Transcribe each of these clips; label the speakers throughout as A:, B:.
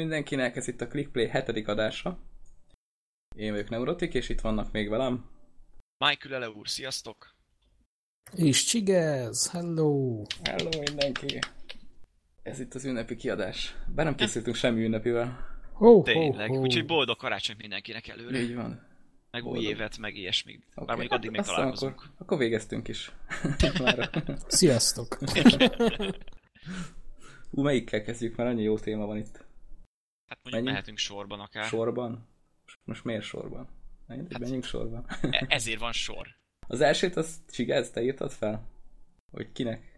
A: Mindenkinek, ez itt a ClickPlay hetedik adása. Én vagyok Neurotik, és itt vannak még velem.
B: Michael Ele úr, sziasztok!
C: És Csigez, hello!
A: Hello mindenki! Ez itt az ünnepi kiadás. Bár nem készültünk semmi ünnepivel.
C: Ho,
B: Tényleg,
C: ho, ho.
B: úgyhogy boldog karácsony mindenkinek előre.
A: Így van.
B: Meg új
A: boldog.
B: évet, meg ilyesmi.
A: Oké,
B: Bár mondjuk addig még
A: aztán
B: találkozunk.
A: Akkor, akkor végeztünk is.
C: Sziasztok!
A: Hú, melyikkel kezdjük, mert annyi jó téma van itt.
B: Hát mondjuk
A: Menjünk.
B: mehetünk sorban akár.
A: Sorban? Most miért sorban? Menjünk,
B: Hát-
A: menjünk sorban.
B: E- ezért van sor.
A: Az elsőt, azt Csigez, te írtad fel? Hogy kinek?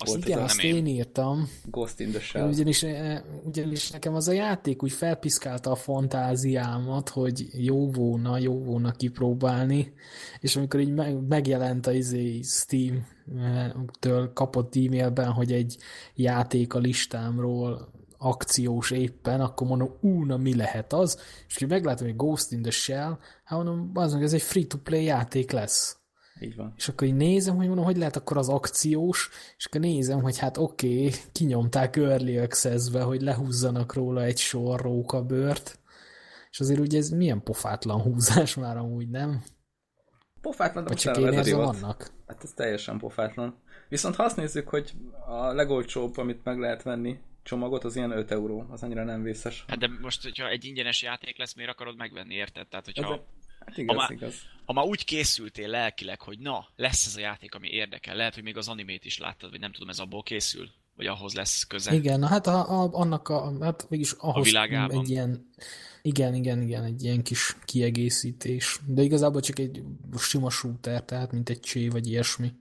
B: Azt
A: Volt
C: Igen,
A: ez a-
C: azt
B: nem
C: én írtam.
A: Ghost in the
C: Én
A: Shell.
C: ugyanis, eh, ugyanis nekem az a játék úgy felpiszkálta a fantáziámat, hogy jó volna, jó volna kipróbálni, és amikor így meg, megjelent az izé Steam-től kapott e-mailben, hogy egy játék a listámról akciós éppen, akkor mondom, ú, na mi lehet az? És így meglátom, hogy Ghost in the Shell, hát mondom, az meg ez egy free-to-play játék lesz.
A: Így van.
C: És akkor így nézem, hogy mondom, hogy lehet akkor az akciós, és akkor nézem, hogy hát oké, okay, kinyomták early access hogy lehúzzanak róla egy sor rókabőrt, és azért ugye ez milyen pofátlan húzás már amúgy, nem?
A: Pofátlan, de most
C: csak én
A: ez a
C: érzem
A: divat.
C: annak?
A: Hát ez teljesen pofátlan. Viszont ha azt nézzük, hogy a legolcsóbb, amit meg lehet venni csomagot, az ilyen 5 euró. Az annyira nem vészes.
B: Hát de most, hogyha egy ingyenes játék lesz, miért akarod megvenni, érted? Tehát, hogyha,
A: Ez a- Hát igaz,
B: Ha már-
A: igaz.
B: ha már úgy készültél lelkileg, hogy na, lesz ez a játék, ami érdekel, lehet, hogy még az animét is láttad, vagy nem tudom, ez abból készül, vagy ahhoz lesz köze.
C: Igen, na hát a, a, annak a, hát mégis ahhoz
B: világában.
C: egy ilyen, igen, igen, igen, egy ilyen kis kiegészítés, de igazából csak egy sima shooter, tehát mint egy csé vagy ilyesmi.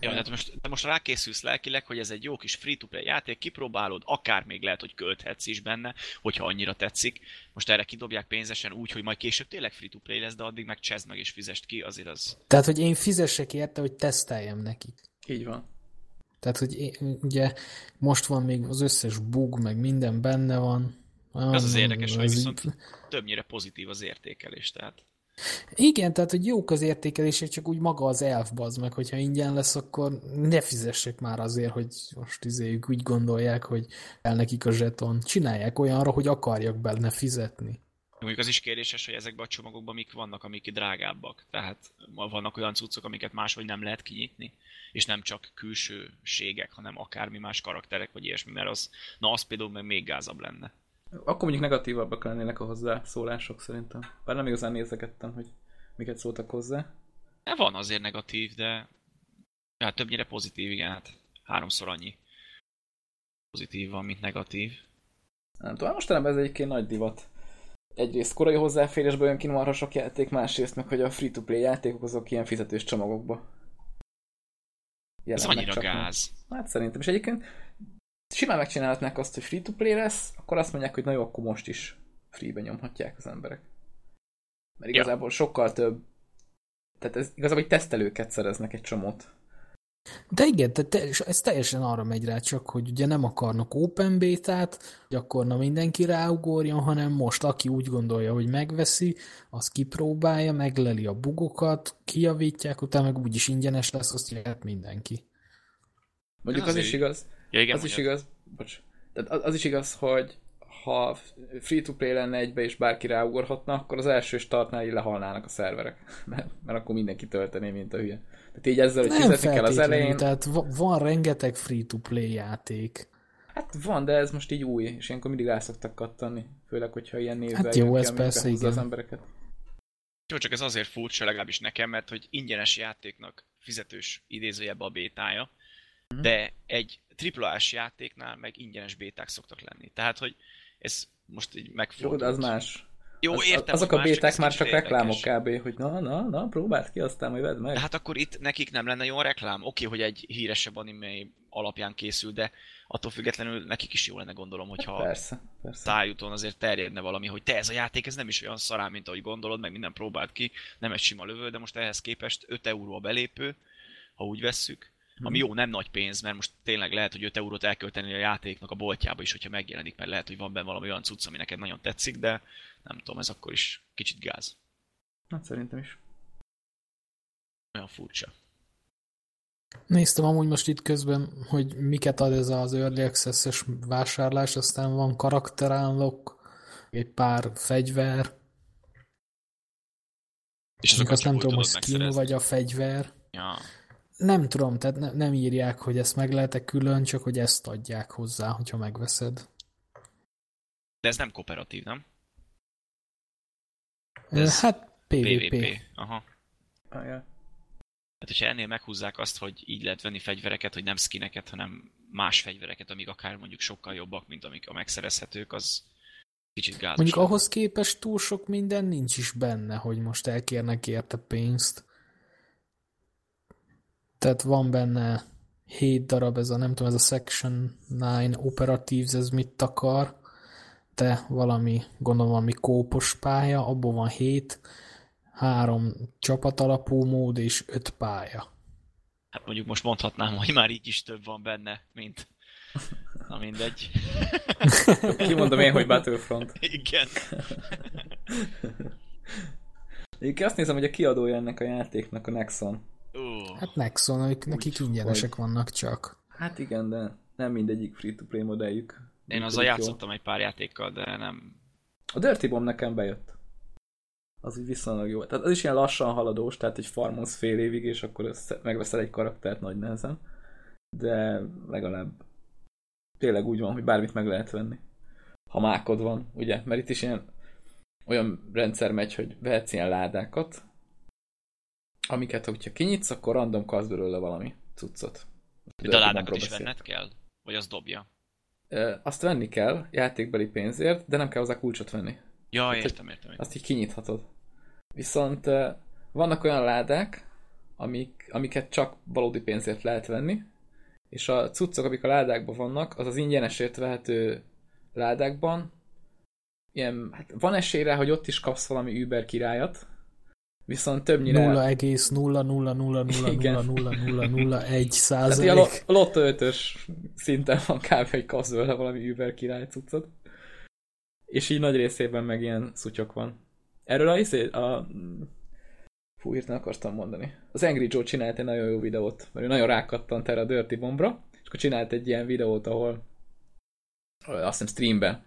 B: Ja, tehát most, te most rákészülsz lelkileg, hogy ez egy jó kis free-to-play játék, kipróbálod, akár még lehet, hogy költhetsz is benne, hogyha annyira tetszik. Most erre kidobják pénzesen úgy, hogy majd később tényleg free-to-play lesz, de addig meg csezd meg és fizest ki, azért az...
C: Tehát, hogy én fizessek érte, hogy teszteljem nekik.
A: Így van.
C: Tehát, hogy én, ugye most van még az összes bug, meg minden benne van.
B: Az az
C: Ah,
B: érdekes, hogy
C: az
B: viszont többnyire pozitív az értékelés, tehát...
C: Igen, tehát, hogy jók az értékelések, csak úgy maga az elf bazd meg, hogyha ingyen lesz, akkor ne fizessek már azért, hogy most izéjük úgy gondolják, hogy el nekik a zseton. Csinálják olyanra, hogy akarjak benne fizetni.
B: Mondjuk az is kérdéses, hogy ezekben a csomagokban mik vannak, amik drágábbak. Tehát vannak olyan cuccok, amiket máshogy nem lehet kinyitni, és nem csak külsőségek, hanem akármi más karakterek, vagy ilyesmi, mert az, na az például még gázabb lenne.
A: Akkor mondjuk negatívabbak lennének a hozzászólások szerintem. Bár nem igazán nézegettem, hogy miket szóltak hozzá.
B: De van azért negatív, de hát többnyire pozitív, igen, hát háromszor annyi pozitív van, mint negatív.
A: Nem tudom, mostanában ez egyébként nagy divat. Egyrészt korai hozzáférésből jön ki marha sok játék, másrészt meg, hogy a free-to-play játékok azok ilyen fizetős csomagokba.
B: Ez
A: jelennek
B: annyira
A: csak meg.
B: gáz.
A: Hát szerintem. És egyébként simán megcsinálhatnák azt, hogy free-to-play lesz, akkor azt mondják, hogy na jó, akkor most is free-be nyomhatják az emberek. Mert
B: Ja.
A: igazából sokkal több tehát ez igazából hogy tesztelőket szereznek egy csomót.
C: De igen, te, te, ez teljesen arra megy rá, csak hogy ugye nem akarnak open bétát, hogy akkor na mindenki ráugorjon, hanem most aki úgy gondolja, hogy megveszi, az kipróbálja, megleli a bugokat, kijavítják, utána meg úgyis ingyenes lesz, azt jöhet mindenki.
A: Mondjuk
B: Ez
A: az is igaz,
B: Ja, igen,
A: az is
B: mondjad.
A: igaz, bocs. Tehát az, az is igaz, hogy ha free-to-play lenne egybe és bárki ráugorhatna, akkor az első startnál így lehalnának a szerverek. Mert, mert akkor mindenki töltené, mint a hülye. Tehát így ezzel, hogy
C: Nem
A: fizetni kell az
C: feltétlenül,
A: elején.
C: tehát va- van rengeteg free-to-play játék.
A: Hát van, de ez most így új, és ilyenkor mindig rá szoktak kattani. Főleg, hogyha ilyen névvel
C: Hát jó, ez persze,
A: behúzza az
C: igen.
A: embereket.
B: Jó, csak ez azért furcsa, legalábbis nekem, mert hogy ingyenes játéknak fizetős idézőjebb a bétája,
A: Mhm.
B: de egy AAA-s játéknál meg ingyenes béták szoktak lenni. Tehát, hogy ez most így
A: Jó,
B: megfordult.
A: de az más.
B: Jó,
A: az,
B: értem,
A: azok a béták már csak reklámok kb. hogy na, na, na, próbáld ki, aztán majd vedd meg.
B: De hát akkor itt nekik nem lenne jó reklám? Oké, hogy egy híresebb anime alapján készül, de attól függetlenül nekik is jó lenne gondolom, hogyha
A: Persze, persze.
B: tájúton azért terjedne valami, hogy te ez a játék, ez nem is olyan szarán, mint ahogy gondolod, meg minden próbált ki, nem egy sima lövő, de most ehhez képest 5 euró a belépő, ha úgy vesszük, ami jó, nem nagy pénz, mert most tényleg lehet, hogy 5 eurót elkölteni a játéknak a boltjába is, hogyha megjelenik, mert lehet, hogy van benne valami olyan cucc, ami neked nagyon tetszik, de nem tudom, ez akkor is kicsit gáz.
A: Hát szerintem is.
B: Olyan furcsa.
C: Néztem amúgy most itt közben, hogy miket ad ez az Early Access-es vásárlás, aztán van karakteránlok, egy pár fegyver,
B: És azokat
C: azt nem tudom, hogy skin vagy a fegyver.
B: Ja.
C: Nem tudom, tehát ne, nem írják, hogy ezt meg lehet-e külön, csak hogy ezt adják hozzá, hogyha megveszed.
B: De ez nem kooperatív, nem?
C: Ez
B: Ez
C: hát PvP.
B: PvP. Aha.
A: Ah, ja.
B: Hát, hogyha ennél meghúzzák azt, hogy így lehet venni fegyvereket, hogy nem skineket, hanem más fegyvereket, amik akár mondjuk sokkal jobbak, mint amik a megszerezhetők, az kicsit gázos.
C: Mondjuk ahhoz képest túl sok minden nincs is benne, hogy most elkérnek érte pénzt. Tehát van benne 7 darab, ez a nem tudom, ez a Section 9 Operatives, ez mit akar, de valami, gondolom valami kópos pálya, abból van 7, három csapatalapú mód és 5 pálya.
B: Hát mondjuk most mondhatnám, hogy már így is több van benne, mint... Na mindegy.
A: Kimondom én, hogy Battlefront.
B: Igen.
A: Egyébként azt nézem, hogy a kiadója ennek a játéknak a Nexon.
C: Hát Nexon, ők nekik ingyenesek vannak csak.
A: Hát igen, de nem mindegyik free-to-play modelljük.
B: én azzal játszottam egy pár játékkal, de nem...
A: A Dirty Bomb nekem bejött. Az úgy viszonylag jó. Tehát az is ilyen lassan haladós, tehát egy farmolsz fél évig, és akkor össze- megveszel egy karaktert nagy nehezen. De legalább tényleg úgy van, hogy bármit meg lehet venni. Ha mákod van, ugye? Mert itt is ilyen olyan rendszer megy, hogy vehetsz ilyen ládákat, amiket, hogyha kinyitsz, akkor random kapsz belőle valami cuccot.
B: De
A: Bombról
B: is venned kell? Vagy az dobja?
A: Ö, Azt venni kell játékbeli pénzért, de nem kell hozzá kulcsot venni.
B: Ja, értem, értem. értem.
A: Azt így kinyithatod. Viszont ö, vannak olyan ládák, amik, amiket csak valódi pénzért lehet venni, és a cuccok, amik a ládákban vannak, az az ingyenesért vehető ládákban, ilyen, hát van esély rá, hogy ott is kapsz valami Uber királyat, viszont többnyire...
C: 0,000000001
A: Tehát ilyen
C: százalék.
A: a lo- a Lotto 5-ös szinten van kb. hogy kapsz vele valami Uber király cuccot. És így nagy részében meg ilyen szutyok van. Erről a, izé- a Fú, hirtelen akartam mondani. Az Angry Joe csinált egy nagyon jó videót, mert ő nagyon rákattant erre a Dirty Bombra, és akkor csinált egy ilyen videót, ahol azt hiszem streambe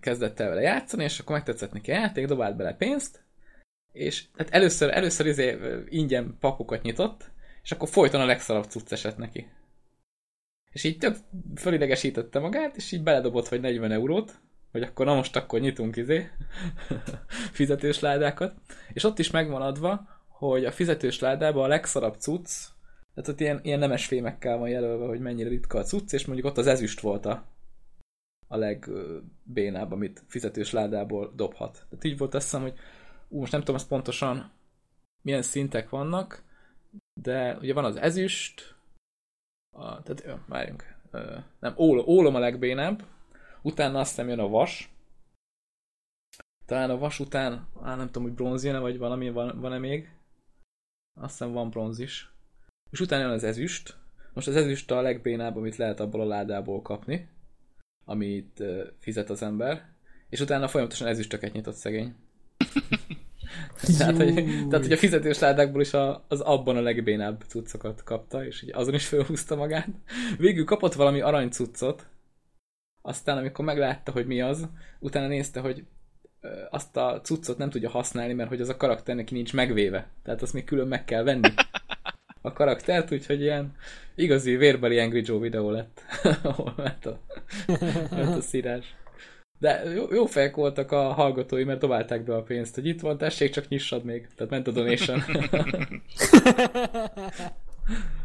A: kezdett el vele játszani, és akkor megtetszett neki játék, dobált bele pénzt, és hát először, először izé ingyen pakokat nyitott, és akkor folyton a legszarabb cucc esett neki. És így tök fölidegesítette magát, és így beledobott vagy 40 eurót, hogy akkor na most akkor nyitunk izé fizetős ládákat, és ott is megvan adva, hogy a fizetős ládában a legszarabb cucc, tehát ott ilyen, ilyen nemes fémekkel van jelölve, hogy mennyire ritka a cucc, és mondjuk ott az ezüst volt a, a legbénább, amit fizetős ládából dobhat. Tehát így volt azt hiszem, hogy ú, most nem tudom azt pontosan milyen szintek vannak, de ugye van az ezüst, a, tehát, jó, várjunk, ö, nem, ólom, ólom a legbénább, utána azt hiszem jön a vas, talán a vas után, á, nem tudom, hogy bronz jön vagy valami van, van-e még. Azt hiszem van bronz is. És utána jön az ezüst. Most az ezüst a legbénább, amit lehet abból a ládából kapni, amit uh, fizet az ember. És utána folyamatosan ezüstöket nyitott szegény. tehát, hogy, tehát, hogy a fizetős ládákból is a, az abban a legbénább cuccokat kapta, és így azon is felhúzta magát. Végül kapott valami arany cuccot, aztán amikor meglátta, hogy mi az, utána nézte, hogy azt a cuccot nem tudja használni, mert hogy az a karakter neki nincs megvéve. Tehát azt még külön meg kell venni. A karaktert, úgyhogy ilyen igazi vérbeli Angry Joe videó lett. ahol ment a, ment a szírás. De jó, jó fejek voltak a hallgatói, mert dobálták be a pénzt, hogy itt van, tessék, csak nyissad még. Tehát ment a donation.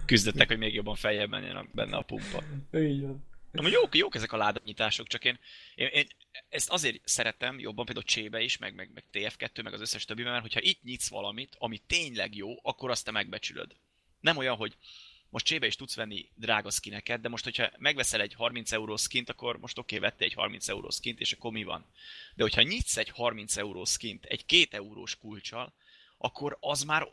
B: Küzdöttek, hogy még jobban feljebb menjen benne a pumpa.
A: Így van.
B: Amúgy jók, jók ezek a ládanyitások, csak én, én, én, ezt azért szeretem jobban például Csébe is, meg, meg, meg TF2, meg az összes többiben, mert hogyha itt nyitsz valamit, ami tényleg jó, akkor azt te megbecsülöd. Nem olyan, hogy most Csébe is tudsz venni drága skineket, de most, hogyha megveszel egy 30 eurós skint, akkor most oké, okay, vettél egy 30 eurós skint, és akkor mi van? De hogyha nyitsz egy 30 eurós skint egy 2 eurós kulcsal, akkor az már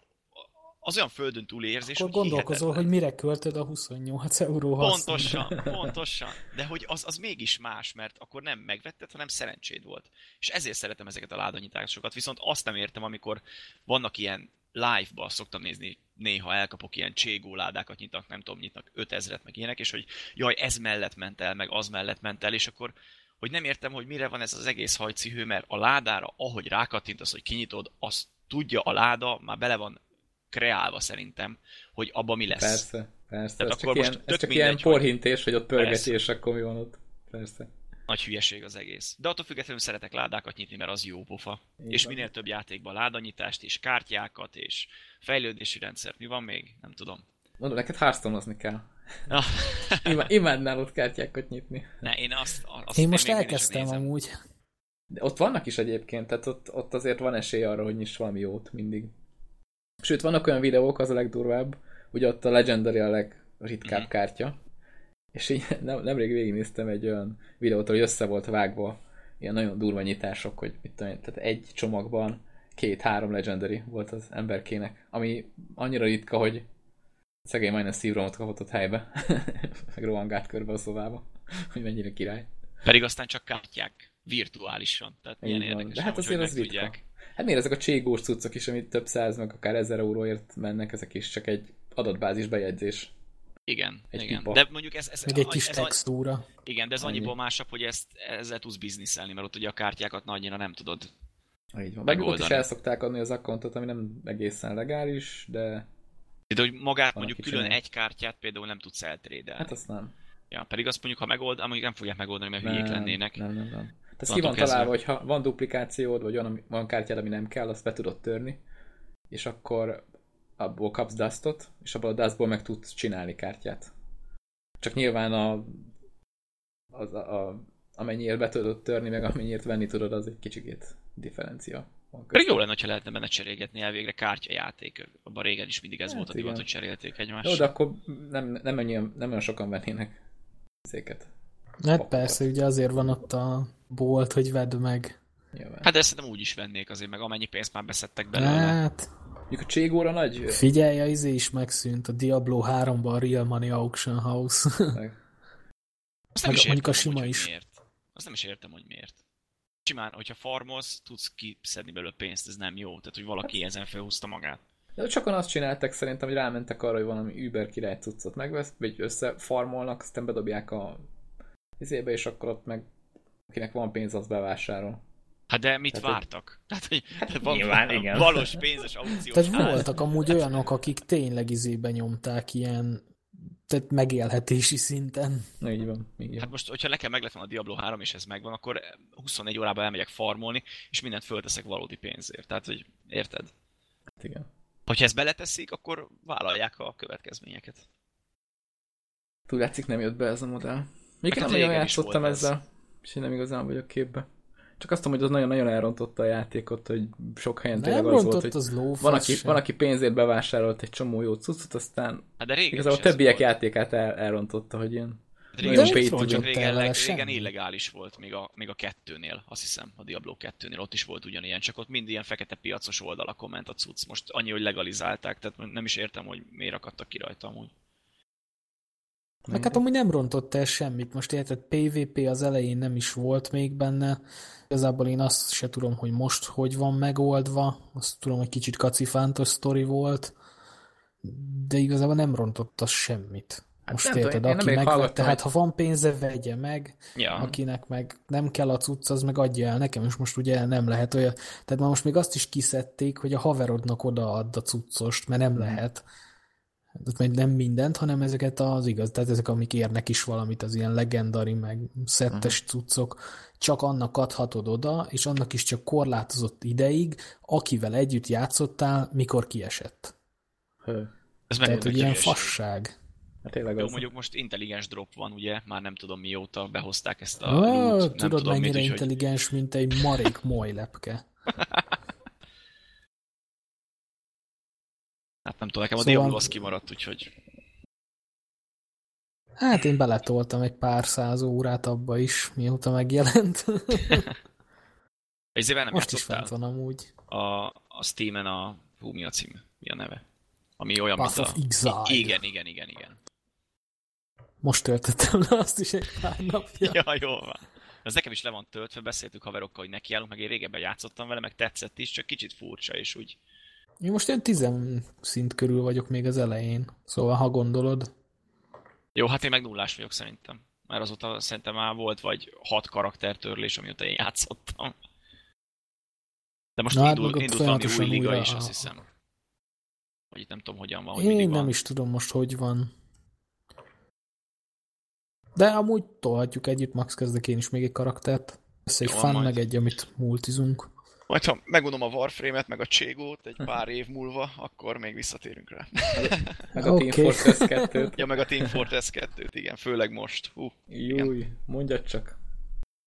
B: az olyan földön túli érzés,
C: Akkor
B: hogy
C: gondolkozol,
B: hihetetlen.
C: hogy mire költöd a 28 euró hasznot.
B: Pontosan, pontosan. De hogy az, az mégis más, mert akkor nem megvetted, hanem szerencséd volt. És ezért szeretem ezeket a ládanyitásokat. Viszont azt nem értem, amikor vannak ilyen live-ba, szoktam nézni néha elkapok ilyen cségóládákat nyitnak, nem tudom, nyitnak 5000-et, meg ilyenek, és hogy jaj, ez mellett ment el, meg az mellett ment el, és akkor hogy nem értem, hogy mire van ez az egész hajcihő, mert a ládára, ahogy rákattintasz, hogy kinyitod, azt tudja a láda, már bele van kreálva szerintem, hogy abban mi lesz.
A: Persze, persze.
B: Tehát
A: ez csak
B: akkor
A: ilyen,
B: most
A: ez
B: tök
A: csak
B: mindegy,
A: ilyen porhintés, hogy ott pörgeti,
B: Persze.
A: és akkor mi van ott. Persze.
B: Nagy hülyeség az egész. De attól függetlenül szeretek ládákat nyitni, mert az jó pofa.
A: Így
B: és
A: van.
B: minél több játékban ládanyítást, és kártyákat, és fejlődési rendszert. Mi van még? Nem tudom.
A: Mondom, neked hearthstone kell.
B: Ah,
A: Ima, imádnál ott kártyákat nyitni.
B: ne, én azt, azt
C: Én most elkezdtem
B: nézem.
C: amúgy.
A: De ott vannak is egyébként, tehát ott, ott azért van esély arra, hogy nyiss valami jót mindig. Sőt, vannak olyan videók, az a legdurvább, ugye ott a Legendary a legritkább
B: Mhm.
A: kártya, és így nem, nemrég végignéztem egy olyan videót, hogy össze volt vágva ilyen nagyon durva nyitások, hogy mit tudom én, tehát egy csomagban két-három Legendary volt az emberkének, ami annyira ritka, hogy szegény majdnem szívromot kapott ott helybe, meg rohangált körbe a szobába, hogy mennyire király.
B: Pedig aztán csak kártyák. Virtuálisan. Tehát milyen
A: Így
B: érdekes.
A: De hát azért az ritka.
B: tudják.
A: Hát miért ezek a cségós cuccok is, amit több száz, meg akár ezer euróért mennek, ezek is csak egy adatbázis bejegyzés.
B: Igen,
A: Egy
B: igen.
A: pipa.
B: De mondjuk ez, ez,
C: Meg egy kis
B: ez,
C: textúra.
B: Igen, de ez
A: Annyi.
B: annyiból másabb, hogy ezt, ezzel tudsz bizniszelni, mert ott ugye a kártyákat nagyjára nem tudod.
A: Így van. Meg ott is
B: Megoldani.
A: el szokták adni az accountot, ami nem egészen legális, de
B: De hogy magát
A: Van,
B: mondjuk külön
A: csinál.
B: egy kártyát például nem tudsz eltrédelni.
A: hát azt nem.
B: Ja, pedig azt mondjuk, ha megold, amúgy nem fogják megoldani, mert hülyék
A: Nem,
B: lennének.
A: Nem, nem, nem. Ez ki van
B: kezdve.
A: találva, hogy ha van duplikációd, vagy olyan, olyan kártyád, ami nem kell, azt be tudod törni, és akkor abból kapsz dustot, és abból a dustból meg tudsz csinálni kártyát. Csak nyilván a, az, a, a amennyiért be tudod törni, meg amennyiért venni tudod, az egy kicsikét differencia.
B: Pedig jó lenne, ha lehetne benne cserélgetni elvégre kártyajáték. Abban régen is mindig ez
A: Hát
B: volt a divat, hogy cserélték egymást.
A: Jó, de akkor nem, nem, annyian, nem olyan sokan vennének széket.
C: Hát persze, ugye azért van ott a bolt, hogy vedd meg.
A: Nyilván. Hát,
B: de ezt szerintem úgy is vennék azért, meg amennyi pénzt már beszedtek belőle.
C: Hát,
A: Mondjuk a Cségóra nagy...
C: figyelj, a izé is megszűnt. A Diablo 3-ban a Real Money Auction House.
A: Meg,
B: Azt nem
C: Meg
B: is
C: mondjuk a
B: értem,
C: sima
B: hogy,
C: is.
B: Miért. Azt nem is értem, hogy miért. Simán, hogyha farmolsz, tudsz kiszedni belőle pénzt, ez nem jó. Tehát, hogy valaki
A: Hát-
B: ezen felhúzta magát.
A: De sokan azt csináltak szerintem, hogy rámentek arra, hogy valami Uber király cuccot megvesz, vagy összefarmolnak, aztán bedobják a izébe, és akkor ott meg akinek van pénz, az bevásárol.
B: Hát de mit
A: Tehát,
B: vártak? Tehát, hogy
A: Hát
B: van
A: nyilván, igen.
B: valós pénzes aukciós
C: Tehát
B: ház.
C: voltak amúgy olyanok, akik tényleg izébe nyomták ilyen tehát megélhetési szinten.
A: Na így van, így van.
B: Hát most, hogyha nekem meg lett a Diablo 3, és ez megvan, akkor 24 órában elmegyek farmolni, és mindent fölteszek valódi pénzért. Tehát, hogy érted?
A: Hát igen.
B: Hogyha ezt beleteszik, akkor vállalják a következményeket.
A: Túl látszik nem jött be ez a modell. Még
B: Hát
A: nem nagyon játszottam ezzel, és én nem igazán vagyok képbe. Csak azt tudom, hogy az nagyon-nagyon elrontotta a játékot, hogy sok helyen
C: Nem
A: tényleg az volt, hogy
C: az
A: van aki,
C: sem.
A: van, aki pénzért bevásárolt egy csomó jó cuccot, aztán
B: Hát de régen
A: igazából a többiek
B: volt.
A: játékát el, elrontotta, hogy ilyen nagyon
B: régen,
C: De
A: pay
B: csak régen, leg, régen illegális volt, még a, még a kettőnél, azt hiszem, a Diablo 2-nél ott is volt ugyanilyen, csak ott mind ilyen fekete piacos oldalakon ment a cucc. Most annyi, hogy legalizálták, tehát nem is értem, hogy miért akadtak ki rajta amúgy.
C: Meg hát amúgy nem rontott el semmit. Most érted, PvP az elején nem is volt még benne. Igazából én azt se tudom, hogy most hogy van megoldva. Azt tudom, hogy kicsit kacifántos sztori volt. De igazából nem rontott az semmit.
A: Hát
C: Most
A: nem tudom,
C: érted,
A: én
C: aki
A: nemrég
C: megvette,
A: hallgattam
C: hát
A: egy-
C: ha van pénze, vegye meg,
B: Ja,
C: akinek meg nem kell a cucc, az meg adja el nekem, és most ugye nem lehet olyan, tehát már most még azt is kiszedték, hogy a haverodnak odaadd a cuccost, mert nem lehet. Tehát meg nem mindent, hanem ezeket az igaz, tehát ezek, amik érnek is valamit, az ilyen legendari, meg szettes cuccok, csak annak adhatod oda, és annak is csak korlátozott ideig, akivel együtt játszottál, mikor kiesett.
A: Hő.
B: ez
C: Tehát,
B: meg
C: hogy ilyen fasság.
A: Hát tényleg
B: Jó,
A: az.
B: mondjuk most intelligens drop van, ugye? Már nem tudom mióta behozták ezt a
C: Ah,
B: loot, nem
C: tudod,
B: tudom mit,
C: mennyire
B: úgyhogy
C: intelligens, mint egy marék molylepke.
B: hát nem tudom, nekem a
C: Szóval-
B: Diablo az kimaradt, úgyhogy
C: Hát én beletoltam egy pár száz órát abba is, mióta megjelent.
B: éve nem
C: Most is fent van amúgy.
B: a, a Steam-en a... Hú, mi a cím? Mi a neve? Ami olyan,
C: Path
B: mint a...
C: Exile.
B: Igen, igen, igen, igen.
C: Most töltöttem le azt is egy pár napja.
B: Ja, jó van. Ez nekem is le van töltve, beszéltük haverokkal, hogy nekiállunk, meg én régebben játszottam vele, meg tetszett is, csak kicsit furcsa, és úgy
C: Én most ilyen 10 szint körül vagyok még az elején, szóval ha gondolod.
B: Jó, hát én meg nullás vagyok szerintem. Mert azóta szerintem már volt vagy hat karaktertörlés, amióta én játszottam. De most
C: Na, hát
B: indul, indult valami új liga
C: újra
B: is, azt hiszem. Vagy itt nem tudom, hogyan van, hogy
C: Én nem
B: van.
C: is tudom most, hogy van. De amúgy tolhatjuk együtt, Max kezdek én is még egy karaktert. Ez egy
B: Jó,
C: fan,
B: majd.
C: meg egy, amit multizunk.
B: Majd ha megunom a Warframe-et, meg a Cségót egy pár év múlva, akkor még visszatérünk rá.
A: Meg a
C: Oké.
A: Team Fortress 2-t.
B: Ja, meg a Team Fortress 2-t, igen, főleg most. Hú.
A: Júj, mondjad csak.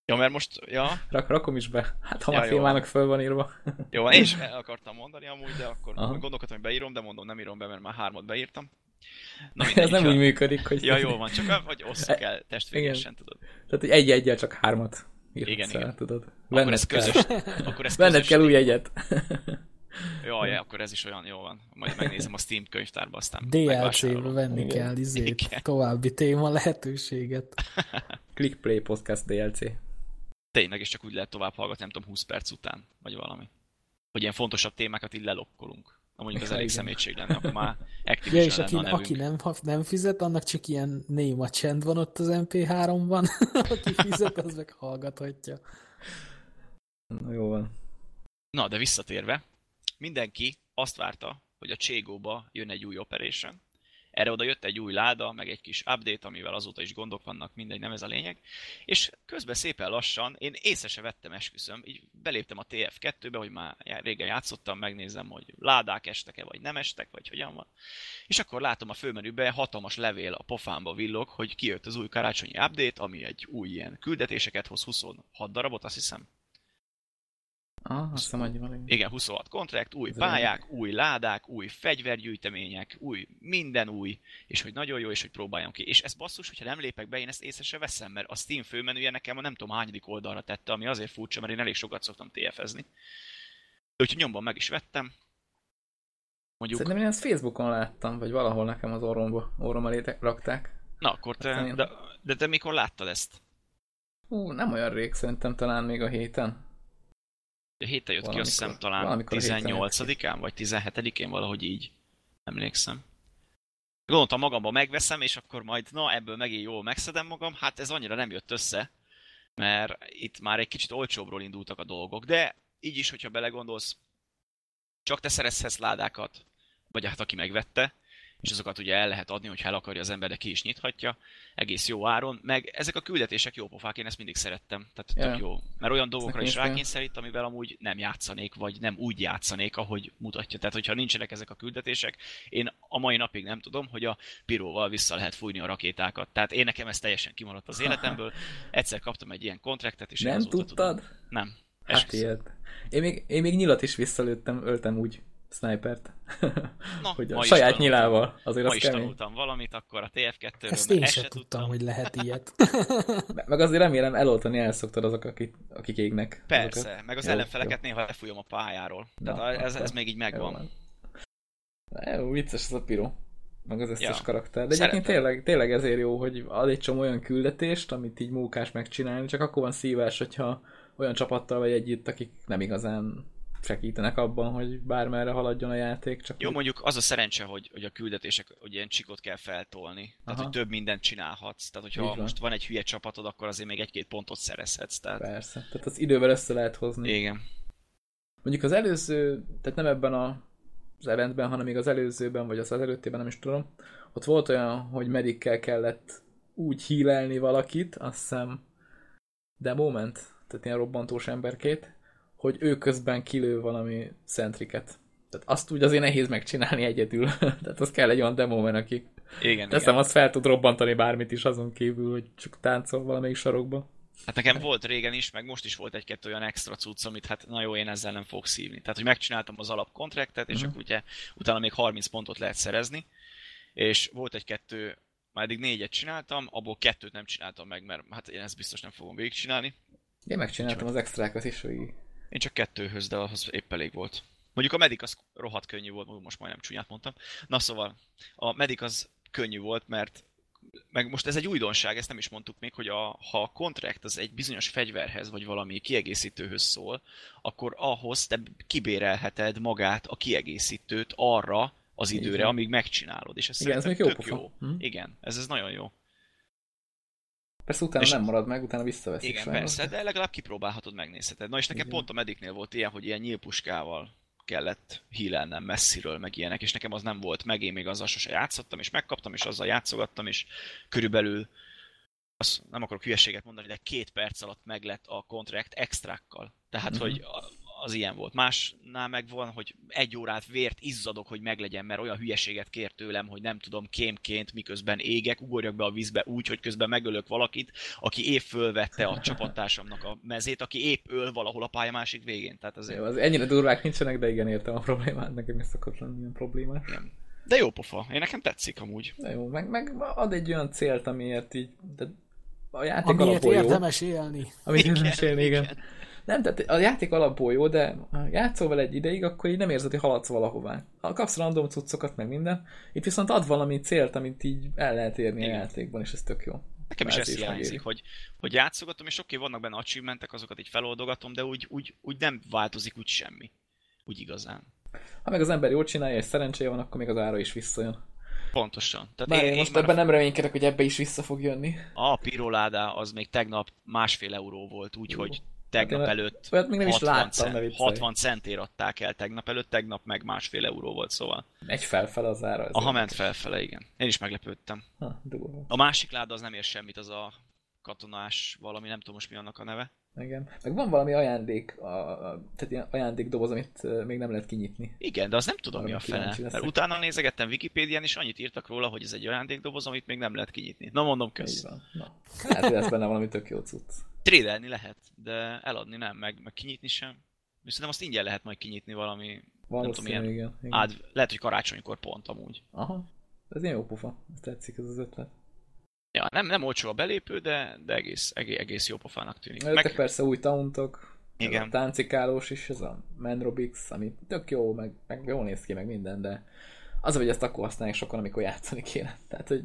B: Ja, mert most, ja,
A: Rak, rakom is be. Hát ha
B: Ja,
A: már témának föl van írva.
B: jó, van, én is el akartam mondani amúgy, de akkor
A: Aha.
B: gondolkodtam, hogy beírom, de mondom, nem írom be, mert már hármat beírtam. Na,
A: Ez nem úgy működik, hogy...
B: Ja, jó van, csak hogy osszuk el testvéresen, tudod.
A: Tehát, hogy egy egyel csak hármat
B: Igen,
A: el,
B: igen.
A: tudod.
B: Akkor ez
A: kell.
B: közös. Akkor ez
A: Venned kell új
B: téma.
A: egyet.
B: Jaj, akkor ez is olyan jó van. Majd megnézem a Steam könyvtárba, aztán
C: DLC-be venni
A: Igen.
C: kell izét,
B: Igen.
C: további téma lehetőséget.
A: Click Play Podcast DLC.
B: Tényleg, és csak úgy lehet tovább hallgatni, nem tudom, 20 perc után, vagy valami. Hogy ilyen fontosabb témákat így lelokkolunk. Na mondjuk az
A: Ja,
B: elég
A: igen.
B: szemétség lenne, akkor már
C: Ja,
B: Activision
C: és aki,
B: lenne a
C: aki nem, nem fizet, annak csak ilyen néma csend van ott az MP3-ban. aki fizet, az meg hallgathatja.
A: Na jó van.
B: Na, de visszatérve, mindenki azt várta, hogy a Cségóba jön egy új Operation. Erre oda jött egy új láda, meg egy kis update, amivel azóta is gondok vannak, mindegy, nem ez a lényeg. És közben szépen lassan, én észre se vettem, esküszöm, így beléptem a TF2-be, hogy már régen játszottam, megnézem, hogy ládák estek-e, vagy nem estek, vagy hogyan van. És akkor látom a főmenübe hatalmas levél a pofámba villog, hogy kijött az új karácsonyi update, ami egy új ilyen küldetéseket hoz 26 darabot, azt hiszem.
A: Ah, azt hiszem annyi van.
B: Igen, 26 kontrakt, új
A: Ez
B: pályák, új ládák, új fegyvergyűjtemények, új, minden új, és hogy nagyon jó, és hogy próbáljam ki. És ez basszus, hogyha nem lépek be, én ezt észre se veszem, mert a Steam főmenüje nekem a nem tudom hányadik oldalra tette, ami azért furcsa, mert én elég sokat szoktam TF-ezni. Úgyhogy nyomban meg is vettem. Mondjuk,
A: Szerintem én ezt Facebookon láttam, vagy valahol nekem az orromba, orrom elé rakták.
B: na akkor te,
A: én-
B: de, de te mikor láttad ezt?
A: Hú, nem olyan rég, szerintem talán még a héten.
B: Héten jött ki, azt
A: Valamikor-
B: hiszem talán
A: valamikor a héten jött
B: 18-án, vagy 17-én valahogy így. Emlékszem. Gondoltam magamban megveszem, és akkor majd, na ebből megint jól megszedem magam. Hát ez annyira nem jött össze, mert itt már egy kicsit olcsóbbról indultak a dolgok. De így is, hogyha belegondolsz, csak te szerezhetsz ládákat, vagy hát aki megvette, és azokat ugye el lehet adni, hogyha el akarja az ember, de ki is nyithatja, egész jó áron, meg ezek a küldetések jó pofák, én ezt mindig szerettem, tehát
A: Ja.
B: tök jó. Mert olyan dolgokra is rákényszerít, amivel amúgy nem játszanék, vagy nem úgy játszanék, ahogy mutatja. Tehát, hogyha nincsenek ezek a küldetések, én a mai napig nem tudom, hogy a piróval vissza lehet fújni a rakétákat. Tehát én nekem ez teljesen kimaradt az életemből. Egyszer kaptam egy ilyen kontraktet, és
A: Nem tudtad?
B: Tudom. Nem.
A: Hát ilyet. Én még, én még nyilat is visszalőttem, öltem úgy snipert.
B: Na,
A: hogy a saját
B: tanultam.
A: nyilával. Azért
B: Ma
A: az
B: is
A: kemény.
B: tanultam valamit, akkor a TF2-ről,
C: Ezt én sem
B: se
C: tudtam, hogy lehet ilyet.
A: Me- Meg azért remélem eloltani elszoktad azok, akik, akik égnek.
B: Persze,
A: azokat.
B: meg az
A: Jó,
B: ellenfeleket néha lefújom a pályáról. Tehát
A: Na,
B: ez, ez
A: akkor
B: még így
A: Jó
B: megvan.
A: van. Jó, vicces ez a piró. Meg az összes
B: Ja.
A: karakter. De egyébként
B: Szeretem.
A: tényleg, tényleg ezért jó, hogy ad egy csomó olyan küldetést, amit így mókás megcsinálni, csak akkor van szívás, hogyha olyan csapattal vagy együtt, akik nem igazán segítenek abban, hogy bármerre haladjon a játék. Csak
B: Jó,
A: úgy-
B: mondjuk az a szerencse, hogy, hogy a küldetések, hogy ilyen csikot kell feltolni. Tehát,
A: Aha.
B: hogy több mindent csinálhatsz. Tehát, hogyha
A: van.
B: most van egy hülye csapatod, akkor azért még egy-két pontot szerezhetsz. Tehát,
A: Persze. Tehát az idővel össze lehet hozni.
B: igen.
A: Mondjuk az előző, tehát nem ebben a, az eventben, hanem még az előzőben, vagy az, az előttében, nem is tudom, ott volt olyan, hogy medikkel kellett úgy hílelni valakit, azt hiszem de moment, tehát ilyen robbantós emberkét, hogy ő közben kilő valami centriket. Tehát azt úgy azért nehéz megcsinálni egyedül. tehát az kell egy olyan demomen, aki
B: Igen,
A: teszem,
B: igen.
A: azt fel tud robbantani bármit is azon kívül, hogy csak táncol valamelyik sarokba.
B: Hát nekem volt régen is, meg most is volt egy-kettő olyan extra cucc, amit hát na jó, én ezzel nem fogok szívni. Tehát, hogy megcsináltam az alapkontraktet, és
A: Mhm.
B: akkor ugye utána még 30 pontot lehet szerezni, és volt egy-kettő, már eddig négyet csináltam, abból kettőt nem csináltam meg, mert hát én ezt biztos nem fogom végigcsinálni.
A: Én megcsináltam az extrákat is végig.
B: Én csak kettőhöz, de ahhoz épp elég volt. Mondjuk a Medic az rohadt könnyű volt, most majdnem csúnyát mondtam. Na szóval, a Medic az könnyű volt, mert meg most ez egy újdonság, ezt nem is mondtuk még, hogy a, ha a contract az egy bizonyos fegyverhez, vagy valami kiegészítőhöz szól, akkor ahhoz te kibérelheted magát a kiegészítőt arra az időre,
A: Igen.
B: amíg megcsinálod. És ez
A: Igen, ez még jó pofa.
B: jó.
A: Hm?
B: Igen, ez, ez nagyon jó.
A: Persze utána
B: És-
A: nem marad meg, utána visszaveszik
B: Igen,
A: sajnos.
B: persze, de legalább kipróbálhatod, megnézheted. Na és nekem
A: Igen.
B: pont a mediknél volt ilyen, hogy ilyen nyílpuskával kellett hílelnem messziről, meg ilyenek, és nekem az nem volt meg, én még azzal sose játszottam, és megkaptam, és azzal játszogattam, és körülbelül azt nem akarok hülyeséget mondani, de két perc alatt meg lett a contract extrákkal. Tehát,
A: Mhm.
B: hogy a- az ilyen volt. Másnál meg van, hogy egy órát vért izzadok, hogy meglegyen, mert olyan hülyeséget kér tőlem, hogy nem tudom, kémként, miközben égek, ugorjak be a vízbe úgy, hogy közben megölök valakit, aki épp fölvette a csapattársamnak a mezét, aki épp öl valahol a pálya másik végén. Tehát azért...
A: Jó, az ennyire durvák nincsenek, de igen, értem a problémát, nekem is szokott lenni ilyen problémás.
B: Igen. De jó pofa, én nekem tetszik amúgy.
A: De jó, meg, meg ad egy olyan célt, amiért így, de a játék
C: Amiért
A: alapból jó.
C: érdemes élni.
A: Amit érdemes élni, igen.
B: igen.
A: Nem, tehát a játék alapból jó, de ha játszol vele egy ideig, akkor így nem érzed, hogy haladsz valahová. Ha kapsz random cuccokat, meg minden, itt viszont ad valami célt, amit így el lehet érni
B: Igen.
A: a játékban, és ez tök jó.
B: Nekem is ez hiányzik, hogy, hogy játszogatom, és oké, vannak benne achievementek, azokat így feloldogatom, de úgy, úgy, úgy nem változik úgy semmi. Úgy igazán.
A: Ha meg az ember jól csinálja, és szerencséje van, akkor még az ára is visszajön.
B: Pontosan. Tehát
A: Bár
B: én,
A: én most
B: már
A: ebben nem reménykedek, hogy ebbe is vissza fog jönni.
B: a piroládá az még tegnap másfél euró volt, úgyhogy tegnap
A: Hát
B: előtt
A: Olyat még nem is
B: 60,
A: láttam,
B: cent,
A: ne viccelj.
B: 60 centért adták el tegnap előtt, tegnap meg másfél euró volt, szóval.
A: Megy felfel az ára. ez
B: Aha, ment felfele, igen. Én is meglepődtem.
A: Ha, durva.
B: A másik láda az nem ér semmit, az a katonás valami, nem tudom most mi annak a neve.
A: Igen. Meg van valami ajándék, a, a, tehát ilyen ajándékdoboz, amit még nem lehet kinyitni.
B: Igen, de az nem tudom
A: Arra
B: mi a fene. Mert utána nézegettem Wikipédián, és annyit írtak róla, hogy ez egy ajándékdoboz, amit még nem lehet kinyitni. Na mondom, kösz.
A: Na. Hát, lesz benne valami tök jó cucc.
B: Trédelni lehet, de eladni nem, meg, meg kinyitni sem. És szerintem azt ingyen lehet majd kinyitni valami,
A: Valószínű,
B: ilyen
A: igen. igen.
B: ád, lehet, hogy karácsonykor pont amúgy.
A: Aha. Ez ilyen jó pufa. Ez tetszik ez az ötlet.
B: Ja, nem, nem olcsó a belépő, de, de egész, egész, egész jó pofának tűnik.
A: Jöttek
B: Meg,
A: persze új tauntok.
B: Igen.
A: a táncikálós is, ez a Manrobix, ami tök jó, meg, meg jól néz ki, meg minden, de az, hogy ezt akkor használják sokan, amikor játszani kéne. Tehát, hogy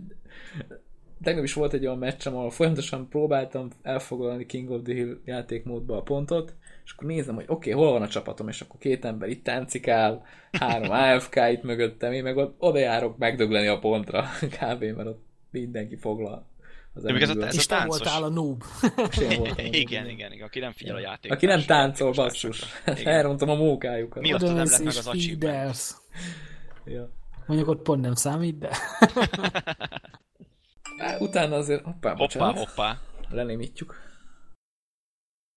A: tegnap is volt egy olyan meccsem, ahol folyamatosan próbáltam elfoglalni King of the Hill játékmódba a pontot, és akkor nézem, hogy oké, okay, hol van a csapatom, és akkor két ember itt táncikál, három AFK itt mögöttem, én meg ott oda járok megdögleni a pontra, kb. mert ott mindenki foglal. Az
B: még ez a- ez
C: És te
B: táncos.
C: voltál a noob.
A: Voltam
B: igen, igen, igen, aki nem figyel a játék.
A: Aki nem táncol, basszus. Elrontom a mókájukat.
B: Mi a- Miattad nem lett meg az achievement.
A: Ja.
C: Mondjuk ott pont nem számít, de
A: Utána azért, hoppá,
B: Hoppá,
A: bocsánat,
B: hoppá.
A: lenémítjuk.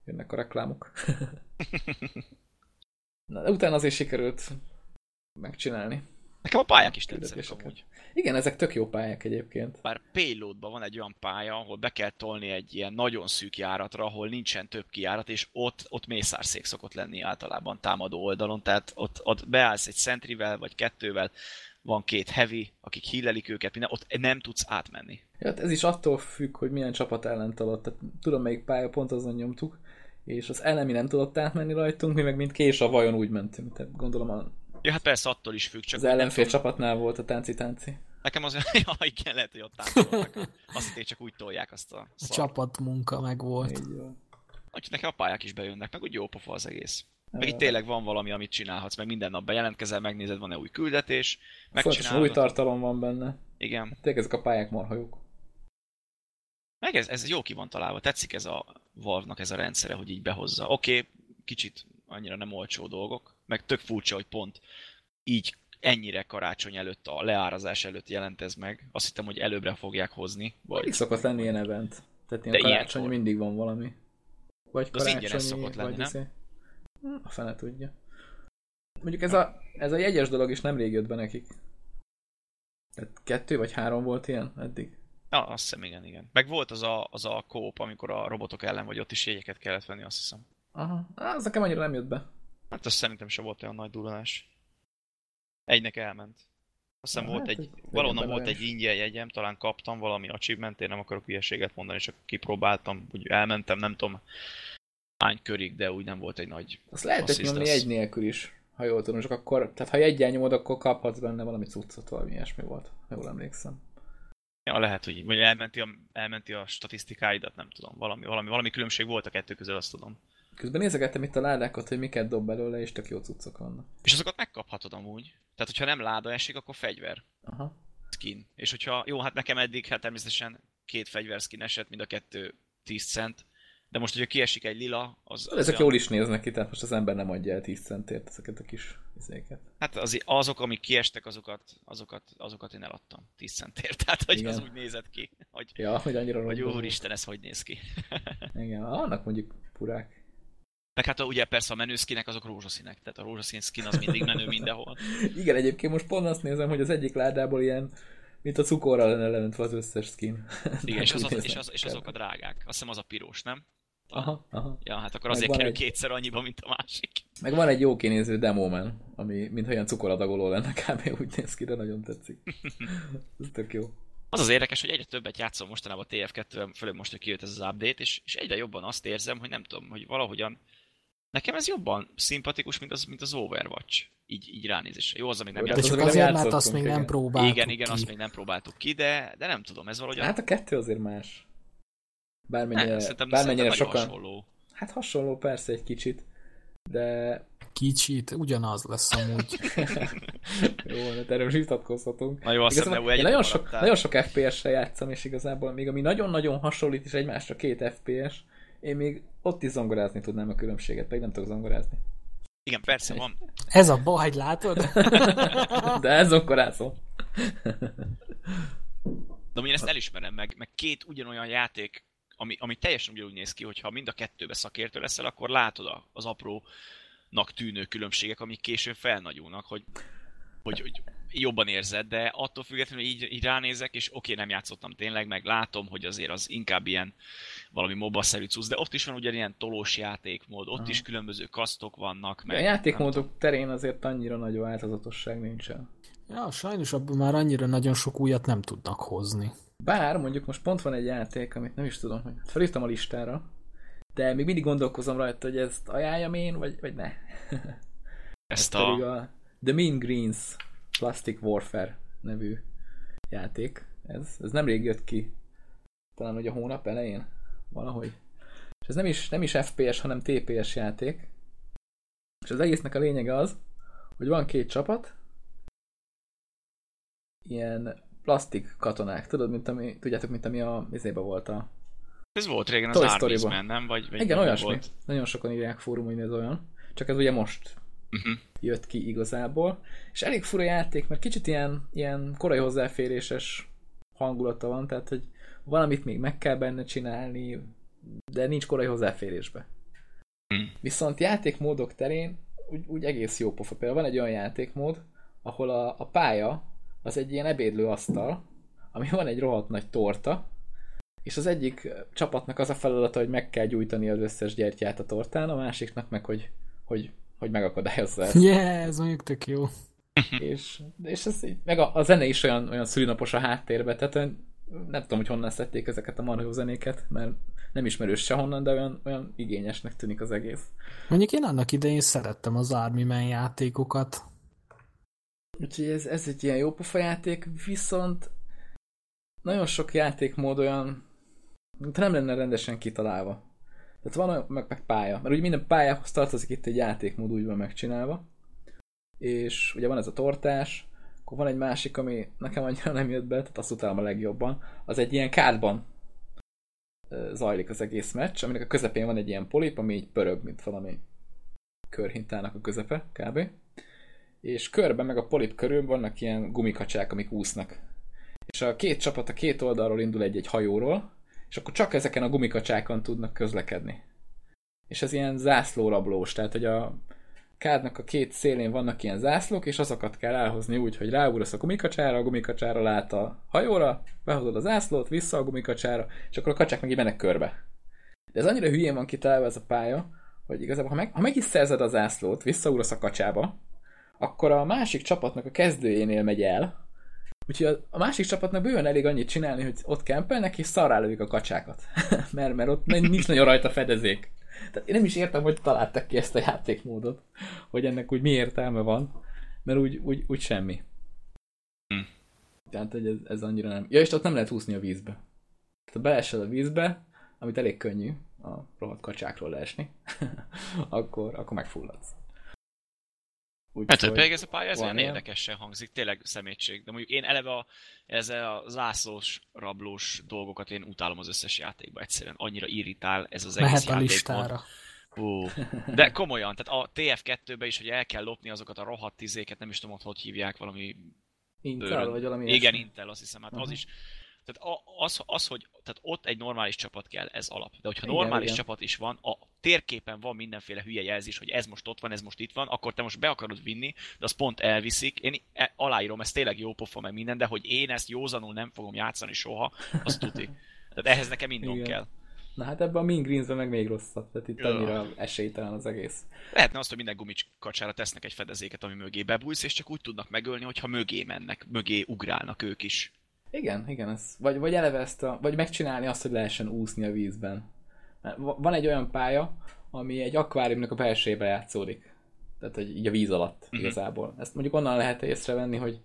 A: Jönnek a reklámok. Na, de utána azért sikerült megcsinálni.
B: Nekem a pályák is tetszenek amúgy.
A: Igen, ezek tök jó pályák egyébként.
B: Bár payloadban van egy olyan pálya, ahol be kell tolni egy ilyen nagyon szűk járatra, ahol nincsen több kijárat, és ott, ott mészárszék szokott lenni általában támadó oldalon, tehát ott, ott beállsz egy szentrivel, vagy kettővel, van két heavy, akik hílelik őket, minden, ott nem tudsz átmenni.
A: Ja, hát ez is attól függ, hogy milyen csapat ellen. Tehát tudom, melyik pálya pont azon nyomtuk, és az elemi nem tudott átmenni rajtunk, mi meg mint kés a vajon úgy mentünk. Tehát gondolom a,
B: Ja, hát persze attól is függ, csak
A: az ellenfél csapatnál volt a tánci-tánci.
B: nekem az, ja, igen, lehet, hogy ott táncoltak. Azt hitték, csak úgy tolják azt a
C: a csapatmunka meg volt.
B: Úgyhogy nekem a pályák is bejönnek, meg úgy jó pofa az egész. Meg itt tényleg van valami, amit csinálhatsz, meg minden nap bejelentkezel, megnézed, van-e új küldetés, megcsinálod.
A: új tartalom van benne.
B: Igen.
A: Tényleg ezek a pályák marha jók.
B: Meg ez, ez jó ki van találva. Tetszik ez a Valve-nak ez a rendszere, hogy így behozza. Oké, okay, kicsit annyira nem olcsó dolgok, meg tök furcsa, hogy pont így ennyire karácsony előtt, a leárazás előtt jelent ez meg. Azt hittem, hogy előbbre fogják hozni.
A: Vagy
B: Vagy...
A: szokott lenni ilyen event. Tehát ilyen
B: De
A: karácsony
B: ilyenkor.
A: mindig van valami. Vagy
B: De az ingyenes szokott lenni,
A: vagy
B: nem?
A: izé. A fene tudja. Mondjuk ez a, ez a jegyes dolog is nem rég jött be nekik. Tehát kettő vagy három volt ilyen eddig.
B: Ja, azt hiszem, igen, igen. Meg volt az a, az a kóp, amikor a robotok ellen vagy, ott is jegyeket kellett venni, azt hiszem.
A: Aha. Az nekem annyira nem jött be.
B: Hát azt szerintem sem volt olyan nagy durranás. Egynek elment. Azt hiszem
A: Na,
B: volt
A: hát
B: egy, valahonnan volt egy ingyen jegyem, talán kaptam valami achievement, én nem akarok hülyeséget mondani, csak kipróbáltam, úgy elmentem, nem tudom hány körig, de úgy nem volt egy nagy...
A: Azt lehetett nyomni egy nélkül is, ha jól tudom, csak akkor, tehát ha jegyen nyomod, akkor kaphatsz benne valami cuccot, valami ilyesmi volt, ha jól emlékszem.
B: Ja, lehet, hogy vagy elmenti a, elmenti a statisztikáidat, nem tudom. Valami, valami, valami különbség volt a kettő közül, azt tudom.
A: Közben nézegettem itt a ládákat, hogy miket dob belőle, és tök jó cuccok vannak.
B: És azokat megkaphatod amúgy. Tehát, hogyha nem láda esik, akkor fegyver.
A: Aha.
B: Skin. És hogyha, jó, hát nekem eddig, hát természetesen két fegyver skin esett, mind a kettő 10 cent. De most, hogyha kiesik egy lila, az... az
A: Ezek
B: olyan-
A: jól is néznek ki, tehát most az ember nem adja el 10 centért ezeket a kis izéket.
B: Hát az, azok, amik kiestek, azokat, azokat, azokat én eladtam 10 centért. Tehát, hogy az
A: Igen.
B: úgy nézett ki, hogy,
A: Ja, hogy annyira
B: hogy úristen, ez hogy néz ki.
A: Igen, annak mondjuk furák.
B: Meg hát ugye persze a menő skinek azok rózsaszínek, tehát a rózsaszín skin az mindig menő mindenhol.
A: Igen, egyébként most pont azt nézem, hogy az egyik ládából ilyen, mint a cukorral lenne leöntve az összes skin.
B: Igen, és, az, az, és, az, és azok a drágák. Azt hiszem az a piros, nem?
A: Aha, aha.
B: Ja, hát akkor
A: Meg
B: azért kerül
A: egy-
B: kétszer annyiba, mint a másik.
A: Meg van egy jó kinéző Demoman, ami mintha ilyen cukoradagoló lenne kb. úgy néz ki, de nagyon tetszik. Ez tök jó.
B: Az az érdekes, hogy egyre többet játszom mostanában a TF2-vel, főleg most, hogy kijött ez az update, és, és egyre jobban azt érzem, hogy nem tudom, hogy valahogyan nekem ez jobban szimpatikus, mint az, mint az Overwatch. Így, így ránézésre. Jó, az, amit nem
A: de
C: De
B: játszom.
C: csak
A: azért
C: mert azt
A: játszottunk,
C: még nem próbáltuk
B: Igen, igen,
C: ki.
B: azt még nem próbáltuk ki, de, de nem tudom, ez valahogyan...
A: Hát a kettő azért más. Bármennyire,
B: nem, szerintem,
A: bármennyire sokan...
B: hasonló.
A: Hát hasonló persze egy kicsit, de
C: Kicsit, ugyanaz lesz amúgy.
A: jó, de erről is vitatkozhatunk.
B: Na jó, azt hiszem,
A: én nagyon sok, nagyon sok FPS-sel játszom, és igazából még ami nagyon-nagyon hasonlít is egymásra két FPS, én még ott is zongorázni tudnám a különbséget, pedig nem tudok zongorázni.
B: Igen, persze van.
C: Ez a baj, látod?
A: De ez zongorázom.
B: De én ezt elismerem meg, meg két ugyanolyan játék, ami, ami teljesen ugyanúgy néz ki, hogyha mind a kettőbe szakértő leszel, akkor látod a- az aprónak tűnő különbségek, amik későn felnagyulnak, hogy, hogy, hogy jobban érzed, de attól függetlenül így, így ránézek, és oké, nem játszottam tényleg, meg látom, hogy azért az inkább ilyen valami mobaszerű cucc, de ott is van ugyanilyen tolós játékmód, ott
A: Aha.
B: is különböző kasztok vannak,
A: A
B: meg
A: játékmódok terén azért annyira nagy változatosság nincsen.
C: Ja, sajnos abban már annyira nagyon sok újat nem tudnak hozni.
A: Bár mondjuk most pont van egy játék, amit nem is tudom, hogy felírtam a listára, de még mindig gondolkozom rajta, hogy ezt ajánljam én, vagy, vagy ne.
B: ezt
A: Pedig
B: a...
A: a The Mean Greens Plastic Warfare nevű játék. Ez, ez nemrég jött ki. Talán hogy a hónap elején. Valahogy. És ez nem is, nem is FPS, hanem TPS játék. És az egésznek a lényege az, hogy van két csapat, ilyen plastik katonák, tudod, mint ami, tudjátok, mint ami a izébe volt a...
B: Ez volt régen az. Man, nem? Vagy, vagy
A: Igen,
B: mi
A: olyasmi.
B: Volt?
A: Nagyon sokan írják fórumon, hogy ez olyan. Csak ez ugye most
B: Uh-huh.
A: jött ki igazából. És elég fura játék, mert kicsit ilyen, ilyen korai hozzáféréses hangulata van, tehát hogy valamit még meg kell benne csinálni, de nincs korai hozzáférésbe.
B: Hmm.
A: Viszont játékmódok terén úgy, úgy egész jó pofa. Például van egy olyan játékmód, ahol a, a pálya az egy ilyen ebédlő asztal, ami van egy rohadt nagy torta, és az egyik csapatnak az a feladata, hogy meg kell gyújtani az összes gyertyát a tortán, a másiknak meg, hogy, hogy, hogy megakadályozza ezt
C: Yeah, ez mondjuk tök jó.
A: és, és ez így, meg a, a zene is olyan, olyan szülinapos a háttérbe, tehát olyan, nem tudom, hogy honnan szedték ezeket a marhó zenéket, mert nem ismerős sehonnan, de olyan, olyan igényesnek tűnik az egész.
C: Mondjuk én annak idején szerettem az Army Man játékokat.
A: Úgyhogy ez, ez egy ilyen jó pofa játék, viszont nagyon sok játékmód olyan, mint nem lenne rendesen kitalálva. Tehát van olyan, meg, meg pálya, mert ugye minden pályához tartozik itt egy játékmód, úgy van megcsinálva. És ugye van ez a tortás, akkor van egy másik, ami nekem annyira nem jött be, tehát azt utálom a legjobban. Az egy ilyen kádban zajlik az egész meccs, aminek a közepén van egy ilyen polip, ami így pörög, mint valami körhintának a közepe, kb. És körben, meg a polip körül vannak ilyen gumikacsák, amik úsznak. És a két csapat a két oldalról indul egy-egy hajóról, és akkor csak ezeken a gumikacsákon tudnak közlekedni. És ez ilyen zászlórablós, tehát hogy a kádnak a két szélén vannak ilyen zászlók, és azokat kell elhozni úgy, hogy ráugrasz a gumikacsára, a gumikacsára lát a hajóra, behozod a zászlót, vissza a gumikacsára, és akkor a kacsák meg így körbe. De ez annyira hülyén van kitalálva ez a pálya, hogy igazából ha meg, ha meg is szerzed a zászlót, visszaugrasz a kacsába, akkor a másik csapatnak a kezdőjénél megy el, Úgyhogy a, másik csapatnak bőven elég annyit csinálni, hogy ott kempelnek, és szarrá lövik a kacsákat. mert, mert ott nincs nagyon rajta fedezék. Tehát én nem is értem, hogy találtak ki ezt a játékmódot, hogy ennek úgy mi értelme van, mert úgy, úgy, úgy semmi.
B: Hm.
A: Tehát, hogy ez, ez annyira nem... Ja, és ott nem lehet úszni a vízbe. Tehát ha beesel a vízbe, amit elég könnyű a rohadt kacsákról leesni, akkor, akkor megfulladsz.
B: Úgy, hát, hogy pedig ez a pálya ez olyan érdekesen hangzik, tényleg szemétség. De mondjuk én eleve a, ezzel a zászlós, rablós dolgokat én utálom az összes játékba egyszerűen. Annyira irritál ez az egész
C: Mehet a listára.
B: Ó, de komolyan, tehát a TF2-ben is, hogy el kell lopni azokat a rohadt izéket, nem is tudom, hogy hívják, valami...
A: Intel, bőrön. vagy valami
B: Igen, Intel, azt hiszem, hát uh-huh. az is tehát az, az, hogy tehát ott egy normális csapat kell, ez alap. De hogyha igen, normális igen. csapat is van, a térképen van mindenféle hülye jelzés, hogy ez most ott van, ez most itt van, akkor te most be akarod vinni, de az pont elviszik. Én e, aláírom, ez tényleg jó pofa meg minden, de hogy én ezt józanul nem fogom játszani soha, az tuti. Tehát ehhez nekem igen. kell.
A: Na hát ebben a Mean greens meg még rosszabb, tehát itt annyira esélytelen az egész.
B: Lehetne azt, hogy minden gumicskacsára tesznek egy fedezéket, ami mögé bebújsz, és csak úgy tudnak megölni, hogyha mögé mennek, mögé ugrálnak ők is.
A: Igen, igen, ez, vagy, vagy eleve ezt a, vagy megcsinálni azt, hogy lehessen úszni a vízben. Van egy olyan pálya, ami egy akváriumnak a belsejébe játszódik. Tehát, hogy így a víz alatt uh-huh. igazából. Ezt mondjuk onnan lehet észrevenni, hogy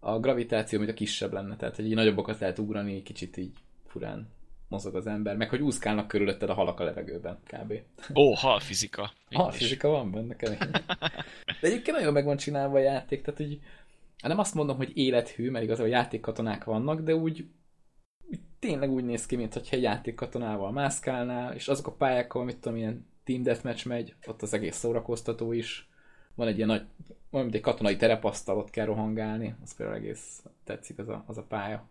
A: a gravitáció mint a kisebb lenne, tehát hogy így nagyobbakat lehet ugrani, kicsit így furán mozog az ember, meg hogy úszkálnak körülötted a halak a levegőben, kb.
B: Ó, halfizika.
A: Halfizika van benne, kemény. De egyébként nagyon meg van csinálva a játék, tehát hogy nem azt mondom, hogy élethű, mert igazából játékkatonák vannak, de úgy, úgy tényleg úgy néz ki, mintha egy játékkatonával mászkálnál, és azok a pályák, ahol mit tudom, ilyen team deathmatch megy, ott az egész szórakoztató is. Van egy ilyen nagy, van, egy katonai terepasztal, ott kell rohangálni, az például egész tetszik az a, az a pálya.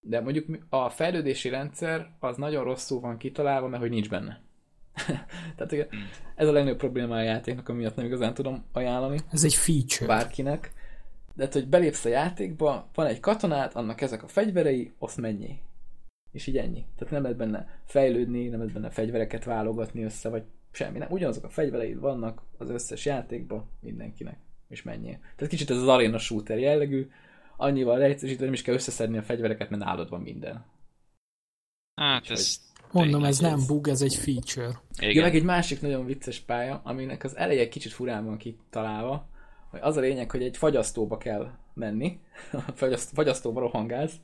A: De mondjuk a fejlődési rendszer az nagyon rosszul van kitalálva, mert hogy nincs benne. Tehát ez a legnagyobb probléma a játéknak, amiatt nem igazán tudom ajánlani.
C: Ez egy feature.
A: Bárkinek de hát, hogy belépsz a játékba, van egy katonát, annak ezek a fegyverei, azt mennyi. És így ennyi. Tehát nem lehet benne fejlődni, nem lehet benne fegyvereket válogatni össze, vagy semmi. Nem. Ugyanazok a fegyvereid vannak az összes játékba mindenkinek. És mennyi. Tehát kicsit ez az arena shooter jellegű, annyival leegyszerűsítve nem is kell összeszedni a fegyvereket, mert nálad van minden.
B: Hát Úgyhogy ez...
C: Mondom, ez nem bug, ez egy feature.
A: Igen. Ja, meg egy másik nagyon vicces pálya, aminek az eleje kicsit furán van kitalálva, hogy az a lényeg, hogy egy fagyasztóba kell menni, fagyasztóba rohangálsz,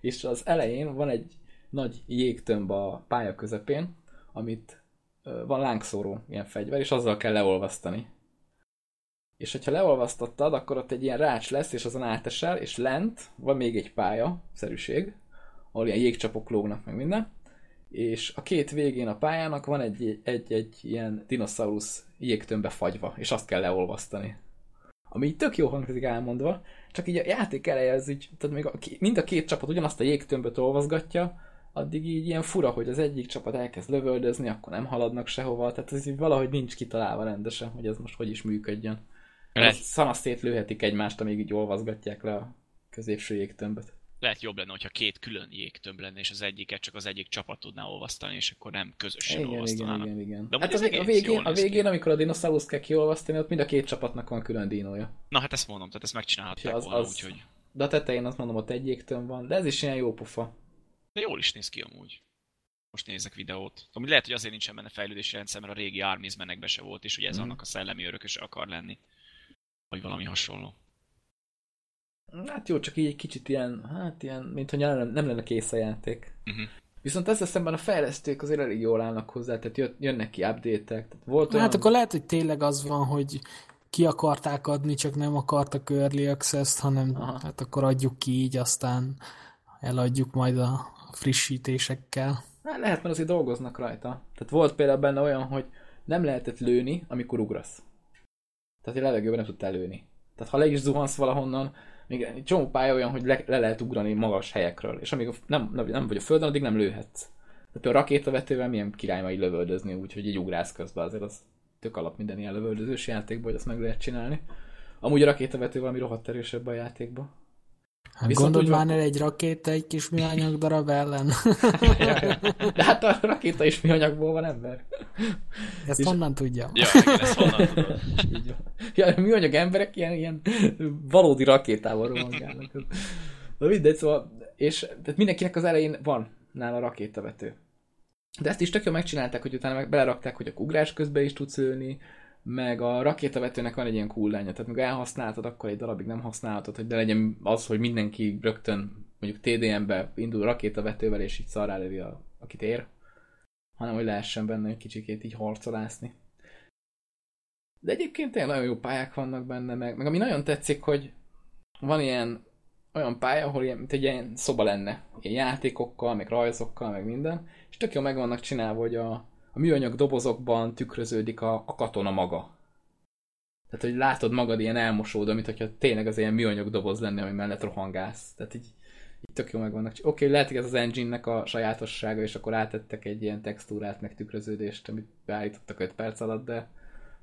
A: és az elején van egy nagy jégtömb a pálya közepén, amit van lángszóró ilyen fegyver, és azzal kell leolvasztani. És hogyha leolvasztottad, akkor ott egy ilyen rács lesz, és azon átesel, és lent van még egy pálya, szerűség, ahol ilyen jégcsapok lógnak meg minden, és a két végén a pályának van egy, egy, egy ilyen dinoszaurusz jégtömbbe fagyva, és azt kell leolvasztani ami így tök jó hangzik elmondva, csak így a játék eleje az így, tehát még a, mind a két csapat ugyanazt a jégtömböt olvasgatja, addig így ilyen fura, hogy az egyik csapat elkezd lövöldözni, akkor nem haladnak sehova, tehát ez így valahogy nincs kitalálva rendesen, hogy ez most hogy is működjön. Szanaszét lőhetik egymást, amíg így olvasgatják le a középső jégtömböt
B: lehet jobb lenne, hogyha két külön jégtömb lenne, és az egyiket csak az egyik csapat tudná olvasztani, és akkor nem közösen
A: igen, olvasztanának. Igen, igen, igen. De hát az a végén, a végén amikor a dinoszaurusz kell kiolvasztani, ott mind a két csapatnak van külön dinója.
B: Na hát ezt mondom, tehát ezt megcsinálhatják az, volna, az, úgyhogy...
A: De a tetején azt mondom, ott egy jégtömb van, de ez is ilyen jó pofa.
B: De jól is néz ki amúgy. Most nézek videót. Ami lehet, hogy azért nincsen benne fejlődési rendszer, mert a régi Armies menekbe se volt, és hogy ez mm. annak a szellemi örököse akar lenni. Vagy valami hasonló.
A: Hát jó, csak így egy kicsit ilyen, hát ilyen, mint hogy nem, nem lenne kész a játék. Uh-huh. Viszont ezzel szemben a fejlesztők azért elég jól állnak hozzá, tehát jönnek ki update-ek. Tehát
C: volt olyan... Hát akkor lehet, hogy tényleg az van, hogy ki akarták adni, csak nem akartak early access hanem Aha. hát akkor adjuk ki így, aztán eladjuk majd a frissítésekkel.
A: Hát lehet, mert azért dolgoznak rajta. Tehát volt például benne olyan, hogy nem lehetett lőni, amikor ugrasz. Tehát a levegőben nem tudtál lőni. Tehát ha le is zuhansz valahonnan, még egy csomó pálya olyan, hogy le, le lehet ugrani magas helyekről, és amíg nem, nem, nem vagy a földön, addig nem lőhetsz. De a rakétavetővel milyen király majd lövöldözni, úgyhogy így ugrász közben azért az tök alap minden ilyen lövöldözős játékban, hogy azt meg lehet csinálni. Amúgy a rakétavető valami rohadt erősebb a játékban.
C: Hát gondolj már van... egy rakéta egy kis műanyag darab ellen.
A: ja, ja. De hát a rakéta is műanyagból van ember.
C: Ezt és... honnan tudja?
B: Ja, ezt honnan tudod.
A: ja, a műanyag emberek ilyen, ilyen valódi rakétával rohangálnak. Na mindegy, szóval, és tehát mindenkinek az elején van nála rakétavető. De ezt is tök jól megcsinálták, hogy utána meg belerakták, hogy a ugrás közben is tudsz lőni, meg a rakétavetőnek van egy ilyen cooldownja, tehát még elhasználtad, akkor egy darabig nem használhatod, hogy de legyen az, hogy mindenki rögtön mondjuk TDM-be indul rakétavetővel, és így szarráléri a, akit ér, hanem hogy lehessen benne egy kicsikét így harcolászni. De egyébként tényleg nagyon jó pályák vannak benne, meg, meg ami nagyon tetszik, hogy van ilyen olyan pálya, ahol ilyen, mint egy ilyen szoba lenne, ilyen játékokkal, meg rajzokkal, meg minden, és tök jó meg vannak csinálva, hogy a, a műanyag dobozokban tükröződik a, a katona maga. Tehát, hogy látod magad ilyen elmosódva, mint hogyha tényleg az ilyen műanyag doboz lenne, ami mellett rohangálsz. Tehát így, így tök jó meg vannak. Oké, okay, lehet, hogy ez az engine-nek a sajátossága, és akkor átettek egy ilyen textúrát, meg tükröződést, amit beállítottak 5 perc alatt, de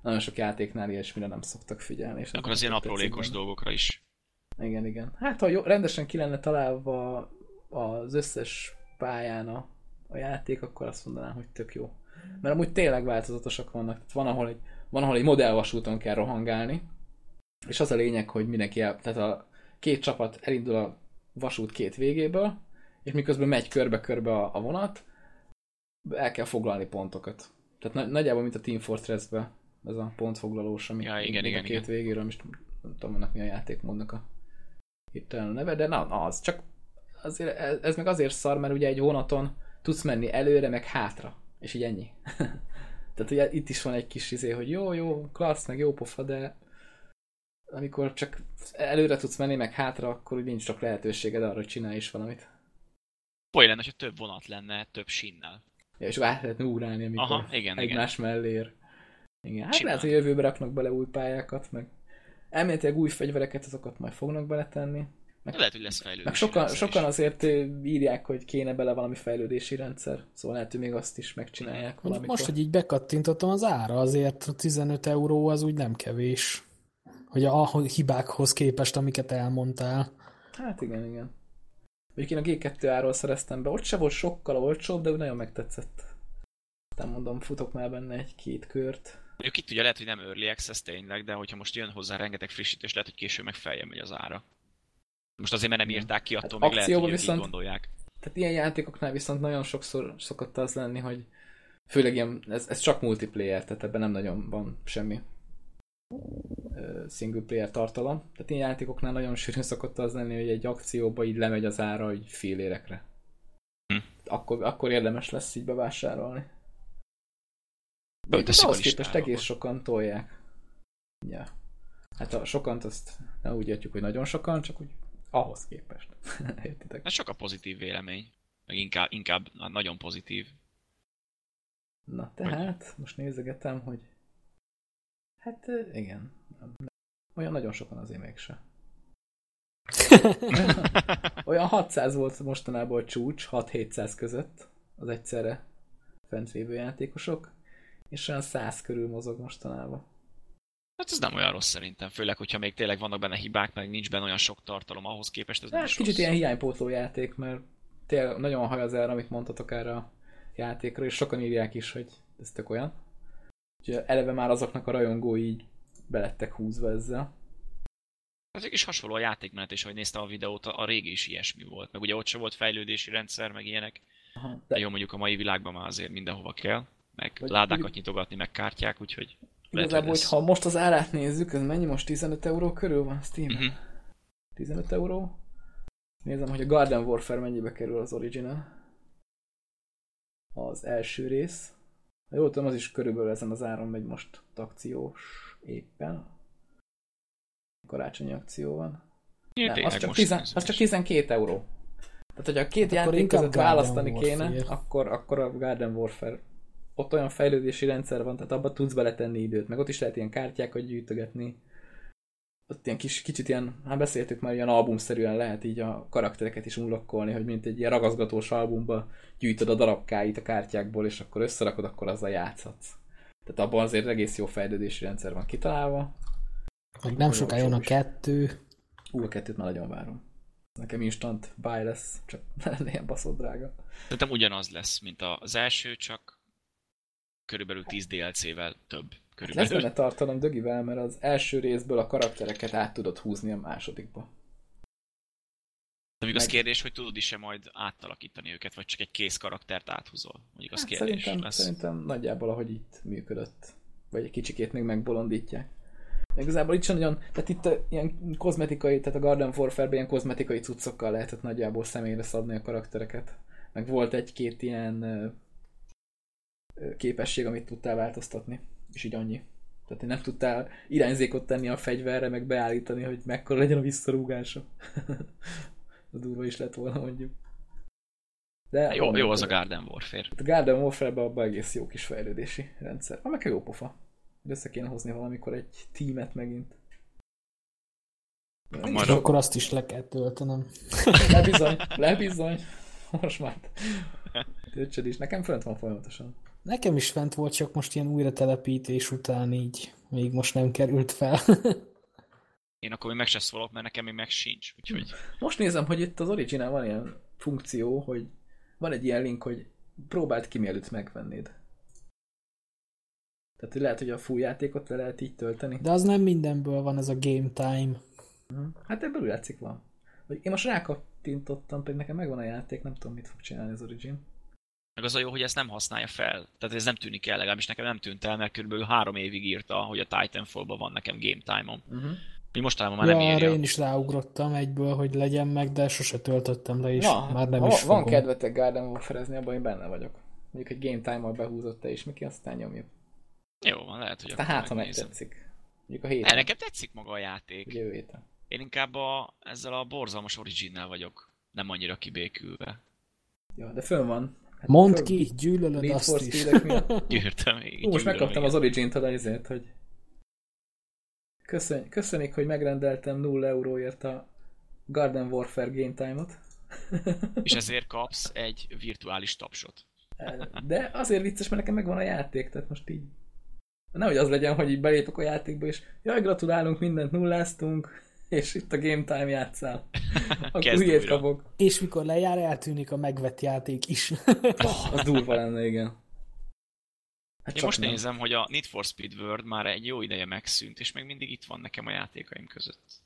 A: nagyon sok játéknál ilyesmire nem szoktak figyelni. És
B: akkor az ilyen aprólékos dolgokra is.
A: Igen, igen. Hát ha jó, rendesen ki lenne találva az összes pályán a, a játék, akkor azt mondanám, hogy tök jó. Mert amúgy tényleg változatosak vannak. Tehát van, ahol egy, van, ahol egy modellvasúton kell rohangálni, és az a lényeg, hogy mindenki el, tehát a két csapat elindul a vasút két végéből, és miközben megy körbe-körbe a, a vonat, el kell foglalni pontokat. Tehát na, nagyjából, mint a Team Fortress-be, ez a pontfoglalós, ami
B: ja, igen, igen,
A: a két
B: igen.
A: végéről, most nem tudom, annak mi a játékmódnak a hirtelen neve, de na, na az csak azért, ez, ez meg azért szar, mert ugye egy vonaton tudsz menni előre, meg hátra, és így ennyi. Tehát ugye itt is van egy kis izé, hogy jó, jó, klassz, meg jó pofa, de amikor csak előre tudsz menni, meg hátra, akkor úgy nincs csak lehetőséged arra, hogy csinálj is valamit.
B: Poly lenne, hogy több vonat lenne, több sinnel.
A: Ja, és át lehetne ugrálni, amikor
B: Aha, igen,
A: egymás
B: igen.
A: mellé ér. Igen, hát
B: Simán.
A: lehet, hogy jövőbe raknak bele új pályákat, meg elméletileg új fegyvereket, azokat majd fognak beletenni. Meg,
B: Lehet, hogy lesz fejlődés.
A: meg sokan, sokan azért ö, írják, hogy kéne bele valami fejlődési rendszer, szóval lehet, hogy még azt is megcsinálják
C: Mondjuk
A: valamikor.
C: most, hogy így bekattintottam, az ára azért 15 euró az úgy nem kevés. Hogy a hibákhoz képest, amiket elmondtál.
A: Hát igen, igen. Mondjuk én a G2-áról szereztem be, ott se volt sokkal olcsóbb, de úgy nagyon megtetszett. Nem mondom, futok már benne egy-két kört.
B: Mondjuk itt ugye lehet, hogy nem early access tényleg, de hogyha most jön hozzá rengeteg frissítés, lehet, hogy később meg feljebb megy az ára. Most azért, mert nem írták ki, attól
A: Hát
B: még lehet, hogy
A: viszont-
B: így gondolják.
A: Tehát ilyen játékoknál viszont nagyon sokszor szokott az lenni, hogy főleg ilyen, ez, ez csak multiplayer, tehát ebben nem nagyon van semmi single player tartalom. Tehát ilyen játékoknál nagyon sűrűn szokott az lenni, hogy egy akcióba így lemegy az ára, hogy fél érekre.
B: Hm.
A: Akkor, akkor érdemes lesz így bevásárolni.
B: A
A: ahhoz képest egész sokan tolják. Ja. Hát a sokant azt nem úgy értjük, hogy nagyon sokan, csak úgy ahhoz képest. Értitek?
B: Ez sok a pozitív vélemény. Meg inkább, inkább na, nagyon pozitív.
A: Na, tehát, most nézegetem, hogy hát igen, olyan nagyon sokan azért mégse. Olyan, olyan 600 volt mostanában a csúcs, 6-700 között az egyszerre fent lévő játékosok, és olyan 100 körül mozog mostanában.
B: Hát ez nem olyan rossz szerintem, főleg, hogyha még tényleg vannak benne hibák, meg nincs benne olyan sok tartalom ahhoz képest, ez nem is
A: kicsit
B: rossz.
A: ilyen hiánypótló játék, mert tényleg nagyon haj az erre, amit mondtatok erre a játékra, és sokan írják is, hogy ez tök olyan. Úgyhogy eleve már azoknak a rajongói így belettek húzva ezzel.
B: Ez is hasonló a játékmenet, és ahogy néztem a videót, a régi is ilyesmi volt. Meg ugye ott sem volt fejlődési rendszer, meg ilyenek.
A: Aha,
B: De
A: de
B: jó, mondjuk a mai világban már azért mindenhova kell. Meg
A: Vagy
B: ládákat
A: mondjuk-
B: nyitogatni, meg kártyák, úgyhogy
A: Igazából,
B: hogy
A: ha most az árát nézzük, ez mennyi most 15 euró körül van Steam?
B: Mhm.
A: 15 euró. Nézem, hogy a Garden Warfare mennyibe kerül az Original. Az első rész. Ha jól tudom, az is körülbelül ezen az áron megy most akciós éppen. Karácsonyi akció van.
B: Ja,
A: Nem, az csak, tizen, az csak
B: is.
A: 12 euró. Tehát, hogyha a két
C: Akkor
A: játék
C: inkább
A: között
C: Garden
A: választani
C: Warfare.
A: kéne, akkor, akkor a Garden Warfare. Ott olyan fejlődési rendszer van, tehát abba tudsz beletenni időt, meg ott is lehet ilyen kártyákat gyűjtögetni. Ott ilyen kis, kicsit ilyen, hát beszéltük már, ilyen albumszerűen lehet így a karaktereket is unlockolni, hogy mint egy ilyen ragaszgatós albumba gyűjtöd a darabkáit a kártyákból, és akkor összerakod, akkor azzal játszhatsz. Tehát abban azért egész jó fejlődési rendszer van kitalálva.
C: Meg nem soká jön a kettő.
A: Ú, a kettőt már nagyon várom. Nekem instant buy lesz, csak ne lenne ilyen baszott drága.
B: Szerintem ugyanaz lesz, mint az első, csak körülbelül 10 DLC-vel több.
A: Lesz
B: Körülbelül.
A: benne tartalom dögivel, mert az első részből a karaktereket át tudod húzni a másodikba.
B: Még az
A: meg-
B: kérdés, hogy tudod is-e majd átalakítani őket, vagy csak egy kész karaktert áthúzol. Mondjuk az
A: Hát
B: kérdés
A: szerintem,
B: lesz.
A: szerintem nagyjából ahogy itt működött. vagy egy kicsikét még megbolondítják. De igazából itt sem nagyon, tehát itt a, ilyen kozmetikai, tehát a Garden Warfare-ben ilyen kozmetikai cuccokkal lehetett nagyjából személyre szabni a karaktereket. Meg volt egy-két ilyen képesség, amit tudtál változtatni, és így annyi. Tehát nem tudtál irányzékot tenni a fegyverre, meg beállítani, hogy mekkora legyen a visszarúgása. a durva is lett volna mondjuk.
B: De jó, jó az a Garden Warfare.
A: A Garden Warfare-ben abban egész jó kis fejlődési rendszer. Ha meg jó pofa. Össze kéne hozni valamikor egy tímet megint.
C: És akkor azt is le kell töltenem.
A: Lebizony, lebizony. Most már. Töltsed is. Nekem fönt van folyamatosan.
C: Nekem is fent volt, csak most ilyen újra telepítés után így még most nem került fel.
B: Én akkor még meg se szólok, mert nekem még meg sincs, úgyhogy...
A: Most nézem, hogy itt az Original van ilyen funkció, hogy van egy ilyen link, hogy próbáld ki, mielőtt megvennéd. Tehát hogy lehet, hogy a full játékot le lehet így tölteni.
C: De az nem mindenből van ez a game time.
A: Hát ebből úgy látszik van. Én most rákattintottam, pedig nekem megvan a játék, nem tudom, mit fog csinálni az Origin.
B: Meg az a jó, hogy ezt nem használja fel. Tehát ez nem tűnik el, legalábbis nekem nem tűnt el, mert körülbelül három évig írta, hogy a Titanfall-ban van nekem game time-om. Uh-huh. Mi mostanában már
C: ja,
B: nem írja.
C: én is ráugrottam egyből, hogy legyen meg, de sose töltöttem le, és Na, már nem
A: ha,
C: is
A: van
C: fogom.
A: kedvetek Garden Warfare-ezni, abban én benne vagyok. Mondjuk egy game time-mal behúzott te is, Miki, aztán nyomjuk.
B: Jó, van, lehet, hogy
A: Aztán
B: akkor
A: hát, ha megtetszik. Mondjuk a héten.
B: Ne, nekem tetszik maga a játék.
A: Jövő héten.
B: Én inkább a, ezzel a borzalmas originnel vagyok. Nem annyira kibékülve.
A: Ja, de fönn van.
C: Mondd
A: föl-
C: ki, gyűlölöd
A: Need
C: azt is.
B: Gyűrtem.
A: Ú, most megkaptam
B: igen.
A: az Origin-től azért, hogy Köszön, köszönik, hogy megrendeltem 0 euróért a Garden Warfare Game Time-ot.
B: És ezért kapsz egy virtuális tapsot.
A: De azért vicces, mert nekem megvan a játék, tehát most így nehogy az legyen, hogy így belépek a játékba, és jaj, gratulálunk, mindent nulláztunk, és itt a game time játszál. Akkor hülyét kapok.
C: És mikor lejár, eltűnik a megvett játék is.
A: Oh, az durva lenne, igen. Hát
B: Én most
A: nem.
B: nézem, hogy a Need for Speed World már egy jó ideje megszűnt, és még mindig itt van nekem a játékaim között.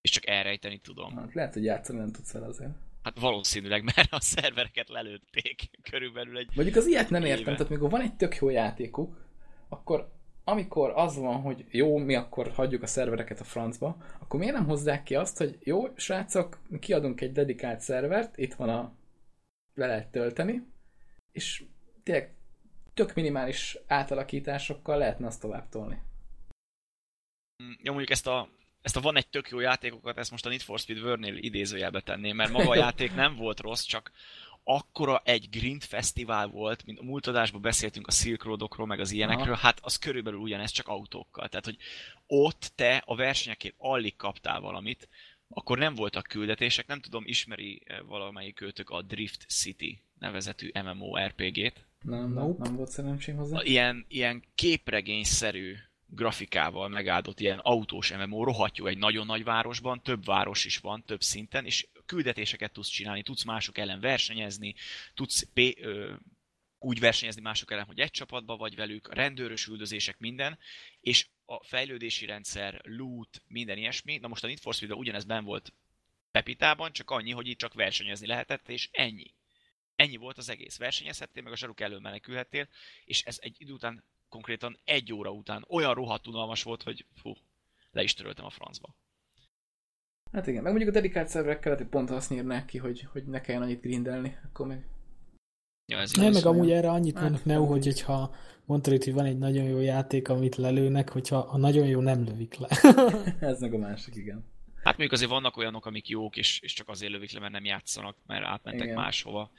B: És csak elrejteni tudom.
A: Hát lehet, hogy játszani nem tudsz vele azért.
B: Hát valószínűleg, mert a szervereket lelőtték körülbelül egy...
A: Mondjuk az ilyet nem értem,
B: Éve.
A: tehát mikor van egy tök jó játékuk, akkor amikor az van, hogy jó, mi akkor hagyjuk a szervereket a francba, akkor miért nem hozzák ki azt, hogy jó, srácok, mi kiadunk egy dedikált szervert, itt van a le lehet tölteni, és tényleg tök minimális átalakításokkal lehetne azt tovább tolni.
B: Mm, Jó, mondjuk ezt a, ezt a van egy tök jó játékokat, ezt most a Need for Speed World-nél idézőjelbe tenném, mert maga a játék nem volt rossz, csak akkora egy grind fesztivál volt, mint a múlt adásban beszéltünk a Silk Roadokról, meg az ilyenekről,
A: Aha.
B: hát az körülbelül ugyanez, csak autókkal. Tehát, hogy ott te a versenyekért alig kaptál valamit, akkor nem voltak küldetések, nem tudom, ismeri eh, valamelyik őtök a Drift City nevezetű MMORPG-t.
A: Nem, nem,
C: Nope.
A: nem volt szerencsém hozzá.
B: Ilyen, ilyen képregényszerű grafikával megáldott ilyen autós MMO, rohadt jó egy nagyon nagy városban, több város is van, több szinten, és küldetéseket tudsz csinálni, tudsz mások ellen versenyezni, tudsz P, ö, úgy versenyezni mások ellen, hogy egy csapatban vagy velük, a rendőrös üldözések, minden, és a fejlődési rendszer, loot, minden ilyesmi. Na most a Need for Speed ugyanez ben volt Pepitában, csak annyi, hogy itt csak versenyezni lehetett, és ennyi. Ennyi volt az egész. Versenyezhettél, meg a zsaruk elől menekülhettél, és ez egy idő után, konkrétan egy óra után olyan rohadt unalmas volt, hogy fú, le is töröltem a francba.
A: Hát igen, meg mondjuk a dedikált szerverekkel lehet, hogy pont azt írnák ki, hogy, hogy ne kelljen annyit grindelni, akkor meg
B: Ja, ez
C: Nem,
B: igaz.
C: meg amúgy erre annyit
A: Hát,
C: mondok Neo, hogy hogyha mondtad itt, hogy van egy nagyon jó játék, amit lelőnek, hogyha a nagyon jó nem lövik le.
A: ez meg a másik, igen.
B: Hát mondjuk azért vannak olyanok, amik jók, és, és csak azért lövik le, mert nem játszanak, mert átmentek
A: Igen.
B: máshova.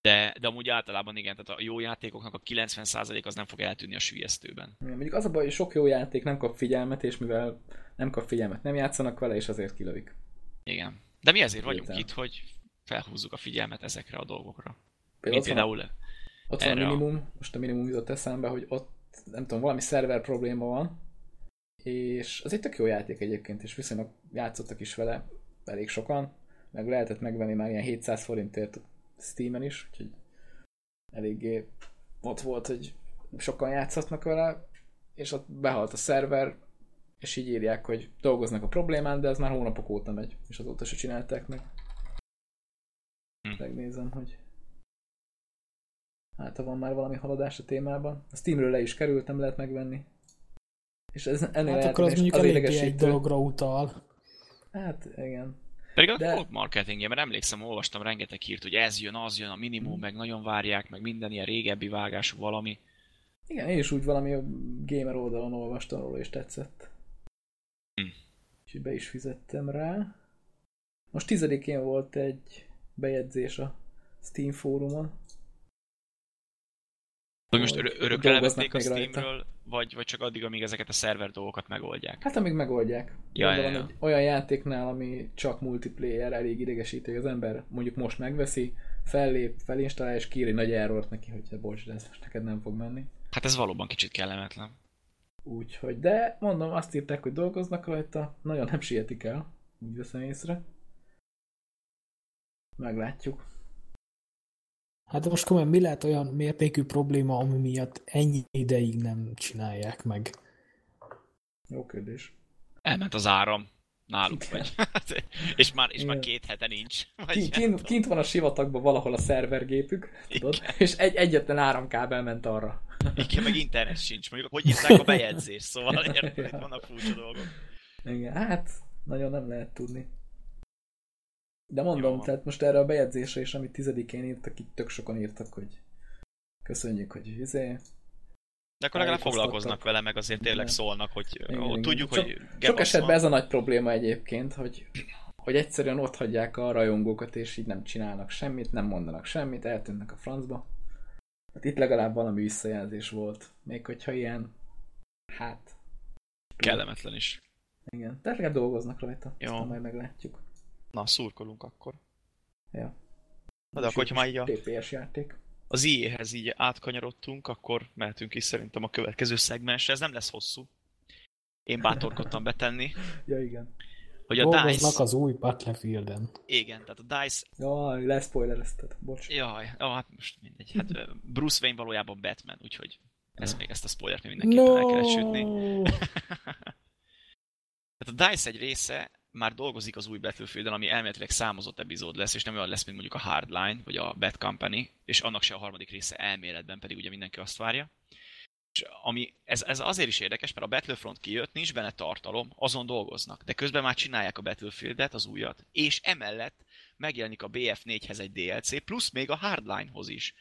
B: De, de amúgy általában igen, tehát a jó játékoknak a 90% az nem fog eltűnni a sülyeztőben.
A: Igen, Mondjuk az a baj, hogy sok jó játék nem kap figyelmet, és mivel nem kap figyelmet, nem játszanak vele, és azért kilövik.
B: Igen. De mi ezért vagyunk
A: Értem.
B: itt, hogy felhúzzuk a figyelmet ezekre a dolgokra.
A: Például
B: Mint
A: ott van,
B: például
A: ott van a
B: erre a-
A: minimum, most a minimum jutott eszembe, hogy ott, nem tudom, valami szerver probléma van, és az egy tök jó játék egyébként, és viszonylag játszottak is vele elég sokan, meg lehetett megvenni már ilyen 700 forintért Steam-en is, úgyhogy eléggé ott volt, hogy sokan játszhatnak vele, és ott behalt a szerver, és így írják, hogy dolgoznak a problémán, de ez már hónapok óta megy, és azóta se csinálták meg.
B: Hm.
A: Megnézem, hogy Hát, ha van már valami haladás a témában. A Steamről le is került, nem lehet megvenni. És ez ennél
C: Hát akkor az mondjuk
A: az
C: eléggé egy dologra utal.
A: Hát, igen.
B: Pedig a
A: De-
B: volt marketingje, mert emlékszem, olvastam rengeteg hírt, hogy ez jön, az jön, a minimum,
A: Mhm.
B: meg nagyon várják, meg minden ilyen régebbi vágású valami.
A: Igen, én is úgy valami a gamer oldalon olvastam róla, és tetszett.
B: Hm.
A: Úgyhogy be is fizettem rá. Most tizedikén volt egy bejegyzés a Steam fórumon.
B: Hogy most
A: Hogy
B: ör- örökre
A: dolgoznak
B: levették a. Steamről, vagy, vagy csak addig, amíg ezeket a szerver dolgokat megoldják.
A: Hát amíg megoldják.
B: Ja, ja, ja.
A: olyan játéknál, ami csak multiplayer, elég idegesítő, az ember mondjuk most megveszi, fellép, felinstallál, és kír egy nagy errort neki, hogy bocs, de ez most neked nem fog menni.
B: Hát ez valóban kicsit kellemetlen.
A: Úgyhogy, de mondom, azt írták, hogy dolgoznak rajta, nagyon nem sietik el, úgy veszem észre. Meglátjuk.
C: Hát de most komolyan mi lehet olyan mértékű probléma, ami miatt ennyi ideig nem csinálják meg?
A: Jó kérdés.
B: Elment az áram náluk,
A: Igen.
B: vagy. és már, és már
A: Igen.
B: két hete nincs.
A: Kint, kint, van a sivatagban valahol a szervergépük, tudod? És egy, egyetlen áramkábel ment arra.
B: Igen, meg internet sincs. Mondjuk, hogy írták a bejegyzést, szóval érted,
A: Ja.
B: itt vannak furcsa dolgok.
A: Igen, hát nagyon nem lehet tudni. De mondom,
B: Jó.
A: tehát most erre a bejegyzésre is, amit tizedikén írtak, itt tök sokan írtak, hogy köszönjük, hogy izé.
B: De akkor legalább foglalkoznak vele, meg azért tényleg
A: Igen.
B: szólnak, hogy
A: Igen,
B: ó, tudjuk,
A: Sok-
B: hogy
A: Sok
B: gebasz
A: esetben
B: van.
A: ez a nagy probléma egyébként, hogy, hogy egyszerűen ott hagyják a rajongókat, és így nem csinálnak semmit, nem mondanak semmit, eltűnnek a francba. Hát itt legalább valami visszajelzés volt. Még hogyha ilyen, hát,
B: Kellemetlen is.
A: igen. Tehát legalább dolgoznak rajta.
B: Jó.
A: Aztán majd meglátjuk.
B: Na, szurkolunk akkor.
A: Ja.
B: Na de akkor, hogyha már így a,
A: TPS játék.
B: Az IE-hez így átkanyarodtunk, akkor mehetünk is szerintem a következő szegmensre. Ez nem lesz hosszú. Én bátorkodtam betenni,
A: Ja, igen.
B: hogy a
C: Dolgoznak
B: DICE...
C: az új Battlefielden.
B: Igen, tehát a DICE...
A: Jaj, leszpoilerezted. Bocs.
B: Jaj, ó, hát most mindegy. Hát Bruce Wayne valójában Batman, úgyhogy ez még ezt a spoilert még mindenképpen el kellett sütni. Tehát a DICE egy része már dolgozik az új Battlefield-en, ami elméletileg számozott epizód lesz, és nem olyan lesz, mint mondjuk a Hardline, vagy a Bad Company, és annak se a harmadik része elméletben pedig ugye mindenki azt várja. És ami, ez, ez azért is érdekes, mert a Battlefront kijött, nincs benne tartalom, azon dolgoznak, de közben már csinálják a Battlefieldet, az újat, és emellett megjelenik a BF4-hez egy DLC, plusz még a Hardline-hoz is.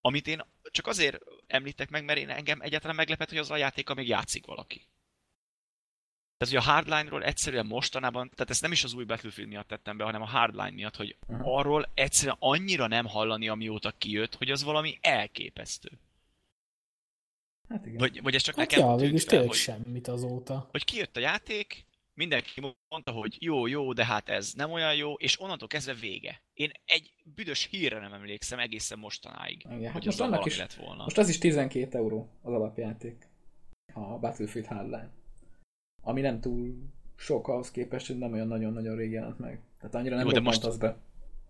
B: Amit én csak azért említek meg, mert én engem egyáltalán meglepett, hogy az a játéka még játszik valaki. Tehát, hogy a Hardline-ról egyszerűen mostanában, tehát ezt nem is az új Battlefield miatt tettem be, hanem a Hardline miatt, hogy arról egyszerűen annyira nem hallani, amióta kijött, hogy az valami elképesztő.
A: Hát igen.
B: Vagy, vagy ez csak
C: Hát
B: nekem
C: ja,
B: tűnt fel, hogy,
C: semmit azóta.
B: hogy kijött a játék, mindenki mondta, hogy jó, jó, de hát ez nem olyan jó, és onnantól kezdve vége. Én egy büdös hírre nem emlékszem egészen mostanáig,
A: Igen, hát
B: hogy
A: most
B: az
A: annak is-
B: lett volna.
A: Most az is 12 euró az alapjáték. A Battlefield Hardline. Ami nem túl sok ahhoz képest, hogy nem olyan nagyon-nagyon rég jelent meg. Tehát annyira nem
B: Jó, de most-
A: az be.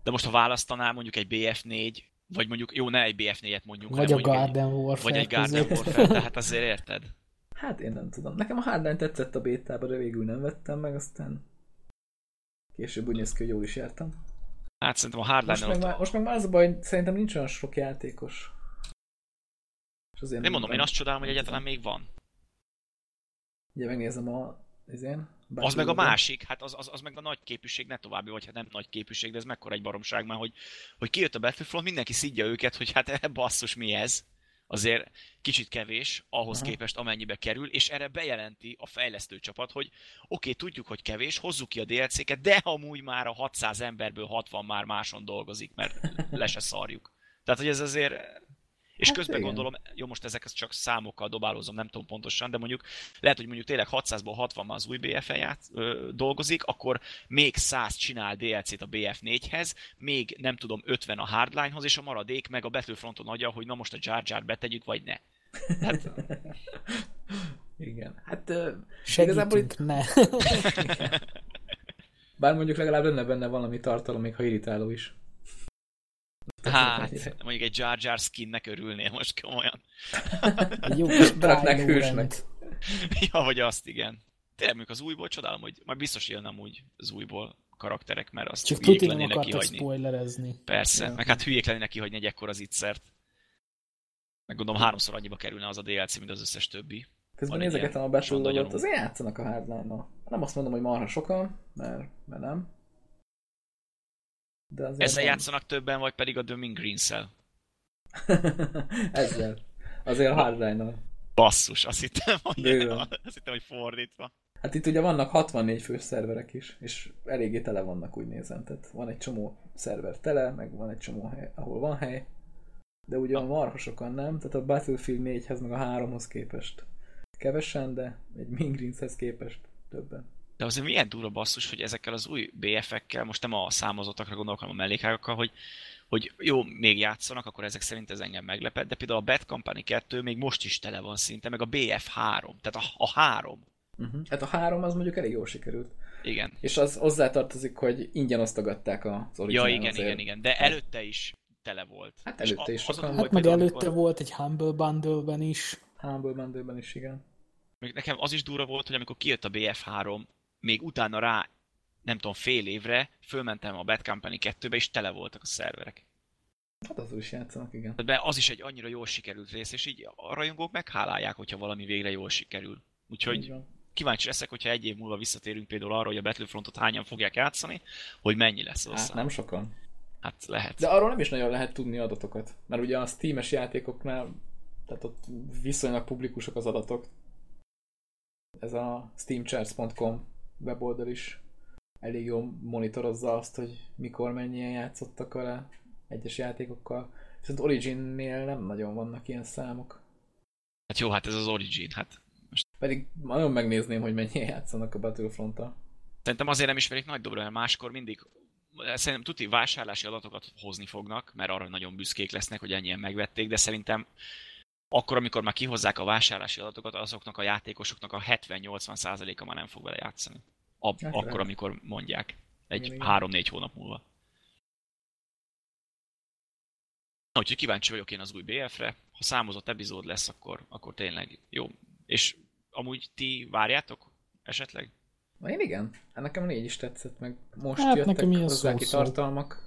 B: De most ha választanál mondjuk egy BF4, vagy mondjuk, jó, ne egy BF4-et mondjuk,
C: Vagy a Garden
B: egy,
C: Warfare
B: vagy egy Garden
C: között.
B: Warfare, tehát azért érted?
A: Hát én nem tudom. Nekem a Hardline tetszett a bétába, de végül nem vettem meg, aztán később úgy néz ki, hogy jól is jártam.
B: Hát szerintem a
A: Most
B: Hardline-nal
A: meg, már, most meg már az a baj, hogy szerintem nincs olyan sok játékos. És azért
B: Én mondom, én
A: nem-
B: azt csodálom, hogy egyáltalán még van.
A: Ugye megnézem a izén,
B: Az meg a másik, hát az, az, az meg a nagy képűség, ne további, vagy hát nem nagy képűség, de ez mekkora egy baromság már, hogy, hogy kijött a Battlefront, mindenki szidja őket, hogy hát basszus mi ez. Azért kicsit kevés ahhoz
A: Aha.
B: képest, amennyibe kerül, és erre bejelenti a fejlesztő csapat, hogy oké, okay, tudjuk, hogy kevés, hozzuk ki a DLC-ket, de amúgy már a 600 emberből 60 már máson dolgozik, mert le se szarjuk. Tehát, hogy ez azért... És
A: Hát
B: közben
A: igen.
B: gondolom, jó, most ezek csak számokkal dobálózom, nem tudom pontosan, de mondjuk lehet, hogy mondjuk tényleg 600-ból 60 már az új BF-en ját, ö, dolgozik, akkor még 100 csinál DLC-t a BF4-hez, még nem tudom 50 a Hardline-hoz, és a maradék meg a Battlefronton adja, hogy na most a Jar Jar betegyük, vagy ne. Hát,
A: Igen. Hát ö, Igazából
C: Segítünk, ne.
A: bár mondjuk legalább lenne benne valami tartalom, még ha irritáló is.
B: Hát mondjuk egy Jar Jar skinnek örülnél most komolyan.
C: Egy jó kis
A: Beraknák hősnek.
B: Ja, vagy azt, igen. Tényleg mondjuk az újból csodálom, hogy majd biztos jön amúgy az újból karakterek, mert azt
C: Csak
B: hülyék
C: nem
B: lennének
C: akartak
B: kihagyni.
C: spoilerezni.
B: Persze,
A: Ja.
B: meg hát hülyék lennének kihagyni egy ekkora zicsert. Meg gondolom háromszor annyiba kerülne az a DLC, mint az összes többi.
A: Közben nézegetem a
B: sonda
A: azért játszanak a hardline-nal. Nem azt mondom, hogy marha sokan, mert, mert nem. De azért
B: Ezzel
A: van.
B: játszanak többen, vagy pedig a Döming Greens-szel?
A: Ezzel. Azért a hardline-nal.
B: Basszus, azt hittem, hogy,
A: Bőven.
B: azt hittem, hogy fordítva.
A: Hát itt ugye vannak 64 fős szerverek is, és eléggé tele vannak úgy nézem. Tehát van egy csomó szerver tele, meg van egy csomó hely, ahol van hely, de ugye a marha sokan nem, tehát a Battlefield 4-hez meg a 3-hoz képest kevesen, de egy Mingrinshez képest többen.
B: De azért milyen durva basszus, hogy ezekkel az új BF-ekkel, most nem a számozottakra gondolok, hanem a mellékágokkal, hogy, hogy jó, még játszanak, akkor ezek szerint ez engem meglepett, de például a Bad Company 2 még most is tele van szinte, meg a BF3, tehát a, a 3.
A: Uh-huh. Hát a 3 az mondjuk elég jól sikerült.
B: Igen.
A: És az hozzátartozik, hogy ingyen osztogatták az
B: Ja,
A: originál
B: igen,
A: azért.
B: igen, igen, de előtte is tele volt.
A: Hát előtte is
B: azon
C: Hát meg előtte
B: amikor-
C: volt egy Humble Bundle-ben is.
A: Humble bundle is, igen.
B: Még nekem az is durva volt, hogy amikor kijött a BF3, még utána rá, nem tudom, fél évre, fölmentem a Bad Company 2-be, és tele voltak a szerverek.
A: Hát azul is játszanak, igen.
B: Be az is egy annyira jól sikerült rész, és így a rajongók meghálálják, hogyha valami végre jól sikerül. Úgyhogy kíváncsi leszek, hogyha egy év múlva visszatérünk például arra, hogy a Battlefrontot hányan fogják játszani, hogy mennyi lesz az
A: Hát nem sokan.
B: Hát lehet.
A: De arról nem is nagyon lehet tudni adatokat. Mert ugye a Steam-es játékoknál, tehát ott viszonylag publikusok az adatok. Ez a steamcharts.com weboldal is elég jól monitorozza azt, hogy mikor mennyien játszottak vele egyes játékokkal. Viszont Origin-nél nem nagyon vannak ilyen számok.
B: Hát jó, hát ez az Origin, hát
A: Pedig nagyon megnézném, hogy mennyien játszanak a Battlefront-tal.
B: Szerintem azért nem ismerik nagy dobra, mert máskor mindig szerintem tuti vásárlási adatokat hozni fognak, mert arra nagyon büszkék lesznek, hogy ennyien megvették, de szerintem akkor, amikor már kihozzák a vásárlási adatokat, azoknak a játékosoknak a 70-80%-a már nem fog vele játszani. Ab,
A: Hát
B: akkor,
A: lehet.
B: amikor mondják. Egy
A: Igen, igen.
B: 3-4 hónap múlva. Na, úgyhogy kíváncsi vagyok én az új BF-re. Ha számozott epizód lesz, akkor, akkor tényleg jó. És amúgy ti várjátok esetleg?
A: Na én igen, hát nekem négy is tetszett, meg most
C: Hát
A: jöttek
C: nekem
A: hozzá ki tartalmak.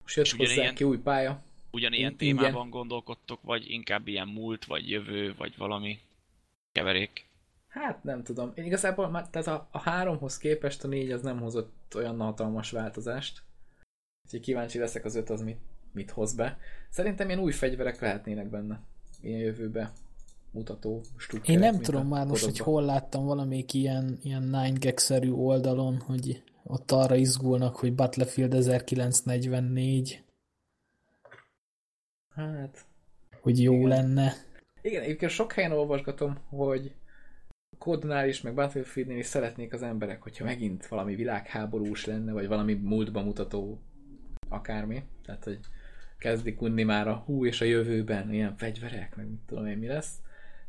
A: Most jött
B: És
A: hozzá ki új pálya.
B: Ugyanilyen
A: In-
B: témában gondolkodtok, vagy inkább ilyen múlt, vagy jövő, vagy valami keverék?
A: Hát nem tudom. Én igazából már, tehát a, a háromhoz képest a négy az nem hozott olyan hatalmas változást. Úgyhogy kíváncsi leszek az öt az mit, mit hoz be. Szerintem ilyen új fegyverek lehetnének benne. Ilyen jövőbe mutató struckerek.
C: Én nem tudom már most, hogy hol láttam valamelyik ilyen, ilyen 9 oldalon, hogy ott arra izgulnak, hogy Battlefield 1944,
A: Hát,
C: hogy jó
A: Igen.
C: lenne.
A: igen, egyébként sok helyen olvasgatom, hogy Kódnál is, meg Battlefieldnél is szeretnék az emberek, hogyha megint valami világháborús lenne, vagy valami múltba mutató akármi. Tehát, hogy kezdik unni már a hú és a jövőben ilyen fegyverek, meg mit tudom én mi lesz.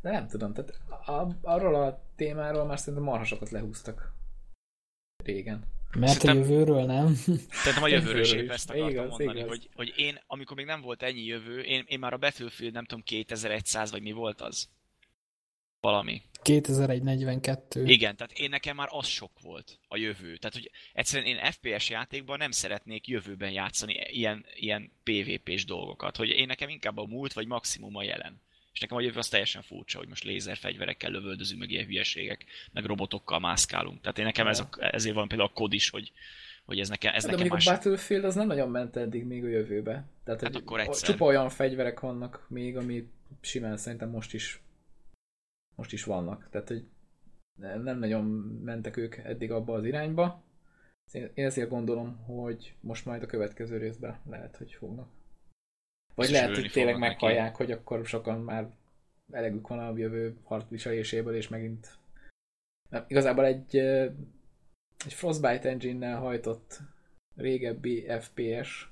A: De nem tudom, tehát a, arról a témáról már szerintem marha sokat lehúztak régen.
C: Mert
B: Szerintem-
C: a jövőről nem.
B: Szerintem a jövőről is épp ezt akartam
A: Igaz,
B: mondani,
A: igaz.
B: Hogy, hogy én, amikor még nem volt ennyi jövő, én, én már a Battlefield nem tudom 2100 vagy mi volt az? Valami.
C: 2042.
B: Igen, tehát én nekem már az sok volt a jövő. Tehát, hogy egyszerűen én FPS játékban nem szeretnék jövőben játszani ilyen, ilyen PvP-s dolgokat. Hogy én nekem inkább a múlt, vagy maximum a jelen. És nekem a jövő az teljesen furcsa, hogy most lézerfegyverekkel lövöldözünk, meg ilyen hülyeségek, meg robotokkal mászkálunk. Tehát én nekem ez a, ezért van például a kod is, hogy, hogy ez nekem, ez
A: de
B: nekem más.
A: a Battlefield az nem nagyon ment eddig még a jövőbe. Tehát
B: Hát
A: hogy
B: akkor egyszer.
A: csupa olyan fegyverek vannak még, ami simán szerintem most is most is vannak. Tehát, hogy nem nagyon mentek ők eddig abba az irányba. Én én ezért gondolom, hogy most majd a következő részben lehet, hogy fognak. Vagy lehet, hogy tényleg
B: fognak neki.
A: meghallják, hogy akkor sokan már elegük van a jövő harcviseléséből, és megint nem, igazából egy, egy Frostbite engine-nel hajtott régebbi FPS,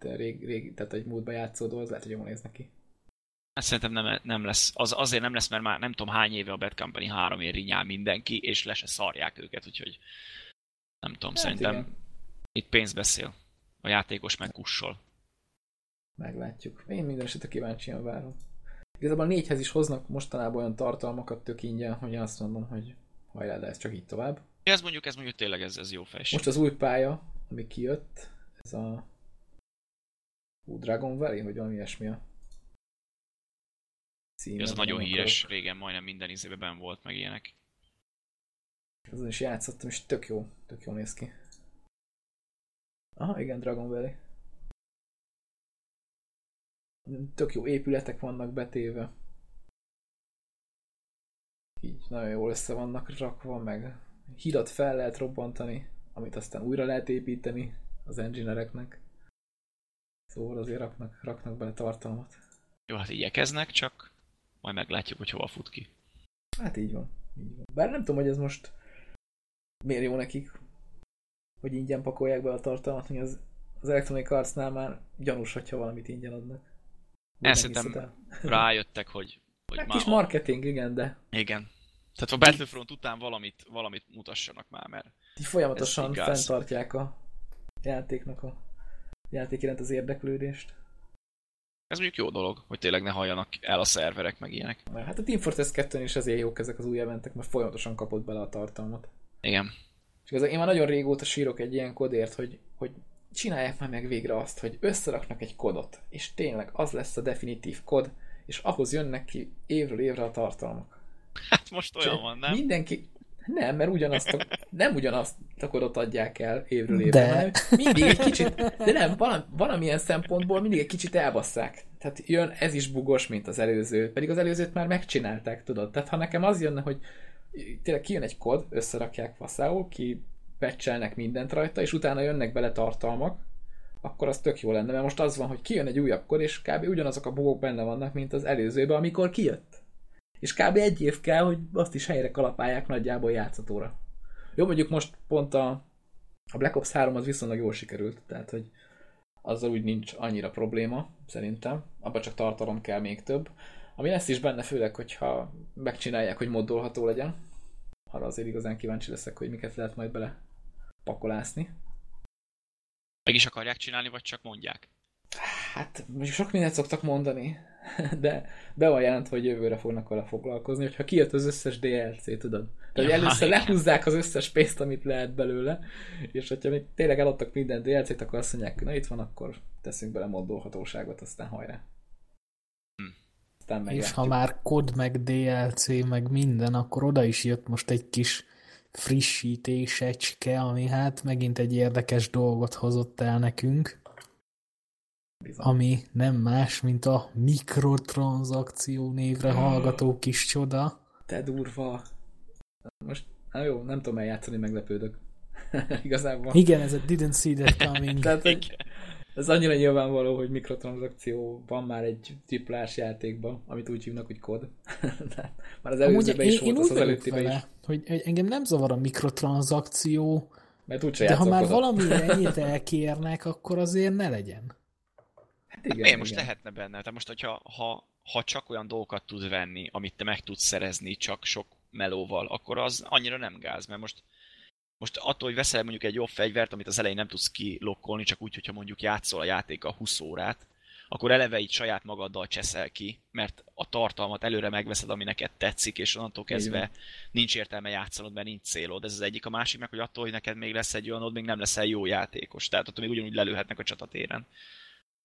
A: de rég, rég, tehát egy múltba játszódó, az lehet, hogy jól néz neki.
B: Hát szerintem nem, nem lesz. Az azért nem lesz, mert már nem tudom hány éve a Bad Company 3 ér rinyál mindenki, és le se szarják őket, úgyhogy nem tudom,
A: Hát
B: szerintem
A: igen.
B: itt pénz beszél. A játékos meg kussol.
A: Meglátjuk. Én minden esetre kíváncsian várom. Igazából négyhez is hoznak mostanában olyan tartalmakat tök ingyen, hogy azt mondom, hogy hajrá, de ez csak így tovább.
B: Ez mondjuk, ez mondjuk tényleg ez, ez jó felség.
A: Most az új pálya, ami kijött, ez a Ú, Dragon Valley, vagy valami ilyesmi a címe.
B: Ez a nagyon híres,
A: akarok.
B: régen majdnem minden izében ben volt meg ilyenek.
A: Azon is játszottam, és tök jó, tök jó néz ki. Aha, igen, Dragon Valley. Tök jó épületek vannak betéve. Így nagyon jól össze vannak rakva, meg hidat fel lehet robbantani, amit aztán újra lehet építeni az engineereknek. Szóval azért raknak, raknak bele tartalmat.
B: Jó, hát igyekeznek, csak majd meglátjuk, hogy hova fut ki.
A: Hát így van. Így van. Bár nem tudom, hogy ez most miért jó nekik, hogy ingyen pakolják be a tartalmat, hogy az, az Electronic Arts-nál már gyanús, hogyha valamit ingyen adnak. Nem
B: szerintem. Rájöttek, hogy, hogy
A: Hát
B: már...
A: kis marketing, igen, de
B: Igen. Tehát a Battlefront után valamit, valamit mutassanak már, mert
A: így folyamatosan fenntartják a játéknak a játék iránt az érdeklődést.
B: ez mondjuk jó dolog, hogy tényleg ne halljanak el a szerverek, meg ilyenek.
A: Hát a Team Fortress 2 is azért jók ezek az új eventek, mert folyamatosan kapott bele a tartalmat.
B: Igen.
A: És igazán én már nagyon régóta sírok egy ilyen kodért, hogy, hogy csinálják már meg végre azt, hogy összeraknak egy kodot, és tényleg az lesz a definitív kod, és ahhoz jönnek ki évről évre a tartalmak.
B: Hát most olyan van, nem?
A: Mindenki... Nem, mert ugyanazt a, nem ugyanazt a kodot adják el évről évre,
C: De.
A: hanem mindig egy kicsit, de nem, valami, valamilyen szempontból mindig egy kicsit elbasszák. Tehát jön, ez is bugos, mint az előző, pedig az előzőt már megcsinálták, tudod. Tehát ha nekem az jönne, hogy tényleg kijön egy kod, összerakják faszául, ki patchelnek mindent rajta, és utána jönnek bele tartalmak, akkor az tök jó lenne, mert most az van, hogy kijön egy újabb kod, és kb. ugyanazok a bugok benne vannak, mint az előzőben, amikor kijött. És kb. egy év kell, hogy azt is helyre kalapálják nagyjából játszatóra. Jó, mondjuk most pont a, a Black Ops 3 az viszonylag jól sikerült, tehát hogy azzal úgy nincs annyira probléma, szerintem. Abba csak tartalom kell még több. Ami lesz is benne, főleg, hogyha megcsinálják, hogy moddolható legyen. Arra azért igazán kíváncsi leszek, hogy miket lehet majd bele pakolászni.
B: Meg is akarják csinálni, vagy csak mondják?
A: Hát, mondjuk sok mindent szoktak mondani, de be van jelentve, hogy jövőre fognak vele foglalkozni, hogyha kijött az összes DLC, tudod? Tehát
B: Ja,
A: először
B: igen.
A: lehúzzák az összes pénzt, amit lehet belőle, és hogyha még tényleg eladtak minden DLC-t, akkor azt mondják, hogy na itt van, akkor teszünk bele moddolhatóságot, aztán hajrá.
B: Hm.
A: Aztán
C: És ha már kod, meg DLC, meg minden, akkor oda is jött most egy kis frissítésecske, ami hát megint egy érdekes dolgot hozott el nekünk,
A: Bizony.
C: ami nem más, mint a mikrotranszakció névre hallgató kis csoda.
A: Te durva. Most, na jó, nem tudom eljátszani, meglepődök. Igazából.
C: Igen, ez a didn't see that coming.
A: Tehát, hogy
B: Igen.
A: Ez annyira nyilvánvaló, hogy mikrotranszakció van már egy triplás játékban, amit úgy hívnak, hogy kod. De már az előzőben
C: én,
A: is
C: én
A: volt, az
C: úgy
A: az
C: vagyok
A: előttiben is.
C: hogy, hogy engem nem zavar a mikrotranszakció,
A: Mert úgyse
C: de ha már
A: kodot.
C: valami ennyit elkérnek, akkor azért ne legyen.
A: Hát igen,
B: Miért most
A: igen.
B: lehetne benne? Tehát most, hogyha ha, ha csak olyan dolgokat tud venni, amit te meg tudsz szerezni csak sok melóval, akkor az annyira nem gáz, mert most most attól, hogy veszel mondjuk egy jobb fegyvert, amit az elején nem tudsz kilokkolni, csak úgy, hogyha mondjuk játszol a játéka 20 órát, akkor eleve így saját magaddal cseszel ki, mert a tartalmat előre megveszed, ami neked tetszik, és onnantól kezdve nincs értelme játszanod, mert nincs célod. Ez az egyik. A másik meg, hogy attól, hogy neked még lesz egy olyanod, még nem leszel jó játékos. Tehát attól még ugyanúgy lelőhetnek a csatatéren.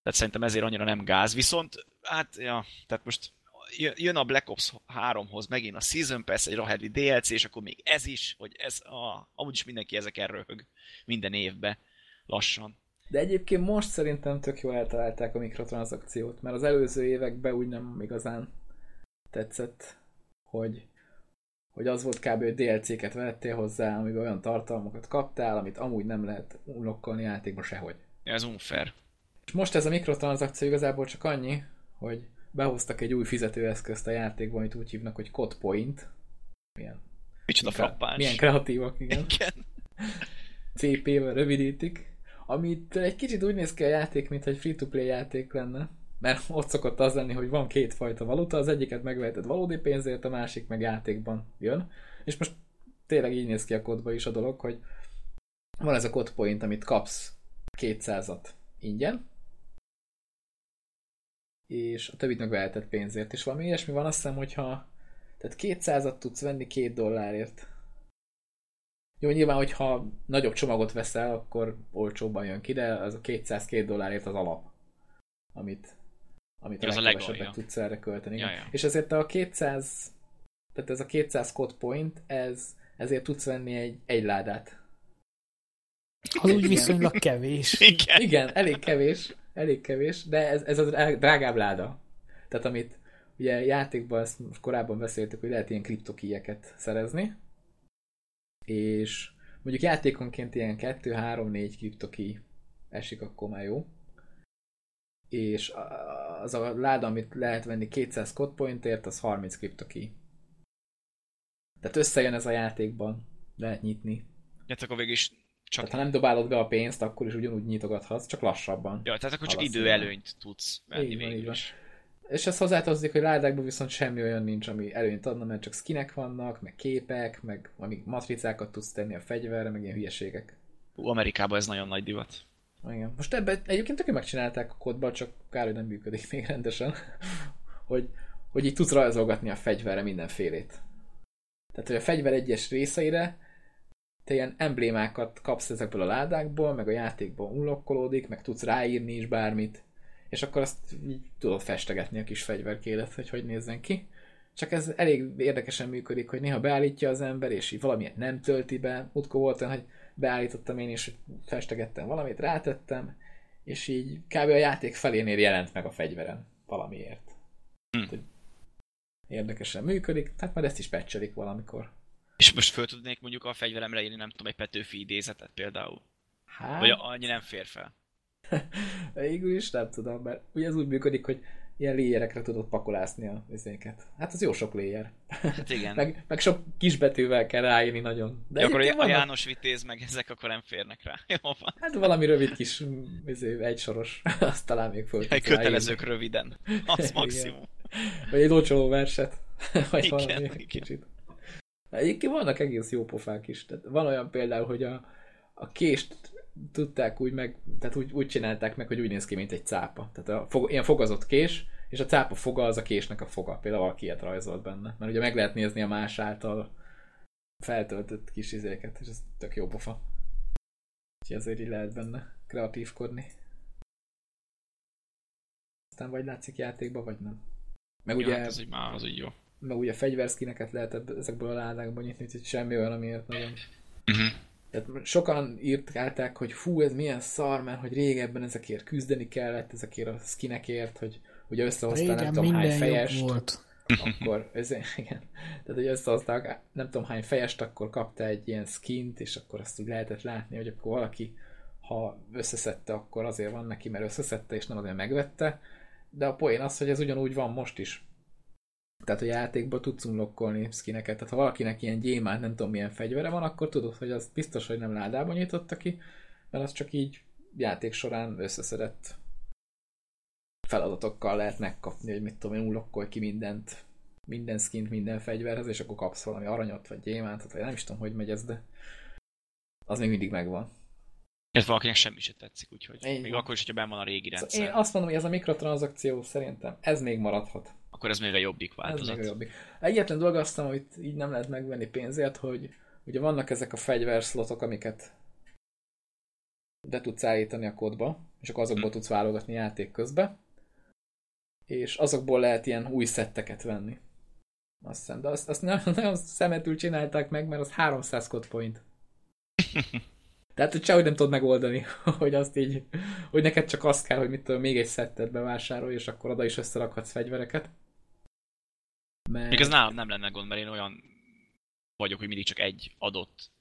B: Tehát szerintem ezért annyira nem gáz. Viszont, hát, ja, tehát most jön- a Black Ops 3-hoz megint a Season Pass, egy Rahedli DLC, és akkor még ez is, hogy ez, a, amúgy is mindenki ezeken röhög minden évbe lassan.
A: De egyébként most szerintem tök jól eltalálták a mikrotranszakciót, mert az előző években úgy nem igazán tetszett, hogy, hogy az volt kb. hogy DLC-ket vettél hozzá, amiben olyan tartalmakat kaptál, amit amúgy nem lehet unlokkolni játékba sehogy.
B: Ja, Ez unfair.
A: És most ez a mikrotranszakció igazából csak annyi, hogy behoztak egy új fizetőeszközt a játékba, amit úgy hívnak, hogy Code Point. Milyen,
B: Micsoda
A: milyen,
B: frappáns.
A: milyen kreatívak, igen.
B: Igen.
A: CP-vel rövidítik, amit egy kicsit úgy néz ki a játék, mintha egy free-to-play játék lenne, mert ott szokott az lenni, hogy van két fajta valuta, az egyiket megveheted valódi pénzért, a másik meg játékban jön, és most tényleg így néz ki a kodba is a dolog, hogy van ez a code point, amit kapsz 200-at ingyen, és a többit meg pénzért, és valami ilyesmi van, azt hiszem, hogyha tehát 200-at tudsz venni két dollárért. Jó, nyilván, hogyha nagyobb csomagot veszel, akkor olcsóbban jön ki, de az a 202 dollárért az alap, amit amit
B: Ja,
A: a legkevesebbet tudsz erre költeni.
B: Ja, ja.
A: És ezért a 200, tehát ez a 200 code point, ez, ezért tudsz venni egy, egy ládát.
C: Az úgy viszonylag kevés.
B: Igen.
A: Igen, elég kevés, elég kevés, de ez, ez a drá- drágább láda. Tehát amit ugye játékban, ezt korábban beszéltük, hogy lehet ilyen kriptokíjeket szerezni, és mondjuk játékonként ilyen 2, 3, 4 kriptokí esik, akkor már jó. És az a láda, amit lehet venni 200 code pointért, az 30 kriptokí. Tehát összejön ez a játékban, lehet nyitni.
B: Ja, akkor végig is csak,
A: Tehát ha nem dobálod be a pénzt, akkor is ugyanúgy nyitogathatsz, csak lassabban.
B: ja, tehát akkor csak időelőnyt tudsz venni
A: Így van, így van. És ez hozzátartozik, hogy ládákban viszont semmi olyan nincs, ami előnyt adna, mert csak skinek vannak, meg képek, meg amik matricákat tudsz tenni a fegyverre, meg ilyen hülyeségek.
B: Ú, Amerikában ez nagyon nagy divat.
A: Igen. Most ebben egyébként tökéletesen megcsinálták a kódban, csak kár, hogy nem működik még rendesen, hogy, hogy így tudsz rajzolgatni a fegyverre mindenfélét. Tehát, hogy a fegyver egyes részeire te ilyen emblémákat kapsz ezekből a ládákból, meg a játékból unlokkolódik, meg tudsz ráírni is bármit, és akkor azt így tudod festegetni a kis fegyverkélet, hogy hogy nézzen ki. Csak ez elég érdekesen működik, hogy néha beállítja az ember, és így valamiért nem tölti be. Múltkor volt olyan, hogy beállítottam én is, hogy festegettem valamit, rátettem, és így kb. a játék felénél jelent meg a fegyverem valamiért.
B: Hm.
A: Érdekesen működik, hát majd ezt is patchelik valamikor.
B: És most föl tudnék mondjuk a fegyveremre írni, nem tudom, egy Petőfi idézetet például.
A: Hát,
B: Vagy annyi nem fér fel.
A: végül is nem tudom, mert ugye ez úgy működik, hogy ilyen léjerekre tudod pakolászni a vizéket. Hát az jó sok léjer.
B: Hát igen.
A: Meg, meg sok kisbetűvel kell ráírni nagyon. De
B: De akkor a
A: vannak-
B: János Vitéz meg ezek akkor nem férnek rá. Jó van.
A: Hát valami rövid kis izé, egysoros, azt talán még föl tudsz
B: kötelezők röviden. Az maximum.
A: Vagy egy locsoló verset. Vagy
B: Igen,
A: valami
B: igen.
A: kicsit. Egyébként vannak egész jó pofák is. Tehát van olyan például, hogy a, a kést tudták úgy meg, tehát úgy, úgy csinálták meg, hogy úgy néz ki, mint egy cápa. Tehát a fog, ilyen fogazott kés, és a cápa foga az a késnek a foga. Például valaki ilyet rajzolt benne. Mert ugye meg lehet nézni a más által feltöltött kis izéket, és ez tök jó pofa. Úgyhogy azért így lehet benne kreatívkodni. Aztán vagy látszik játékba, vagy nem. Meg
B: Ugye,
A: ugye,
B: ja, hát az úgy már az úgy jó.
A: Meg ugye fegyverszkineket lehet ezekből a ládákból nyitni, úgyhogy semmi olyan, amiért nagyon
B: Uh-huh.
A: tehát sokan írtkálták, hogy fú, ez milyen szar, mert hogy régebben ezekért küzdeni kellett, ezekért a skinekért, hogy ugye összehoztál nem tudom hány fejest,
C: volt.
A: akkor ez, igen. Tehát, hogy összehozták nem tudom hány fejest, akkor kapta egy ilyen skint, és akkor azt úgy lehetett látni, hogy akkor valaki, ha összeszedte, akkor azért van neki, mert összeszedte, és nem azért megvette. De a poén az, hogy ez ugyanúgy van most is. Tehát a játékban tudsz unlokkolni skineket. Tehát ha valakinek ilyen gyémánt, nem tudom milyen fegyvere van, akkor tudod, hogy az biztos, hogy nem ládában nyitotta ki, mert az csak így játék során összeszedett feladatokkal lehet megkapni, hogy mit tudom én, unlokkolj ki mindent, minden skint, minden fegyverhez, és akkor kapsz valami aranyat, vagy gyémántot, vagy nem is tudom, hogy megy ez, de az még mindig megvan.
B: Ez valakinek semmi se tetszik, úgyhogy
A: Így
B: még
A: van.
B: akkor is, hogyha benn van a régi rendszer,
A: Szóval én azt mondom, hogy ez a mikrotranszakció szerintem ez még maradhat.
B: Akkor ez még a jobbik
A: Ez
B: változat.
A: még a jobbik. Egyetlen dolog azt hiszem, amit így nem lehet megvenni pénzért, hogy ugye vannak ezek a fegyverszlotok, amiket be tudsz állítani a kódba, és akkor azokból tudsz válogatni játék közben, és azokból lehet ilyen új szetteket venni. Azt hiszem, de azt, azt nem, nagyon szemetül csinálták meg, mert az 300 code point. Tehát, hogy sehogy nem tudod megoldani, hogy azt így, hogy neked csak azt kell, hogy mit tudom, még egy szettet bevásárolj, és akkor oda is összerakhatsz fegyvereket. Mert...
B: Még ez nálam nem lenne gond, mert én olyan vagyok, hogy mindig csak egy adott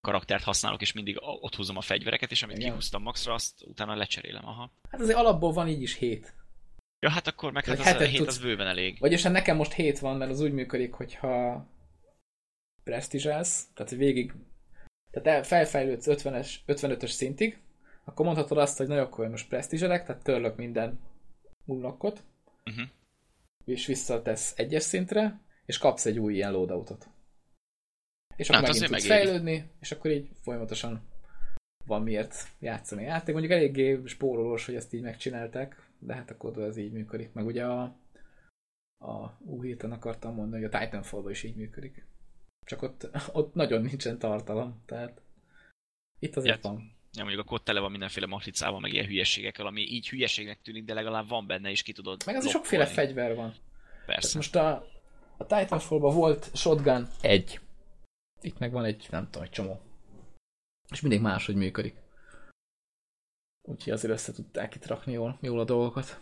B: karaktert használok, és mindig ott húzom a fegyvereket, és amit
A: Igen.
B: kihúztam maxra, azt utána lecserélem. Aha.
A: Hát azért alapból van így is hét.
B: Ja, hát akkor meg hát az a hét
A: tudsz-
B: az bőven elég.
A: Vagyis hát nekem most hét van, mert az úgy működik, hogyha presztizsálsz, tehát végig, tehát el- felfejlődsz 50-es, 55-ös szintig, akkor mondhatod azt, hogy na jó, akkor most presztizselek, tehát törlök minden unlockot,
B: Uh-huh.
A: És visszatesz egyes szintre, és kapsz egy új ilyen loadoutot. És akkor
B: Hát
A: megint tudsz
B: megéri.
A: fejlődni, és akkor így folyamatosan van miért játszani a játék. Mondjuk eléggé spórolós, hogy ezt így megcsinálták, de hát akkor ez így működik. Meg ugye a, a ú, hirtelen akartam mondani, hogy a titanfall is így működik. Csak ott, ott nagyon nincsen tartalom, tehát itt azért
B: Ja.
A: van.
B: Ja, mondjuk a kod tele van mindenféle matricával, meg ilyen hülyeségekkel, ami így hülyeségnek tűnik, de legalább van benne, és ki tudod
A: Meg az sokféle fegyver van. Tehát
B: Persze.
A: most a, a Titanfall-ban volt shotgun egy. Itt meg van egy, nem tudom, egy csomó. És mindig máshogy működik. Úgyhogy azért össze tudták itt rakni jól, jól a dolgokat.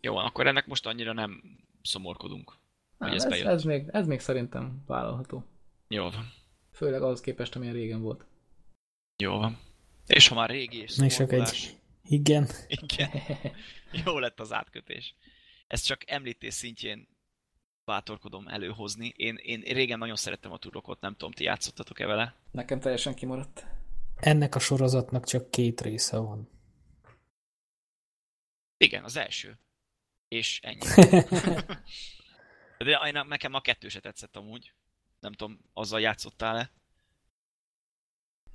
B: Jó, van, akkor ennek most annyira nem szomorkodunk.
A: Nem,
B: Hogy ez
A: ez,
B: bejött.
A: ez, még, ez még szerintem vállalható.
B: Jó van.
A: Főleg ahhoz képest, amilyen régen volt.
B: Jó van. És ha már régi és
C: Még csak egy... Igen.
B: Igen. Jó lett az átkötés. Ezt csak említés szintjén bátorkodom előhozni. Én, én régen nagyon szerettem a turokot, nem tudom, ti játszottatok-e vele?
A: Nekem teljesen kimaradt.
C: Ennek a sorozatnak csak két része van.
B: Igen, az első. És ennyi. De nekem a kettő se tetszett amúgy. Nem tudom, azzal játszottál-e?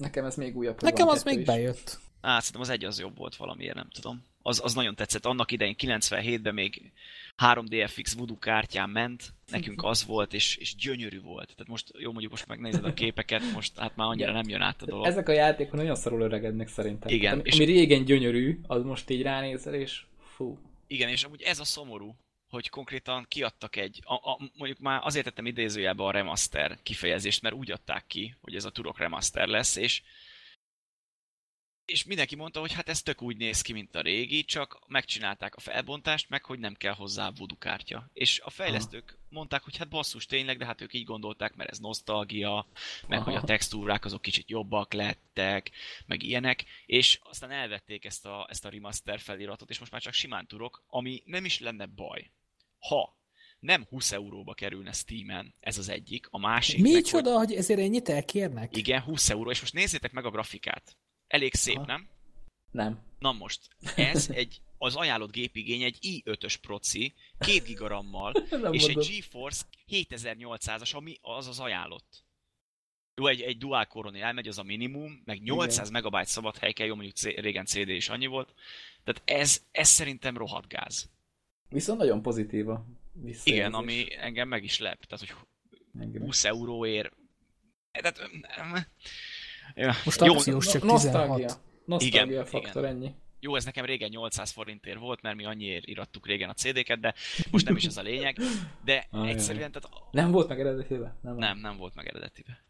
A: Nekem ez még újabb.
C: Nekem az még
A: is.
C: bejött.
B: Á, szerintem az egy az jobb volt valamiért, nem tudom. Az, az nagyon tetszett. Annak idején 97-ben még 3DFX Voodoo kártyán ment, nekünk az volt, és, és gyönyörű volt. Tehát most, jó mondjuk most megnézed a képeket, most hát már annyira nem jön át a dolog.
A: Ezek a játékok nagyon szarul öregednek szerintem.
B: Igen,
A: Ami,
B: és-
A: ami régen gyönyörű, az most így ránézel, és fú.
B: Igen, és amúgy ez a szomorú, hogy konkrétan kiadtak egy, a, a, mondjuk már azért tettem idézőjelbe a remaster kifejezést, mert úgy adták ki, hogy ez a Turok remaster lesz, és és mindenki mondta, hogy hát ez tök úgy néz ki, mint a régi, csak megcsinálták a felbontást, meg hogy nem kell hozzá voodoo kártya. És a fejlesztők mondták, hogy hát basszus tényleg, de hát ők így gondolták, mert ez nosztalgia, meg
A: Aha.
B: hogy a textúrák azok kicsit jobbak lettek, meg ilyenek, és aztán elvették ezt a, ezt a remaster feliratot, és most már csak simán turok, ami nem is lenne baj. Ha nem 20 euróba kerülne Steam-en, ez az egyik, a másik meg, hogy-
C: Micsoda, hogy ezért ennyit elkérnek?
B: igen, 20 euró, és most nézzétek meg a grafikát. Elég szép,
A: Aha.
B: nem?
A: Nem.
B: Na most, ez egy, az ajánlott gépigény egy i5-ös proci, 2 gigarammal, és
A: mondod.
B: egy GeForce 7800-as, ami az az ajánlott. Jó, egy, egy dual core elmegy, az a minimum, meg 800 megabyte szabad hely kell, jó, mondjuk C- régen CD is annyi volt. Tehát ez, ez szerintem rohadt gáz.
A: Viszont nagyon pozitív a.
B: Igen, ami engem meg is lep. Tehát, hogy
A: Engem.
B: 20 euróért... Tehát, ja,
C: Most
B: jó,
C: akciós csak
A: No-
C: 16.
A: Nosztalgia. Nosztalgia
B: Igen,
A: faktor, ennyi.
B: Jó, ez nekem régen 800 forintért volt, mert mi annyiért irattuk régen a CD-ket, de most nem is ez a lényeg. De
A: Ajaj.
B: egyszerűen, tehát
A: Nem volt meg eredetiben? Nem.
B: nem, nem volt meg eredetibe.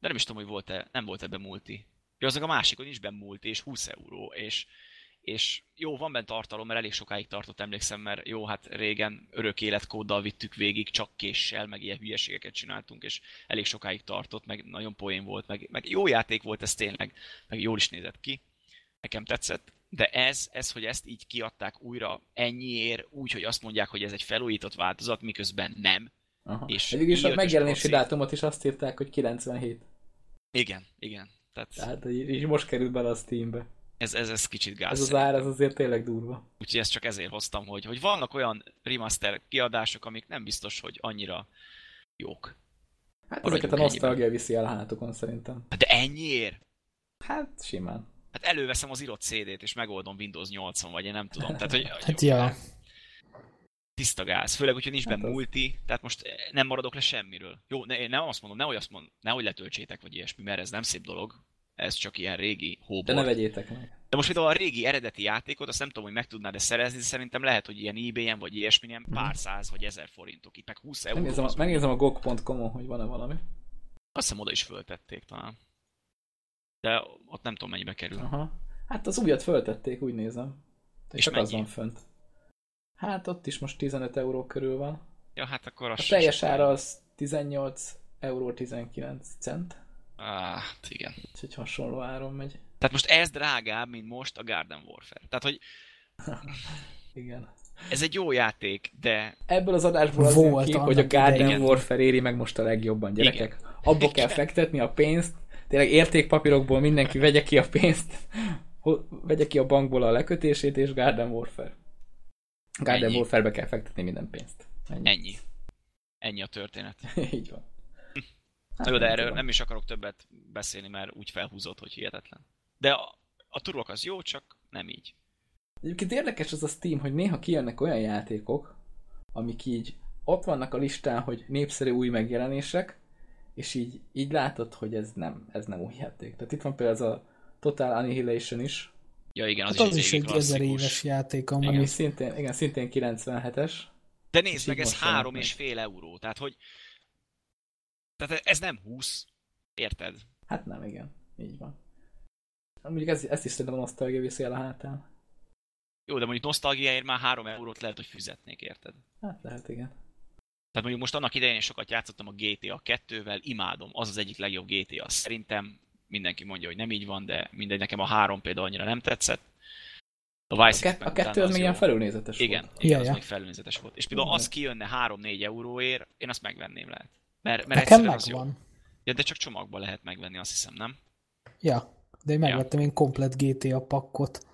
B: De nem is tudom, hogy volt-e, nem volt ebben multi. Ja, az meg a másik, hogy nincs benne multi, és 20 euró, és, és jó, van benne tartalom, mert elég sokáig tartott, emlékszem, mert jó, hát régen örök életkóddal vittük végig, csak késsel, meg ilyen hülyeségeket csináltunk, és elég sokáig tartott, meg nagyon poén volt, meg, meg jó játék volt ez tényleg, meg jól is nézett ki. Nekem tetszett, de ez, ez, hogy ezt így kiadták újra ennyiért, úgy, hogy azt mondják, hogy ez egy felújított változat, miközben nem.
A: Aha.
B: És
A: Egyébként is a
B: i5-ös
A: megjelenési
B: proci.
A: dátumot is azt írták, hogy 97.
B: Igen, igen. Tehát
A: Tehát így most került bele a Steambe.
B: Ez, ez, ez kicsit gáz.
A: Ez az ár, ez azért tényleg durva.
B: Úgyhogy ezt csak ezért hoztam, hogy, hogy vannak olyan remaster kiadások, amik nem biztos, hogy annyira jók.
A: Hát
B: Maradjunk
A: ezeket a nosztalgia viszi el a hátukon szerintem.
B: De ennyiért?
A: Hát simán.
B: Hát előveszem az írott CD-t, és megoldom Windows 8-on, vagy én nem tudom. Tehát, hogy
C: Hát ja.
B: tiszta gáz. Főleg, hogyha nincs
A: Hát
B: benne multi, tehát most nem maradok le semmiről. Jó, ne, én nem azt mondom, nehogy azt mondom, nehogy letöltsétek, vagy ilyesmi, mert ez nem szép dolog. Ez csak ilyen régi hóbor.
A: De ne vegyétek meg.
B: De most például a régi eredeti játékot, azt nem tudom, hogy meg tudnád-e szerezni, de szerintem lehet, hogy ilyen ebay-en vagy ilyesmi, ilyen pár száz vagy ezer forintok. Itt meg 20 euró.
A: Megnézem a,
B: az
A: megnézem a gog.com-on, hogy van-e valami.
B: Azt hiszem oda is föltették talán. De ott nem tudom mennyibe kerül.
A: Aha. Hát az újat föltették, úgy nézem. És csak az
B: mennyi?
A: van fönt. Hát ott is most 15 euró körül van.
B: Ja, hát akkor az
A: A teljes ára az 18 euró 19 cent.
B: Á, hát igen.
A: Úgyhogy hasonló áron megy.
B: Tehát most ez drágább, mint most a Garden Warfare. Tehát, hogy
A: Igen.
B: ez egy jó játék, de
A: Ebből az adásból az
C: Volt
A: ki, hogy a Garden
B: idején.
A: Warfare éri meg most a legjobban, gyerekek. Abba kell fektetni a pénzt, tényleg értékpapírokból mindenki vegye ki a pénzt, vegye ki a bankból a lekötését, és Garden Warfare. Garden
B: Ennyi.
A: Warfare-be kell fektetni minden pénzt. Ennyi.
B: ennyi. Ennyi a történet.
A: Így van.
B: Hát, jó, de erről
A: tudom.
B: nem is akarok többet beszélni, mert úgy felhúzott, hogy hihetetlen. De a, a turok az jó, csak nem így.
A: Egyébként érdekes az a Steam, hogy néha kijönnek olyan játékok, amik így ott vannak a listán, hogy népszerű új megjelenések, és így, így látod, hogy ez nem, ez nem új játék. Tehát itt van például az a Total Annihilation is,
B: Ja igen, az
C: Hát
B: is
C: az is egy ezer éves játék
A: ami
C: amúgy.
A: szintén, igen, szintén 97-es.
B: De nézd meg, ez három és fél euró. Tehát, hogy... Tehát ez nem 20. Érted?
A: Hát nem, igen. Így van. Mondjuk ez, ezt is szerintem a nosztalgia viszi el a hátán.
B: Jó, de mondjuk nosztalgiáért már 3 eurót lehet, hogy fizetnék, érted?
A: Hát lehet, igen.
B: Tehát mondjuk most annak idején sokat játszottam a GTA 2-vel, imádom, az az egyik legjobb GTA. Szerintem mindenki mondja, hogy nem így van, de mindegy, nekem a három például annyira nem tetszett. A
A: A,
B: Vice
A: kett,
B: City
A: a kettő az még ilyen felülnézetes
B: Igen,
A: volt.
B: igen
C: Ja,
B: az még felülnézetes volt. És például
A: Igen.
B: az kijönne 3-4 euróért, én azt megvenném lehet. Mert, mert
C: Nekem
B: jó.
C: megvan.
B: Ja, de csak csomagban lehet megvenni, azt hiszem, nem?
C: Ja, de én megvettem én komplet GTA pakkot.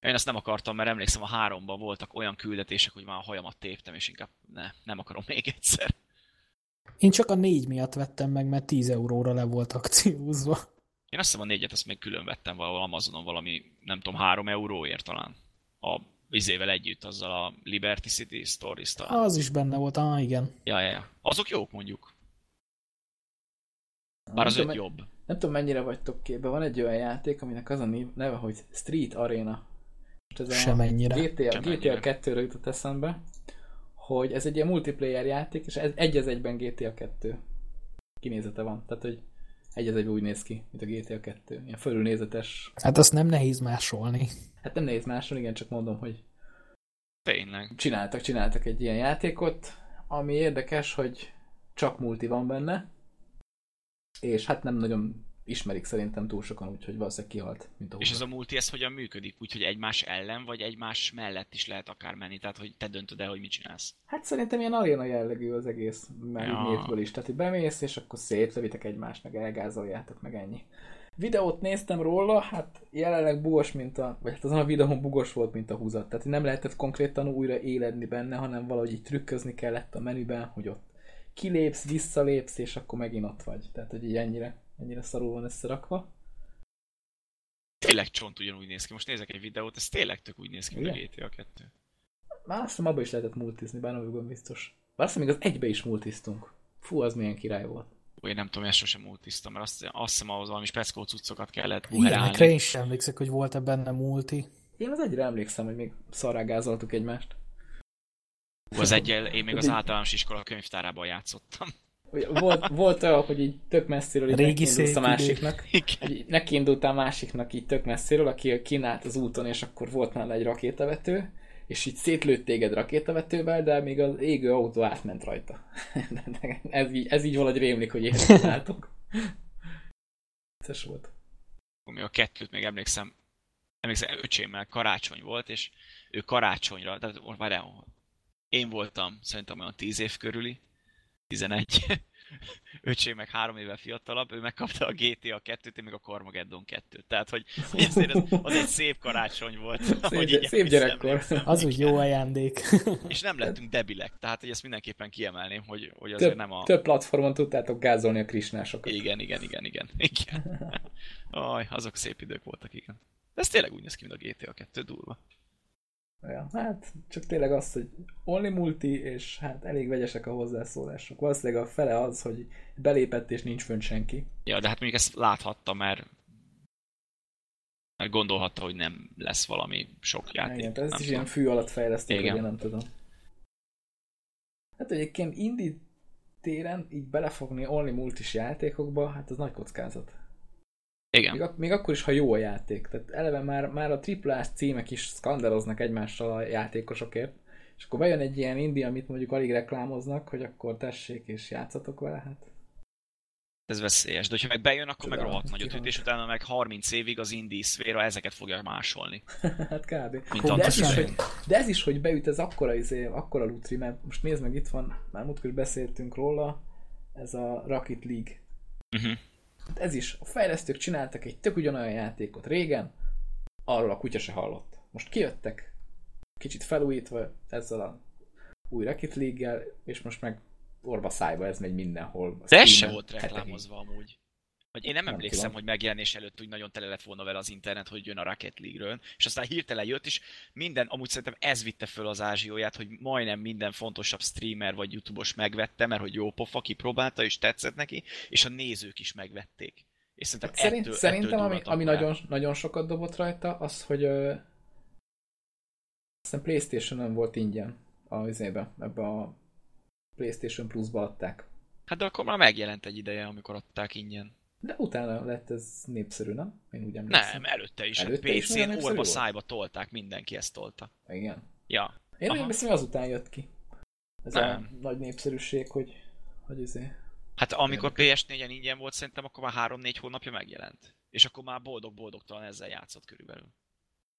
B: Én azt nem akartam, mert emlékszem a háromban voltak olyan küldetések, hogy már a hajamat téptem, és inkább ne, nem akarom még egyszer.
C: Én csak a négy miatt vettem meg, mert 10 euróra le volt akciózva.
B: Én azt hiszem a négyet azt még külön vettem valahol Amazonon valami, nem tudom, három euróért talán. A vizével együtt, azzal a Liberty City Stories.
C: Az is benne volt, ah igen.
B: Ja, ja, ja. Azok jók mondjuk. Bár az öt jobb.
A: Nem tudom, mennyire vagytok képbe. Van egy olyan játék, aminek az a neve, hogy Street Arena. Most ez a
C: Semennyire.
A: GTA,
B: Semennyire.
A: GTA 2-ről jutott eszembe, hogy ez egy ilyen multiplayer játék, és ez egy az egyben GTA 2 kinézete van. Tehát, hogy egy az egyben úgy néz ki, mint a GTA 2. Ilyen fölülnézetes.
C: Hát azt nem nehéz másolni.
A: Hát nem nehéz máson, igen, csak mondom, hogy
B: Tényleg.
A: csináltak, csináltak egy ilyen játékot, ami érdekes, hogy csak multi van benne, és hát nem nagyon ismerik szerintem túl sokan, úgyhogy valószínűleg kihalt, mint a
B: És ez a multi, ez hogyan működik? Úgyhogy egymás ellen, vagy egymás mellett is lehet akár menni? Tehát, hogy te döntöd el, hogy mit csinálsz.
A: Hát szerintem ilyen aréna jellegű az egész, már
B: Ja.
A: is. Tehát, hogy bemész, és akkor szétlövitek egymást, meg elgázoljátok, meg ennyi. Videót néztem róla, hát jelenleg bugos, mint a, vagy hát azon a videón bugos volt, mint a húzat. Tehát nem lehetett konkrétan újra éledni benne, hanem valahogy így trükközni kellett a menüben, hogy ott kilépsz, visszalépsz, és akkor megint ott vagy. Tehát, hogy így ennyire, ennyire szarul van összerakva.
B: Tényleg csont ugyanúgy néz ki. Most nézek egy videót, ez tényleg tök úgy néz ki, mint a? GTA 2.
A: Már azt hiszem, abba is lehetett multizni, bár nem biztos. Bár azt hiszem, még az egybe is multiztunk. Fú, az milyen király volt.
B: Ó, Én nem tudom, ezt sosem multiztam, mert azt, azt hiszem ahhoz valami speckó cuccokat kellett
C: Ilyenekre
B: buherálni.
C: én sem emlékszek, hogy volt-e benne multi.
A: Én az egyre emlékszem, hogy még szarrágázoltuk egymást.
B: Hú, Az egyel én még az általános iskola könyvtárában játszottam.
A: Volt, volt olyan, hogy így tök messziről így
C: Régi
A: nekiindulsz a másiknak. Így nekiindultál másiknak így tök messziről, aki kínált az úton, és akkor volt nála egy rakétavető, és így szétlőtt téged rakétavetővel, de még az égő autó átment rajta. ez, így, ez így valahogy rémlik, hogy ilyet csináltok. Ez volt.
B: Még a kettőt még emlékszem, emlékszem, öcsémmel karácsony volt, és ő karácsonyra, tehát várjál, én voltam szerintem olyan 10 év körüli, 11. Öcsém meg három éve fiatalabb, ő megkapta a GTA 2-t, én meg a Carmageddon 2-t. Tehát, hogy, hogy azért az, az egy szép karácsony volt.
A: Szép,
B: így
A: szép gyerekkor.
C: Az úgy jó ajándék.
B: És nem lettünk debilek, tehát hogy ezt mindenképpen kiemelném, hogy, hogy azért
A: Több,
B: nem a...
A: több platformon tudtátok gázolni a krisnásokat.
B: Igen, igen, igen, igen. igen. Aj, azok szép idők voltak, igen. De ez tényleg úgy néz ki, mint a GTA 2 durva.
A: Ja, hát csak tényleg az, hogy only multi, és hát elég vegyesek a hozzászólások. Valószínűleg a fele az, hogy belépett és nincs fönn senki.
B: Ja, de hát mondjuk ezt láthatta, mert mert gondolhatta, hogy nem lesz valami sok játék.
A: Igen, ez is
B: tudom.
A: ilyen fű alatt fejlesztik,
B: Igen.
A: hogy én nem tudom. Hát egyébként indie téren így belefogni only multis játékokba, hát az nagy kockázat. Még,
B: Igen.
A: ak- még akkor is, ha jó a játék. Tehát eleve már, már a triplás címek is skandaloznak egymással a játékosokért, és akkor bejön egy ilyen indie, amit mondjuk alig reklámoznak, hogy akkor tessék és játszatok vele, hát
B: Ez veszélyes. De hogyha meg bejön, akkor meg
A: Tudom,
B: rohadt nagyot
A: kihalt.
B: üt, és utána meg 30 évig az indie szféra ezeket fogja másolni.
A: Hát kb.
B: Mint
A: de, ez is, hogy, de ez is, hogy beüt, ez akkora, izé, akkora lutri, mert most nézd meg, itt van, már múltkor beszéltünk róla, ez a Rocket League.
B: Uh-huh.
A: Hát ez is, a fejlesztők csináltak egy tök ugyanolyan játékot régen, arról a kutya se hallott. Most kijöttek, kicsit felújítva ezzel a új Rocket League-gel, és most meg orba szájba ez megy mindenhol.
B: De ez sem
A: Steamen,
B: volt reklámozva amúgy. Vagy én nem,
A: Nem
B: emlékszem,
A: tudom.
B: hogy megjelenés előtt úgy nagyon tele lett volna vele az internet, hogy jön a Rocket League-ről, és aztán hirtelen jött, és minden, amúgy szerintem ez vitte föl az ázsióját, hogy majdnem minden fontosabb streamer vagy youtubos megvette, mert hogy jó pofa, kipróbálta, és tetszett neki, és a nézők is megvették. És szerintem
A: Hát szerint,
B: ettől,
A: szerintem,
B: ettől
A: ami, ami nagyon, nagyon sokat dobott rajta, az, hogy ö, aztán Playstation nem volt ingyen a izébe, ebbe a Playstation Plus-ba adták.
B: Hát de akkor már megjelent egy ideje, amikor adták ingyen.
A: De utána lett ez népszerű, nem? Én úgy emlékszem.
B: Nem, előtte is.
A: Előtte nagyon
B: PC-n orba
A: volt?
B: szájba tolták, mindenki ezt tolta.
A: Igen.
B: Ja.
A: Én
B: Aha.
A: hogy azután jött ki. Ez a
B: Nem.
A: nagy népszerűség, hogy, hogy izé...
B: Hát amikor PS4-en ingyen volt, szerintem akkor már 3-4 hónapja megjelent. És akkor már boldog-boldogtalan ezzel játszott körülbelül.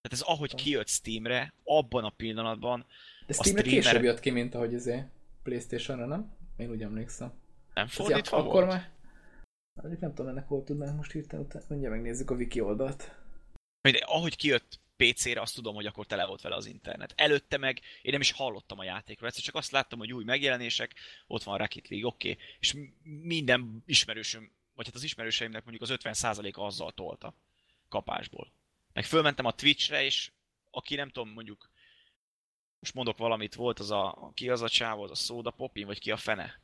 B: Tehát ez ahogy kijött Steamre, abban a pillanatban
A: De
B: A
A: Steamre
B: streamer-
A: később jött ki, mint ahogy izé Playstation-ra, nem? Én úgy emlékszem.
B: nem fordítva
A: akkor
B: volt.
A: már... Hát nem tudom, ennek hol tudnánk most hirtelen utána. Mindjárt megnézzük a wiki oldalt.
B: De ahogy kijött PC-re, azt tudom, hogy akkor tele volt vele az internet. Előtte meg én nem is hallottam a játékról, egyszer csak azt láttam, hogy új megjelenések, ott van Rocket League, oké, okay. és minden ismerősöm, vagy hát az ismerőseimnek mondjuk az 50%-a azzal tolta kapásból. Meg fölmentem a Twitchre, és aki nem tudom, mondjuk most mondok valamit, volt az a, ki az a csávó, az a Soda Popin, vagy ki a fene?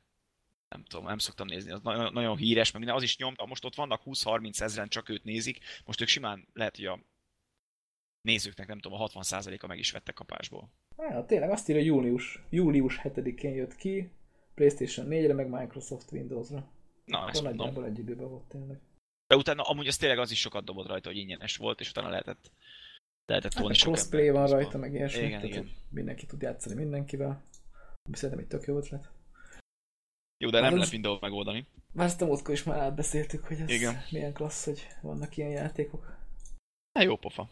B: Nem tudom, nem szoktam nézni, az nagyon, nagyon híres, mert minden, az is nyomta, most ott vannak 20-30 ezeren, csak őt nézik, most ők simán lehet, hogy a nézőknek nem tudom, a 60%-a meg is vette kapásból.
A: Ja, tényleg azt írja, július, július 7-én jött ki, PlayStation 4-re, meg Microsoft Windows-ra.
B: Na, ezt
A: Akkor
B: mondom.
A: egy időben volt tényleg.
B: De utána amúgy az tényleg az is sokat dobott rajta, hogy ingyenes volt, és utána lehetett, lehetett
A: Hát
B: volna
A: meg
B: sok
A: crossplay
B: ember
A: van rajta, meg ilyesmi,
B: Igen,
A: tehát
B: igen.
A: hogy mindenki tud játszani mindenkivel. Szerintem egy tök jó ötlet.
B: Jó, de
A: Hát
B: nem
A: az-
B: lehet mindenhol megoldani.
A: Bár ezt a múltkor is már átbeszéltük, hogy ez
B: Igen.
A: milyen klassz, hogy vannak ilyen játékok.
B: Hát jó pofa.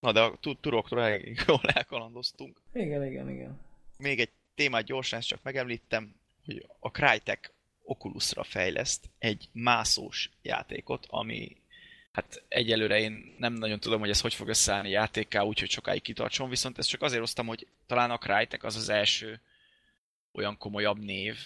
B: Na de a tu- turoktól elég jól elkalandoztunk.
A: Igen, igen, igen.
B: Még egy témát gyorsan ezt csak megemlítem, hogy a Crytek Oculusra fejleszt egy mászós játékot, ami hát egyelőre én nem nagyon tudom, hogy ez hogy fog összeállni játékká, úgyhogy sokáig kitartson, viszont ezt csak azért hoztam, hogy talán a Crytek az az első olyan komolyabb név,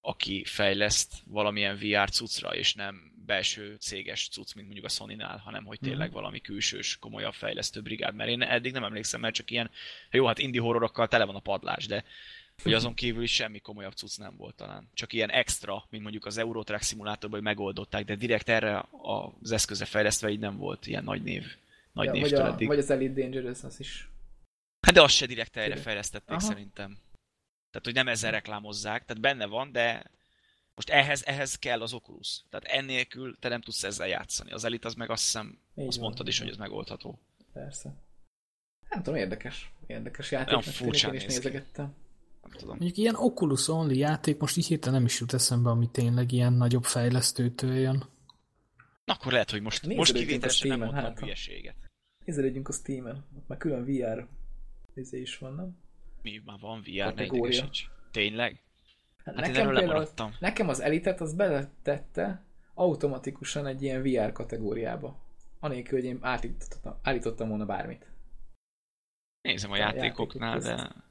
B: aki fejleszt valamilyen VR cuccra, és nem belső céges cucc, mint mondjuk a Sony-nál, hanem hogy tényleg
A: Mhm.
B: valami külsős, komolyabb fejlesztő brigád. Mert én eddig nem emlékszem, mert csak ilyen, jó, hát indie horrorokkal tele van a padlás, de hogy azon kívül is semmi komolyabb cucc nem volt talán. Csak ilyen extra, mint mondjuk az Eurotrack szimulátorban, hogy megoldották, de direkt erre az eszköze fejlesztve így nem volt ilyen nagy név. Nagy
A: Ja, vagy,
B: névtől
A: a,
B: eddig.
A: vagy az Elite Dangerous, az is.
B: Hát de azt se direkt erre fejlesztették
A: Aha.
B: szerintem. Tehát, hogy nem ezzel reklámozzák, tehát benne van, de most ehhez, ehhez kell az Oculus. Tehát ennélkül te nem tudsz ezzel játszani. Az Elite az meg azt hiszem,
A: Így
B: azt
A: van,
B: mondtad is, hogy ez megoldható.
A: Persze. Nem tudom, érdekes. Érdekes játéknak tűnik,
B: furcsán
A: én is nézegettem.
B: Nem tudom.
C: Mondjuk ilyen Oculus Only játék most így hirtelen nem is jut eszembe, ami tényleg ilyen nagyobb fejlesztőtől jön.
B: Na akkor lehet, hogy most, most kivételesen nem mondtam
A: hát,
B: hülyeséget.
A: Nézelődjünk a Steam-en. Ott már külön VR izé is van, nem?
B: Mi már van VR, ne idegesíts. Tényleg?
A: Hát
B: Hát
A: nekem, például, nekem az Elitet az beletette automatikusan egy ilyen VR kategóriába. Anélkül, hogy én állítottam, állítottam volna bármit.
B: Nézem a
A: A
B: játékoknál,
A: játékok
B: de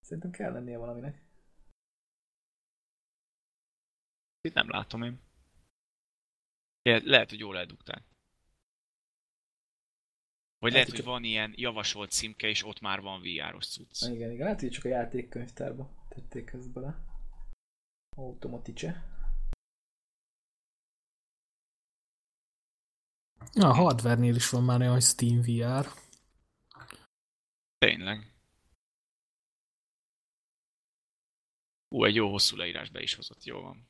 A: Szerintem kell lennie valaminek.
B: itt nem látom én. Le- Lehet, hogy jól eldugták. Vagy lehet, hogy van ilyen javasolt címke, és ott már van VR-os cucc.
A: Na igen, igen, lehet, hogy csak a játékkönyvtárba tették ezt bele. Automatice.
C: A hardware-nél is van már olyan, hogy Steam VR.
B: Tényleg. Ú, egy jó hosszú leírás be is hozott, jó van.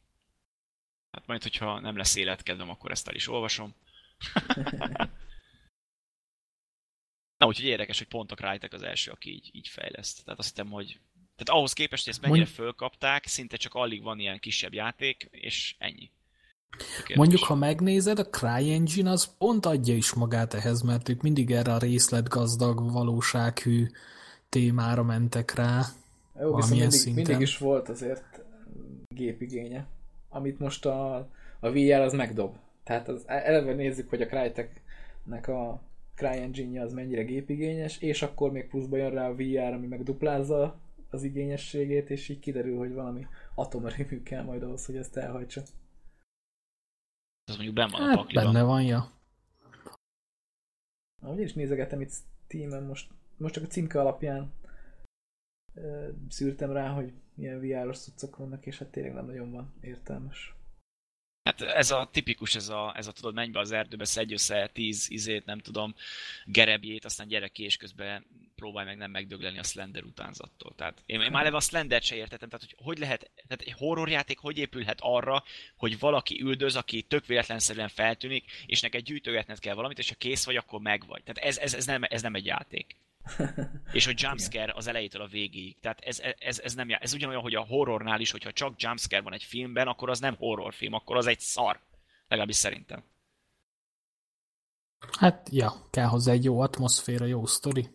B: Hát majd, hogyha nem lesz életkedvem, akkor ezt el is olvasom. Na, úgyhogy érdekes, hogy pont a Crytek az első, aki így, így fejleszt. Tehát azt hiszem, hogy tehát ahhoz képest, hogy ezt mennyire
C: Mondj-
B: fölkapták, szinte csak alig van ilyen kisebb játék, és ennyi.
C: Mondjuk, ha megnézed, a CryEngine az pont adja is magát ehhez, mert ők mindig erre a részletgazdag, valósághű témára mentek rá.
A: Jó, viszont mindig,
C: szinten.
A: mindig is volt azért gépigénye, amit most a, a VR az megdob. Tehát az, eleve nézzük, hogy a Cryteknek a CryEngine az mennyire gépigényes, és akkor még pluszba jön rá a VR, ami meg duplázza az igényességét, és így kiderül, hogy valami atomerőmű kell majd ahhoz, hogy ezt elhajtsa.
B: Az mondjuk benn van a
C: Hát
B: pakliban.
C: benne van, ja.
A: Ahogy is nézegetem itt Steam-en, most, most csak a címke alapján ö, szűrtem rá, hogy milyen VR-os cuccok vannak, és hát tényleg nem nagyon van értelmes.
B: Hát ez a tipikus, ez a, ez a tudod, menj be az erdőbe, szedj össze tíz izét, nem tudom, gerebjét, aztán gyere ki, és közben próbálj meg nem megdögleni a Slender utánzattól. Tehát én, én már eleve a Slender se értettem, tehát hogy, hogy lehet, tehát egy horrorjáték hogy épülhet arra, hogy valaki üldöz, aki tök véletlenszerűen feltűnik, és neked gyűjtögetned kell valamit, és ha kész vagy, akkor megvagy. Tehát ez, ez, ez, nem, ez nem egy játék. És hogy jumpscare az elejétől a végéig. Tehát ez, ez, ez, nem, ez ugyanolyan, hogy a horrornál is, hogyha csak jumpscare van egy filmben, akkor az nem horrorfilm, akkor az egy szar. Legalábbis szerintem.
C: Hát, ja, kell hozzá egy jó atmoszféra, jó sztori.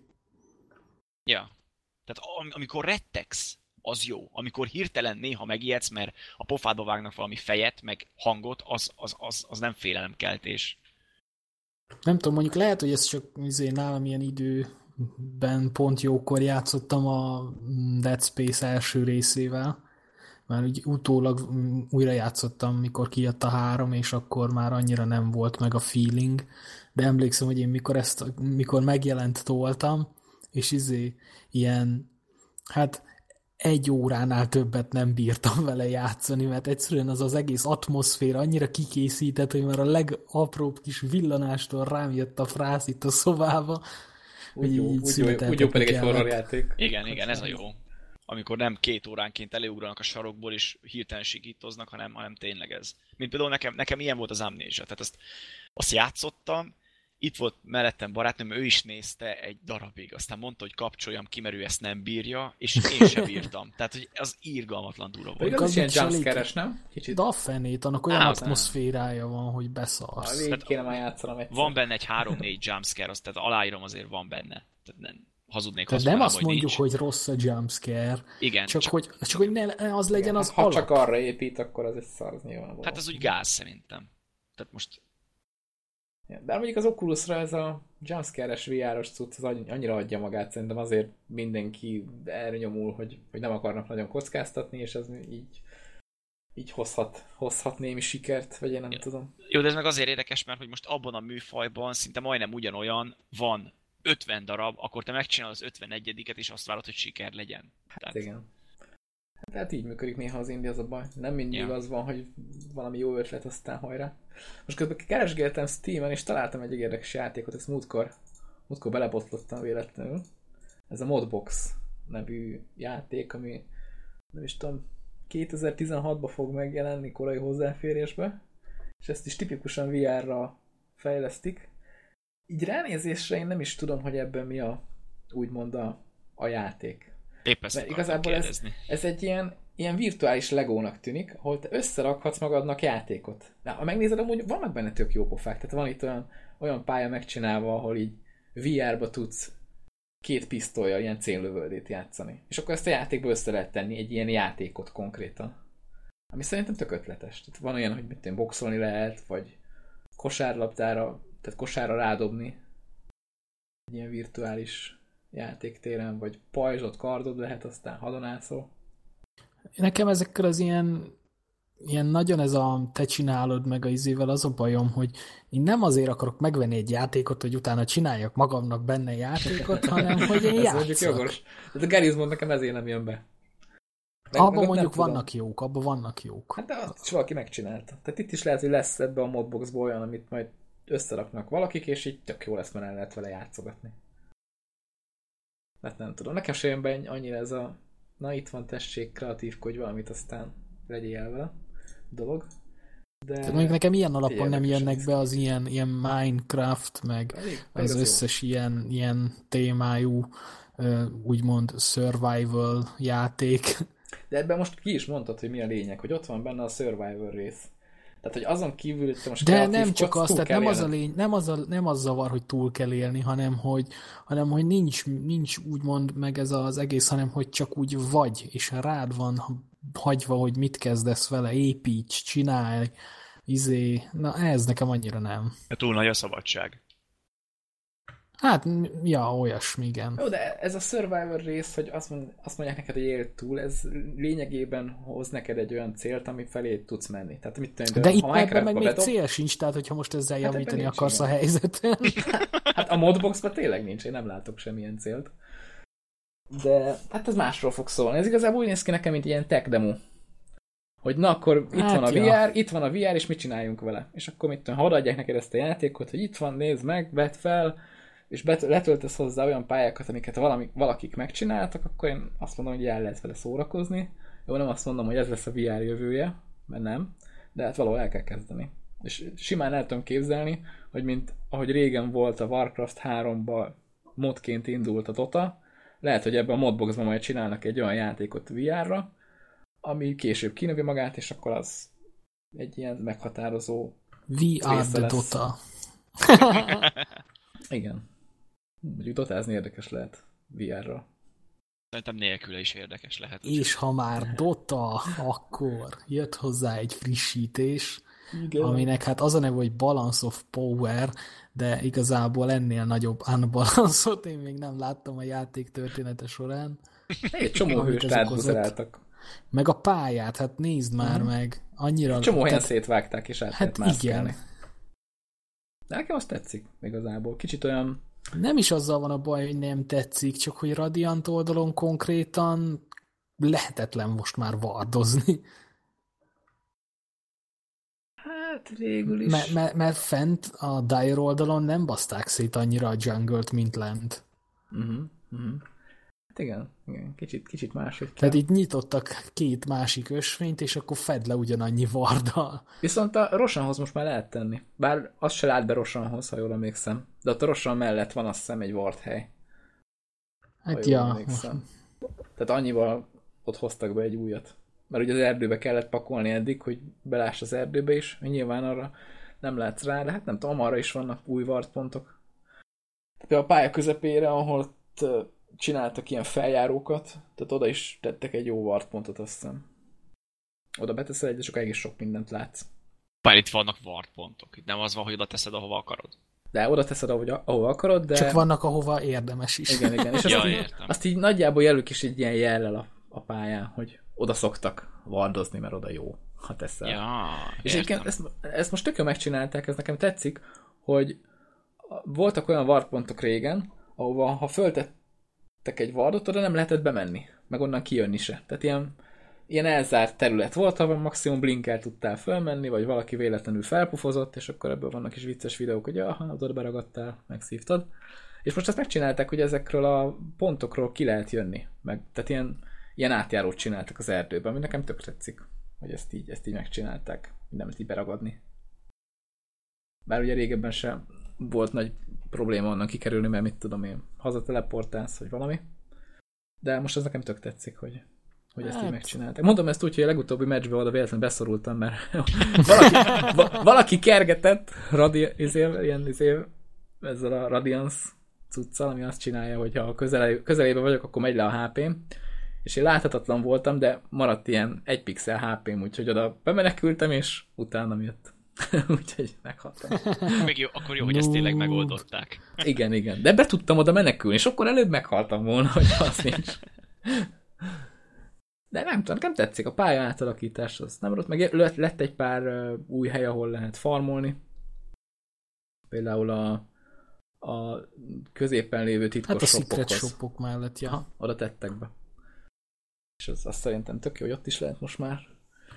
B: Ja. Tehát am- amikor rettegsz, az jó. Amikor hirtelen néha megijedsz, mert a pofádba vágnak valami fejet, meg hangot, az, az, az, az nem félelemkeltés.
C: Nem tudom, mondjuk lehet, hogy ez csak izé, nálam ilyen időben pont jókor játszottam a Dead Space első részével, mert úgy utólag újra játszottam, mikor kijött a három, és akkor már annyira nem volt meg a feeling, de emlékszem, hogy én mikor, ezt, mikor megjelent toltam, és izé ilyen, hát egy óránál többet nem bírtam vele játszani, mert egyszerűen az az egész atmoszféra annyira kikészített, hogy már a legapróbb kis villanástól rám jött a frász itt a szobába,
A: úgy jó, úgy, jó, úgy jó pedig egy horrorjáték.
B: Igen, igen, ez a jó. Amikor nem két óránként előugranak a sarokból, és hirtelen sikítoznak, hanem, hanem tényleg ez. Mint például nekem, nekem ilyen volt az Amnésia. Tehát azt, azt játszottam, itt volt mellettem barátnőm, ő is nézte egy darabig, aztán mondta, hogy kapcsoljam ki, mert ő ezt nem bírja, és én sem bírtam. Tehát, hogy az írgalmatlan dura volt.
A: Az, az ilyen jumpscare nem?
C: Kicsit. De a fenét, annak olyan Á, atmoszférája van, hogy beszarsz.
A: Végig hát, kéne már játszanom egyszer.
B: Van benne egy 3-4 jumpscare, azt tehát aláírom azért van benne. Tehát nem, hazudnék
C: Tehát nem azt mondjuk, nincs. hogy rossz a jumpscare.
B: Igen.
C: Csak, csak, hogy, csak hogy ne, az legyen igen, az
A: Ha alap. csak arra épít, akkor az egy szar, nyilván.
B: Hát az úgy gáz szerintem. Tehát most
A: de mondjuk az Oculusra ez a jumpscare-es VR-os cucc az annyira adja magát, szerintem azért mindenki erre nyomul, hogy, hogy nem akarnak nagyon kockáztatni, és ez így így hozhat, hozhat némi sikert, vagy én nem
B: jó.
A: tudom.
B: Jó, de ez meg azért érdekes, mert hogy most abban a műfajban szinte majdnem ugyanolyan van 50 darab, akkor te megcsinálod az 51-et, és azt várod, hogy siker legyen.
A: Hát Tehát... igen. Tehát így működik néha az Indi, az a baj. Nem mindig ja. az van, hogy valami jó ötlet, aztán hajrá. Most közben keresgéltem Steam-en, és találtam egy érdekes játékot, ezt múltkor, múltkor belebotlottam véletlenül. Ez a Modbox nevű játék, ami nem is tudom, 2016-ban fog megjelenni korai hozzáférésbe, és ezt is tipikusan VR-ra fejlesztik. Így ránézésre én nem is tudom, hogy ebben mi a úgymond a, a játék.
B: Épp ezt igazából
A: ez, ez egy ilyen, ilyen virtuális legónak tűnik, ahol te összerakhatsz magadnak játékot. De ha megnézed, amúgy vannak benne tök jó pofák. Tehát van itt olyan, olyan pálya megcsinálva, ahol így VR-ba tudsz két pisztolya, ilyen céllövöldét játszani. És akkor ezt a játékból össze lehet tenni, egy ilyen játékot konkrétan. Ami szerintem tök ötletes. Tehát van olyan, hogy mit tudom, boxolni lehet, vagy kosárlabdára, tehát kosárra rádobni egy ilyen virtuális játéktéren, vagy pajzsot, kardod lehet, aztán hadonászol.
C: Nekem ezekkel az ilyen ilyen nagyon ez a te csinálod meg a izével az a bajom, hogy én nem azért akarok megvenni egy játékot, hogy utána csináljak magamnak benne játékot, hanem hogy én. Ez jogos.
A: De a Gerizmond nekem ezért nem jön be.
C: Meg, abban mondjuk vannak tudom. jók, abban vannak jók.
A: Hát de azt is valaki megcsinálta. Tehát itt is lehet, hogy lesz ebbe a modboxból olyan, amit majd összeraknak valakik, és így tök jó lesz, mert el lehet vele játszogatni. Hát nem tudom. Nekem sem jön annyira ez a na itt van tessék, kreatívkodj valamit, aztán legyél vele dolog. De
C: Tehát mondjuk nekem ilyen alapon nem jönnek be az ilyen, ilyen Minecraft, meg Elég, az, az összes ilyen, ilyen témájú, úgymond survival játék.
A: De ebben most ki is mondtad, hogy mi a lényeg, hogy ott van benne a survival rész. Tehát, hogy azon kívül, hogy most
C: De nem csak az, tehát nem az, a lény, nem, az a, nem az zavar, hogy túl kell élni, hanem hogy, hanem, hogy nincs, nincs úgymond meg ez az egész, hanem hogy csak úgy vagy, és rád van hagyva, hogy mit kezdesz vele, építs, csinálj, izé, na ez nekem annyira nem.
B: De túl nagy a szabadság.
C: Hát, ja, olyasmi, igen.
A: Jó, de ez a Survivor rész, hogy azt, mond, azt mondják neked, hogy élt túl, ez lényegében hoz neked egy olyan célt, ami felé tudsz menni. Tehát mit
C: tudom, de itt ebben meg még cél sincs, tehát hogyha most ezzel hát javítani akarsz igen. a helyzeten.
A: hát a modboxban tényleg nincs, én nem látok semmilyen célt. De hát ez másról fog szólni. Ez igazából úgy néz ki nekem, mint ilyen tech demo. Hogy na, akkor itt
C: Hát
A: van a
C: ja.
A: VR, itt van a VR, és mit csináljunk vele? És akkor mit tudom, ha odaadják neked ezt a játékot, hogy itt van, nézd meg, vedd fel, és bet- letöltesz hozzá olyan pályákat, amiket valami, valakik megcsináltak, akkor én azt mondom, hogy el lehet vele szórakozni. Jó, nem azt mondom, hogy ez lesz a VR jövője, mert nem, de hát valahol el kell kezdeni. És simán el tudom képzelni, hogy mint ahogy régen volt a Warcraft 3-ba modként indult a Dota, lehet, hogy ebben a modboxban majd csinálnak egy olyan játékot VR-ra, ami később kinövi magát, és akkor az egy ilyen meghatározó...
C: The
A: lesz.
C: Dota.
A: Igen. Mondjuk dotázni érdekes lehet VR-ra.
B: Szerintem nélküle is érdekes lehet.
C: És ha már Dota, akkor jött hozzá egy frissítés,
A: Igen.
C: aminek hát az a neve, hogy Balance of Power, de igazából ennél nagyobb unbalanceot én még nem láttam a játék története során.
A: Egy csomó hőst átbuzeráltak.
C: Meg a pályát, hát nézd már meg. Annyira...
A: Csomó helyen szétvágták, és át
C: Hát igen.
A: De nekem azt tetszik igazából. Kicsit olyan...
C: Nem is azzal van a baj, hogy nem tetszik, csak hogy Radiant oldalon konkrétan lehetetlen most már vardozni.
A: Hát végül is...
C: Mert, mert, mert fent a Dire oldalon nem baszták szét annyira a jungle mint lent.
A: Uh-huh, uh-huh. Hát igen, igen. Kicsit, kicsit máshogy kell.
C: Tehát itt nyitottak két másik ösvényt, és akkor fed le ugyanannyi varddal.
A: Viszont a Rosanhoz most már lehet tenni. Bár az se lát be Rosanhoz, ha jól emlékszem. De ott a Rosan mellett van azt hiszem egy ward hely. Ha
C: Hát ja,
A: emlékszem. Tehát annyival ott hoztak be egy újat. Mert ugye az erdőbe kellett pakolni eddig, hogy beláss az erdőbe is, hogy nyilván arra nem látsz rá, de hát nem tudom, arra is vannak új ward pontok. Tehát a pálya közepére, ahol csináltak ilyen feljárókat, tehát oda is tettek egy jó ward pontot, azt hiszem. Oda beteszel egyet, és akkor egész sok mindent látsz.
B: Bár itt vannak ward pontok. Itt nem az van, hogy oda teszed, ahova akarod.
A: De oda teszed, ahogy, ahova akarod, de...
C: Csak vannak, ahova érdemes is.
A: Igen, igen. És azt,
B: Ja,
A: így,
B: értem.
A: azt így nagyjából jelölik is egy ilyen jellel a, a pályán, hogy oda szoktak vardozni, mert oda jó, ha teszel.
B: Ja,
A: És
B: értem.
A: egyébként ezt, ezt most tök jól megcsinálták, ez nekem tetszik, hogy voltak olyan vardpontok régen, ahova ha föltettek egy vardot, oda nem lehetett bemenni, meg onnan kijönni se. Tehát ilyen, ilyen elzárt terület volt, ahol maximum blinker tudtál fölmenni, vagy valaki véletlenül felpufozott, és akkor ebből vannak is vicces videók, hogy aha, oda beragadtál, megszívtad. És most ezt megcsinálták, hogy ezekről a pontokról ki lehet jönni. Meg, tehát ilyen, ilyen átjárót csináltak az erdőben, ami nekem tök tetszik, hogy ezt így, ezt így megcsinálták, nem ezt így beragadni. Bár ugye régebben sem volt nagy probléma onnan kikerülni, mert mit tudom én, hazateleportálsz, vagy valami. De most ez nekem tök tetszik, hogy, hogy ezt így
C: Hát.
A: megcsinálták. Mondom ezt úgy, hogy a legutóbbi meccsbe oda véletlenül beszorultam, mert valaki, va, valaki kergetett radi, izé, ilyen izé, ezzel a Radiance cuccal, ami azt csinálja, hogy ha közelé, közelébe vagyok, akkor megy le a HP-m, és én láthatatlan voltam, de maradt ilyen egy pixel HP-m, úgyhogy oda bemenekültem, és utána jött. úgyhogy meghaltam.
B: Még jó, akkor jó, hogy ezt tényleg megoldották.
A: Igen, igen. De be tudtam oda menekülni, és akkor előbb meghaltam volna, hogy az nincs. De nem tudom, nem tetszik. A pálya átalakítás az nem rossz. Meg lett, egy pár új hely, ahol lehet farmolni. Például a, a középen lévő titkos
C: Hát a
A: shopokhoz.
C: shopok mellett, ja.
A: Aha, oda tettek be. És az, azt szerintem tök jó, hogy ott is lehet most már.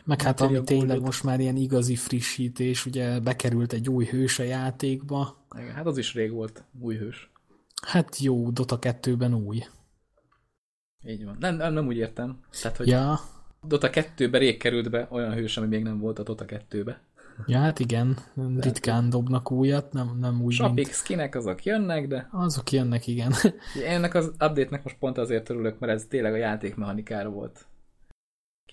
C: Meg hát ami tényleg most már ilyen igazi frissítés, ugye bekerült egy új hős a játékba.
A: Igen, hát az is rég volt új hős.
C: Hát jó, Dota 2-ben új.
A: Így van. Nem, nem, nem úgy értem. Tehát, hogy
C: Ja,
A: Dota 2-be rég került be olyan hős, ami még nem volt a Dota 2-be.
C: ja, hát igen, ritkán dobnak újat, nem, nem úgy,
A: Sapik,
C: mint...
A: skinek azok jönnek, de
C: Azok jönnek, igen.
A: ennek az update-nek most pont azért örülök, mert ez tényleg a játékmechanikára volt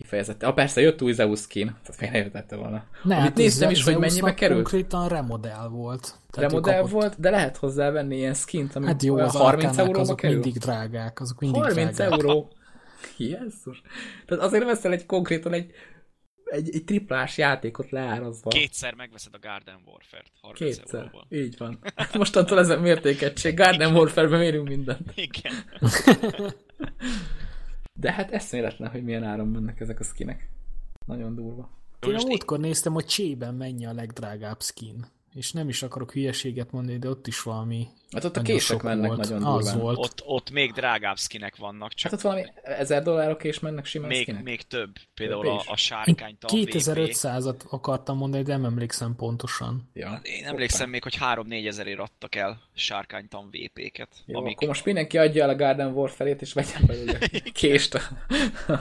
A: kifejezetten. Ah, persze, jött új Zeus skin, tehát miért ne jöttette volna.
C: Ne,
A: Amit néztem
C: az
A: is, hogy
C: Zeusnak
A: mennyibe került.
C: konkrétan remodell volt. Tehát
A: Remodell
C: kapott-
A: volt, de lehet hozzá venni ilyen skint, ami
C: Hát jó, az
A: 30
C: arkánák
A: euróba
C: azok
A: kerül.
C: mindig drágák, azok mindig
A: 30
C: drágák.
A: euró. Jézus. Tehát azért veszel egy konkrétan egy, egy, egy triplás játékot leárazva.
B: Kétszer megveszed a Garden Warfare-t 30
A: Kétszer.
B: euróból.
A: Így van. Mostantól ez a mértékegység. Garden Warfare-ben mérünk mindent.
B: Igen.
A: De hát eszméletlen, hogy milyen áron mennek ezek a skinek. Nagyon durva.
C: Én a múltkor néztem, hogy csében mennyi a legdrágább skin. És nem is akarok hülyeséget mondani, de ott is valami
A: Hát ott a kések mennek volt. nagyon
C: Az
A: durván.
C: volt.
B: Ott, ott még drágább skinek vannak, csak
A: Hát ott valami ezer dollárok és mennek simán
B: még,
A: skinek.
B: még több. Például
A: Több
B: a, a sárkánytan VP.
C: 2500-at akartam mondani, de nem emlékszem pontosan.
A: Ja.
B: Én emlékszem még, hogy 3-4 ezerért adtak el sárkánytan VP-ket.
A: Jó,
B: amik...
A: akkor most mindenki adja el a Garden War felét, és vegyen belőle kést a,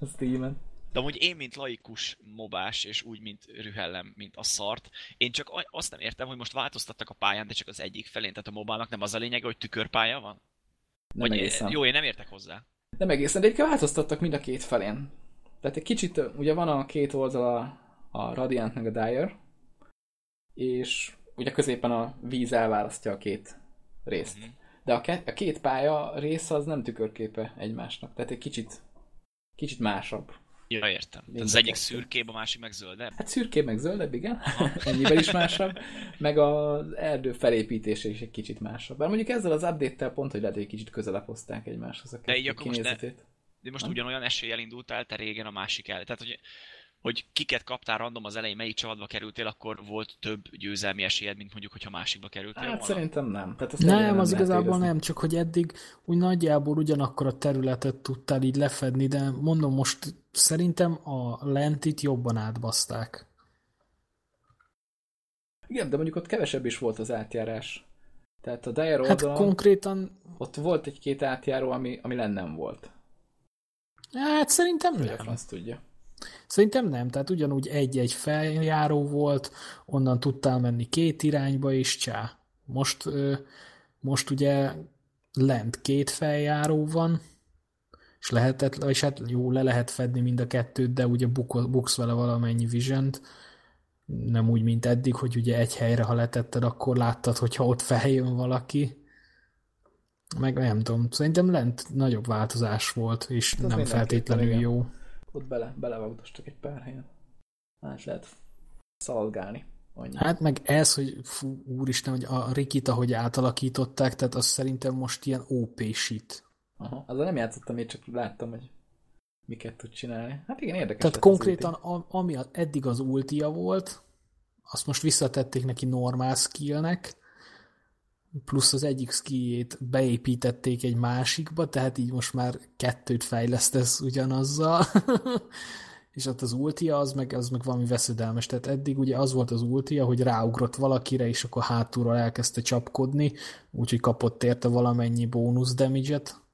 A: a Steam-en.
B: De amúgy én, mint laikus mobás, és úgy, mint rühellem, mint a szart, én csak azt nem értem, hogy most változtattak a pályán, de csak az egyik felén, tehát a mobálnak nem az a lényege, hogy tükörpálya van?
A: Nem
B: Vagy
A: egészen.
B: jó, én nem értek hozzá.
A: Nem egészen, de egyébként változtattak mind a két felén. Tehát egy kicsit, ugye van a két oldala a Radiant meg a Dire, és ugye középen a víz elválasztja a két részt.
B: Mhm.
A: De a, ke- a két pálya része az nem tükörképe egymásnak, tehát egy kicsit, kicsit másabb.
B: Ja, értem. Tehát az
A: a
B: egyik
A: kettő.
B: szürkébb, a másik meg zöldebb.
A: Hát szürkébb, meg zöldebb, igen, ennyivel is másabb, meg az erdő felépítése is egy kicsit másabb. Bár mondjuk ezzel az update-tel pont, hogy lehet, hogy egy kicsit közelebb hozták egymáshoz a
B: De így akkor most ne-. De most
A: Nem?
B: ugyanolyan eséllyel indultál te régen a másik el. Tehát, hogy, hogy kiket kaptál random az elején, melyik csapatba kerültél, akkor volt több győzelmi esélyed, mint mondjuk, hogyha másikba kerültél
A: Hát
B: volna.
A: szerintem nem. Tehát azt ennyire
C: Nem, az igazából
A: érezni.
C: nem, csak hogy eddig úgy nagyjából ugyanakkor a területet tudtál így lefedni, de mondom most szerintem a lentit jobban átbaszták.
A: Igen, de mondjuk ott kevesebb is volt az átjárás. Tehát a Dire
C: Hát
A: oldalon
C: konkrétan,
A: ott volt egy-két átjáró, ami, ami len nem volt.
C: hát szerintem nem.
A: franc tudja.
C: Szerintem nem, tehát ugyanúgy egy-egy feljáró volt, onnan tudtál menni két irányba is, csá. Most, most ugye lent két feljáró van, és lehetett, és hát jó, le lehet fedni mind a kettőt, de ugye buk, buksz vele valamennyi vision nem úgy, mint eddig, hogy ugye egy helyre, ha letetted, akkor láttad, hogyha ott feljön valaki. Meg nem tudom, szerintem lent nagyobb változás volt, és
A: az
C: nem
A: mindenképpen,
C: feltétlenül
A: igen.
C: jó.
A: Ott bele, belevagdostak egy pár helyen. Hát lehet szaladgálni. Annyi.
C: Hát meg ez, hogy fú, úristen, hogy a Rikit, ahogy átalakították, tehát az szerintem most ilyen OP shit.
A: Aha. Azzal nem játszottam, még csak láttam, hogy miket tud csinálni. Hát igen, érdekes.
C: Tehát
A: az
C: konkrétan,
A: ulti.
C: a, ami eddig az ultia volt, azt most visszatették neki normál skillnek, plusz az egyik skilljét beépítették egy másikba, tehát így most már kettőt fejlesztesz ugyanazzal. és ott az ultia az meg, az meg valami veszedelmes. Tehát eddig ugye az volt az ultia, hogy ráugrott valakire, és akkor hátulról elkezdte csapkodni, úgyhogy kapott érte valamennyi bónusz damage-et.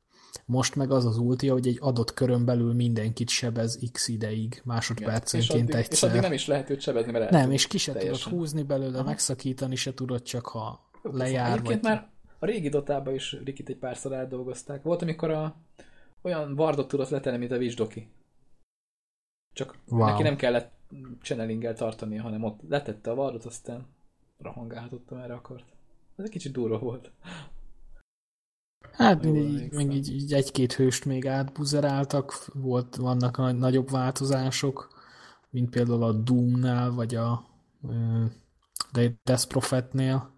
C: Most meg az az ultia, hogy egy adott körön belül mindenkit sebez x ideig,
A: Igen.
C: másodpercenként
A: és addig, és
C: egyszer.
A: addig nem is lehet őt sebezni, mert
C: nem, és ki se tudod
A: teljesen.
C: húzni belőle,
A: Aha.
C: megszakítani se tudod, csak ha lejár, vagy...
A: Egyébként már a régi dotában is Rikit egy párszor átdolgozták. Volt, amikor a, olyan vardot tudott letenni, mint a Visdoki. Csak
C: Wow.
A: neki nem kellett channelinggel tartania, hanem ott letette a vardot, aztán rahangálhatott, amerre akart. Ez egy kicsit durva volt.
C: Hát
A: emlékszem.
C: meg így, így egy-két hőst még átbuzeráltak, volt, vannak nagy, nagyobb változások, mint például a Doomnál, vagy a ö, Death Prophetnél.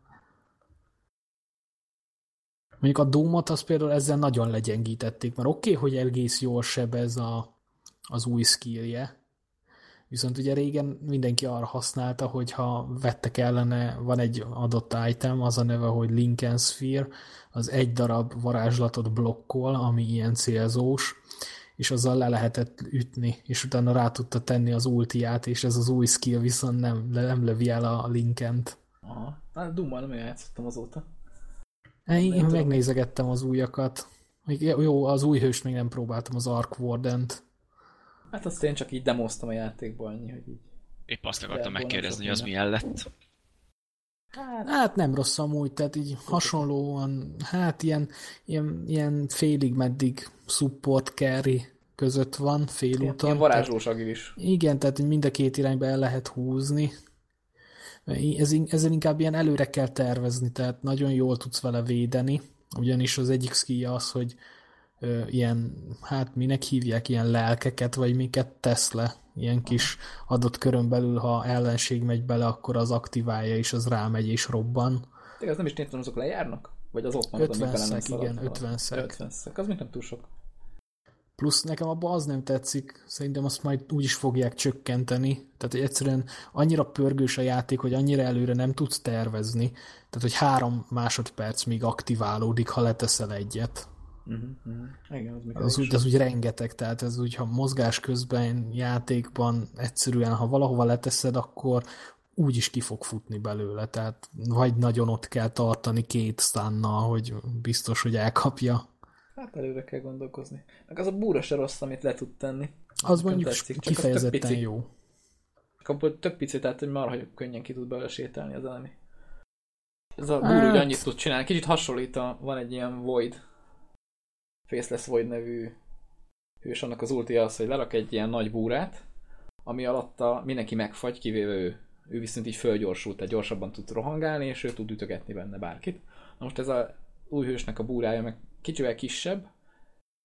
C: Mondjuk a Doomot az például ezzel nagyon legyengítették, mert oké, okay, hogy egész jól sebez a, az új skillje, viszont ugye régen mindenki arra használta, hogy ha vettek ellene, van egy adott item, az a neve, hogy Lincoln Sphere, az egy darab varázslatot blokkol, ami ilyen célzós, és azzal le lehetett ütni, és utána rá tudta tenni az ultiát, és ez az új skill viszont nem, nem lövi el a Linkent.
A: Aha. Hát Doom-mal nem játszottam azóta.
C: Én, én
A: tudom.
C: megnézegettem az újakat. Jó, az új hőst még nem próbáltam, az Ark Wardent.
A: Hát azt én csak így demoztam a játékból annyi, hogy így.
B: Épp azt akartam megkérdezni, hogy az milyen lett.
A: Hát,
C: Hát nem rossz amúgy, tehát így hasonlóan, hát ilyen, ilyen, ilyen félig meddig support carry között van, félúton.
A: ilyen varázslós agil is.
C: Igen, tehát mind a két irányba el lehet húzni. Ez, ezzel inkább ilyen előre kell tervezni, tehát nagyon jól tudsz vele védeni, ugyanis az egyik skillja az, hogy ö, ilyen, hát minek hívják, ilyen lelkeket, vagy miket tesz le, ilyen kis adott körön belül, ha ellenség megy bele, akkor az aktiválja, és az rámegy és robban.
A: Tényleg az nem is néztem, azok lejárnak? Vagy az ott ami
C: 50
A: bele nem
C: szek,
A: szalad
C: igen,
A: valami?
C: 50 szek.
A: 50 szek, az még nem túl sok.
C: Plusz nekem abban az nem tetszik, szerintem azt majd úgy is fogják csökkenteni, tehát hogy egyszerűen annyira pörgős a játék, hogy annyira előre nem tudsz tervezni, tehát hogy három másodperc még aktiválódik, ha leteszel egyet. Uh-huh, uh-huh. Igen, az, az, úgy, az úgy rengeteg, tehát ez úgy, ha mozgás közben játékban egyszerűen, ha valahova leteszed, akkor úgy is ki fog futni belőle, tehát vagy nagyon ott kell tartani két stánnal, hogy biztos, hogy elkapja.
A: Hát előre kell gondolkozni. Meg az a búra se rossz, amit le tud tenni.
C: Az mondjuk tetszik, kifejezetten jó.
A: Csak abból tök pici, tehát hogy marha könnyen ki tud belőle sétálni az elemi. Ez a búr hát... úgy annyit tud csinálni. Kicsit hasonlít a, van egy ilyen Void, Faceless Void nevű hős, annak az ulti az, hogy lerak egy ilyen nagy búrát, ami alatta mindenki megfagy, kivéve ő. Ő viszont így fölgyorsult, tehát gyorsabban tud rohangálni, és ő tud ütögetni benne bárkit. Na most ez a új hősnek a búrája meg kicsivel kisebb,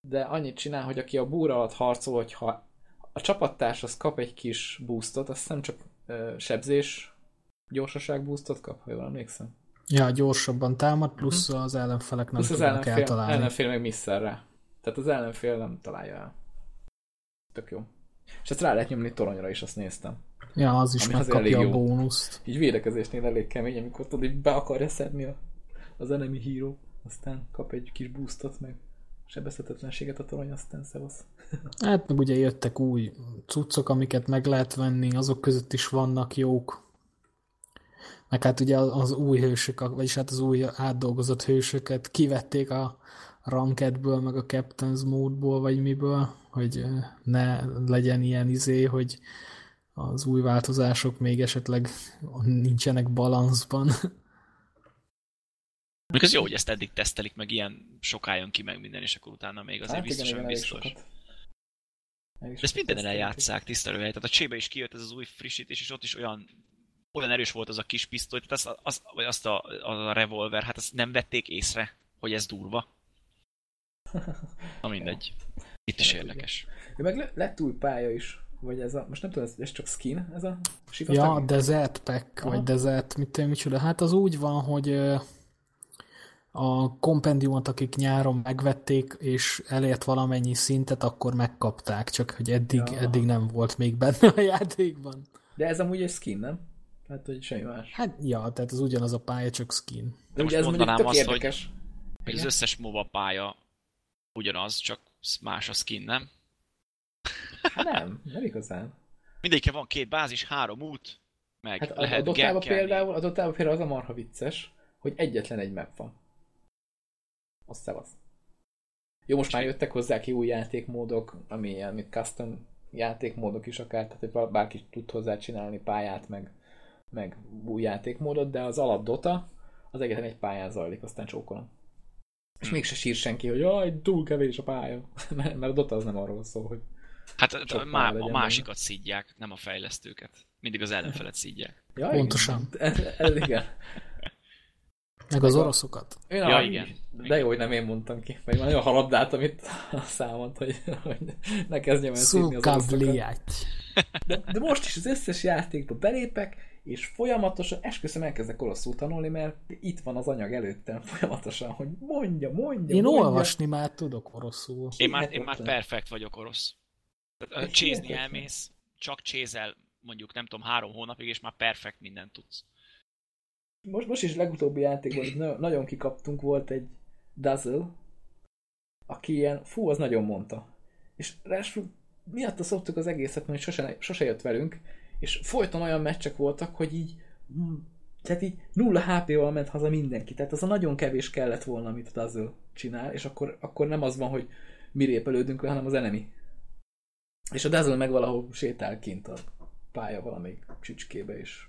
A: de annyit csinál, hogy aki a búra alatt harcol, hogyha a csapattárs az kap egy kis boostot, azt hiszem csak ö, sebzés, gyorsaság boostot kap, ha jól emlékszem.
C: Ja, gyorsabban támad, plusz uh-huh. az ellenfelek nem plusz tudnak az ellenfél, eltalálni.
A: ellenfél meg misszer rá. Tehát az ellenfél nem találja el. Tök jó. És ezt rá lehet nyomni toronyra is, azt néztem.
C: Ja, az is megkapja a bónuszt.
A: Így védekezésnél elég kemény, amikor tudod, így be akarja szedni a, az enemy hero, aztán kap egy kis boostot, meg sebezhetetlenséget a torony, aztán szevasz.
C: hát meg ugye jöttek új cuccok, amiket meg lehet venni, azok között is vannak jók. Meg hát ugye az új hősök, vagyis hát az új átdolgozott hősöket kivették a rankedből, meg a Captain's módból, vagy miből, hogy ne legyen ilyen izé, hogy az új változások még esetleg nincsenek balanszban.
B: Még az jó, hogy ezt eddig tesztelik, meg ilyen sokájon ki meg minden, és akkor utána még azért hát biztosan igen, biztos. De ezt minden eljátszák tisztelőhely. Tehát a csébe is kijött ez az új frissítés, és ott is olyan olyan erős volt az a kis pisztoly, tehát azt, az, vagy azt a, a revolver, hát azt nem vették észre, hogy ez durva. Na mindegy. Itt is érdekes.
A: Ja, meg lett új pálya is. Vagy ez a, most nem tudom, ez csak skin, ez a
C: sivatag? Ja, Desert Pack, Aha. vagy Desert, mit tudom, micsoda. Hát az úgy van, hogy a kompendiumot, akik nyáron megvették, és elért valamennyi szintet, akkor megkapták, csak hogy eddig, ja. eddig nem volt még benne a játékban.
A: De ez amúgy egy skin, nem? Hát, hogy semmi más.
C: Hát, ja, tehát az ugyanaz a pálya, csak skin. De,
B: most ez mondanám azt, érdekes. hogy az összes MOBA pálya ugyanaz, csak más a skin, nem?
A: Hát nem, nem igazán.
B: Mindegyikkel van két bázis, három út, meg hát lehet a
A: Dotában például, a Dotában például az a marha vicces, hogy egyetlen egy map van. Az szevasz. Jó, most már jöttek hozzá ki új játékmódok, ami ilyen, mint custom játékmódok is akár, tehát hogy bárki tud hozzá csinálni pályát, meg, meg új játékmódot, de az alap Dota az egyetlen egy pályán zajlik, aztán csókolom. És hmm. mégse sír senki, hogy jaj, túl kevés a pálya. mert a Dota az nem arról szól, hogy
B: Hát a, má, a másikat szídják, nem a fejlesztőket. Mindig az ellenfelet szídják.
C: Ja, Pontosan.
A: Ez, ez igen.
C: Meg az oroszokat.
B: Én ja, igen.
A: De jó, hogy nem én mondtam ki. Meg már nagyon halabdáltam itt a számot, hogy, hogy ne kezdjem el szídni az oroszokat. De, de most is az összes játékba belépek, és folyamatosan, esküszöm elkezdek oroszul tanulni, mert itt van az anyag előttem folyamatosan, hogy mondja, mondja,
C: Én
A: mondja.
C: olvasni már tudok oroszul.
B: Én már, én már perfekt vagyok orosz. Tehát, csézni elmész, csak csézel mondjuk nem tudom három hónapig, és már perfekt mindent tudsz.
A: Most, most is legutóbbi játékban nagyon kikaptunk, volt egy Dazzle, aki ilyen, fú, az nagyon mondta. És ráadásul miatta szoktuk az egészet, mert sose, sose jött velünk, és folyton olyan meccsek voltak, hogy így mm, tehát így nulla HP-val ment haza mindenki. Tehát az a nagyon kevés kellett volna, amit a Dazzle csinál, és akkor, akkor nem az van, hogy mi répelődünk hanem az enemi. És a Dazzle meg valahol sétál kint a pálya valamelyik csücskébe, és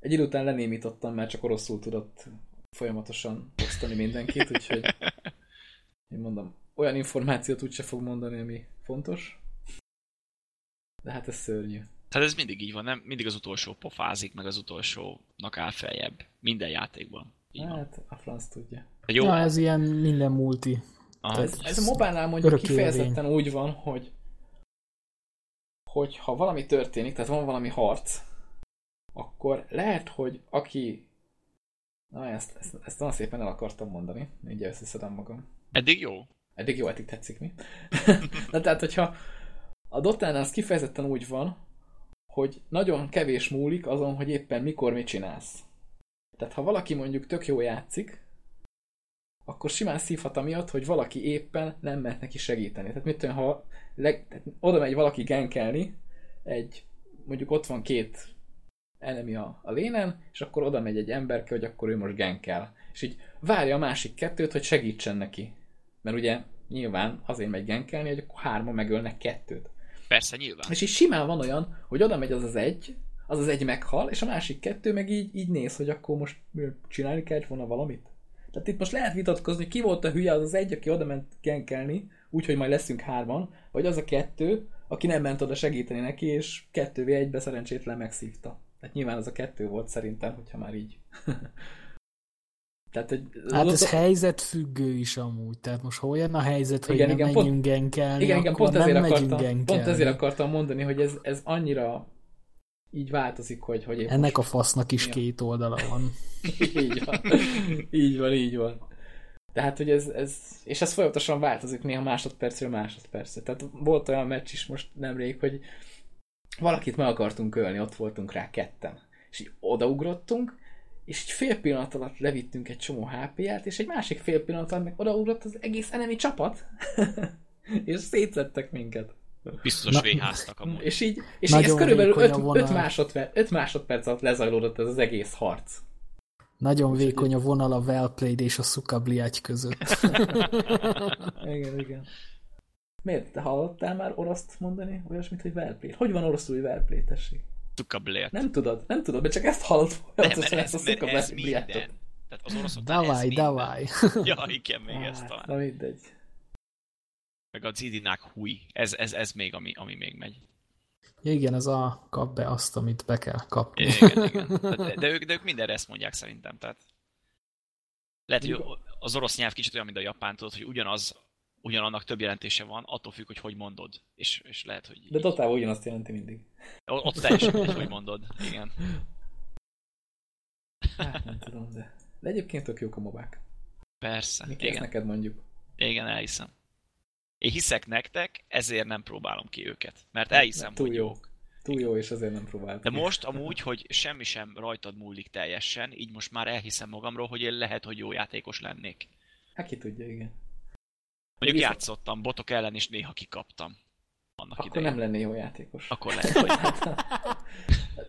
A: egy idő után lenémítottam, mert csak oroszul tudott folyamatosan osztani mindenkit, úgyhogy én mondom, olyan információt úgyse fog mondani, ami fontos. De hát ez szörnyű.
B: Hát ez mindig így van, nem? Mindig az utolsó pofázik, meg az utolsónak áll feljebb. Minden játékban.
A: Így hát van. a franc tudja.
C: Jó. Na, ez ilyen minden multi.
A: Ez, ez a mobánál mondjuk kifejezetten úgy van, hogy hogy ha valami történik, tehát van valami harc, akkor lehet, hogy aki... Na, ezt, ezt, ezt nagyon szépen el akartam mondani, így összeszedem magam.
B: Eddig jó.
A: Eddig jó, eddig tetszik mi. Na tehát, hogyha a Dotánál az kifejezetten úgy van, hogy nagyon kevés múlik azon, hogy éppen mikor mit csinálsz. Tehát ha valaki mondjuk tök jó játszik, akkor simán szívhat amiatt, hogy valaki éppen nem mert neki segíteni. Tehát mit tudom, ha leg, tehát oda megy valaki genkelni, egy, mondjuk ott van két enemi a, a lénen, és akkor oda megy egy emberke, hogy akkor ő most genkel. És így várja a másik kettőt, hogy segítsen neki. Mert ugye nyilván azért megy genkelni, hogy akkor hárma megölnek kettőt.
B: Persze, nyilván.
A: És így simán van olyan, hogy oda megy az az egy, az az egy meghal, és a másik kettő meg így, így néz, hogy akkor most csinálni kell volna valamit. Tehát itt most lehet vitatkozni, ki volt a hülye, az az egy, aki oda ment genkelni, úgyhogy majd leszünk hárman, vagy az a kettő, aki nem ment oda segíteni neki, és kettővé egybe szerencsétlen megszívta. Tehát nyilván az a kettő volt szerintem, hogyha már így.
C: Tehát, hogy hát ez helyzetfüggő is amúgy. Tehát most hol jön a helyzet, hogy igen, nem igen, menjünk pont, genkelni, igen, igen, pont ezért, akartam, genkelni.
A: pont ezért akartam mondani, hogy ez, ez annyira így változik, hogy... hogy
C: Ennek a fasznak is ja. két oldala van.
A: így van. Így van, így van. Tehát, hogy ez, ez, és ez folyamatosan változik néha másodpercről másodpercre. Tehát volt olyan meccs is most nemrég, hogy valakit meg akartunk ölni, ott voltunk rá ketten. És így odaugrottunk, és egy fél pillanat alatt levittünk egy csomó HP-ját, és egy másik fél pillanat alatt meg odaugrott az egész enemi csapat, és szétszettek minket.
B: Biztos véháztak amúgy.
A: És így, és így ez körülbelül 5 másodperc, másodperc alatt lezajlódott ez az egész harc.
C: Nagyon vékony a vonal a Wellplayed és a Sukabliágy között.
A: igen, igen. Miért? Te hallottál már oroszt mondani? Olyasmit, hogy Wellplayed? Hogy van oroszul, hogy Wellplayed, tessék?
B: Sukabliát.
A: Nem tudod, nem tudod, mert csak ezt hallod.
B: Nem, mert ez, ezt a mert ez minden. Tehát az oroszok
C: Davaj, davaj.
B: Ja, igen, még ah, ezt
A: talán. Na mindegy.
B: Meg a Zidinák húj. Ez, ez, ez még, ami, ami még megy.
C: Ja, igen, ez a kap be azt, amit be kell kapni.
B: Igen, igen. De, de, ők, de ők mindenre ezt mondják szerintem, tehát lehet, hogy az orosz nyelv kicsit olyan, mint a japán, tudod, hogy ugyanaz, ugyanannak több jelentése van, attól függ, hogy hogy mondod. És, és lehet, hogy...
A: De totál ugyanazt jelenti mindig.
B: Ott teljesen hogy, hogy mondod, igen.
A: Hát nem tudom, de... De egyébként tök jók a mobák.
B: Persze.
A: Mi igen. neked mondjuk?
B: Igen, elhiszem. Én hiszek nektek, ezért nem próbálom ki őket. Mert elhiszem, túl hogy jó. jók.
A: Túl jó, és azért nem próbáltam.
B: De most amúgy, hogy semmi sem rajtad múlik teljesen, így most már elhiszem magamról, hogy én lehet, hogy jó játékos lennék.
A: Hát ki tudja, igen.
B: Mondjuk Viszont... játszottam, botok ellen is néha kikaptam.
A: Annak Akkor idején. nem lenné jó játékos.
B: Akkor lehet, hogy...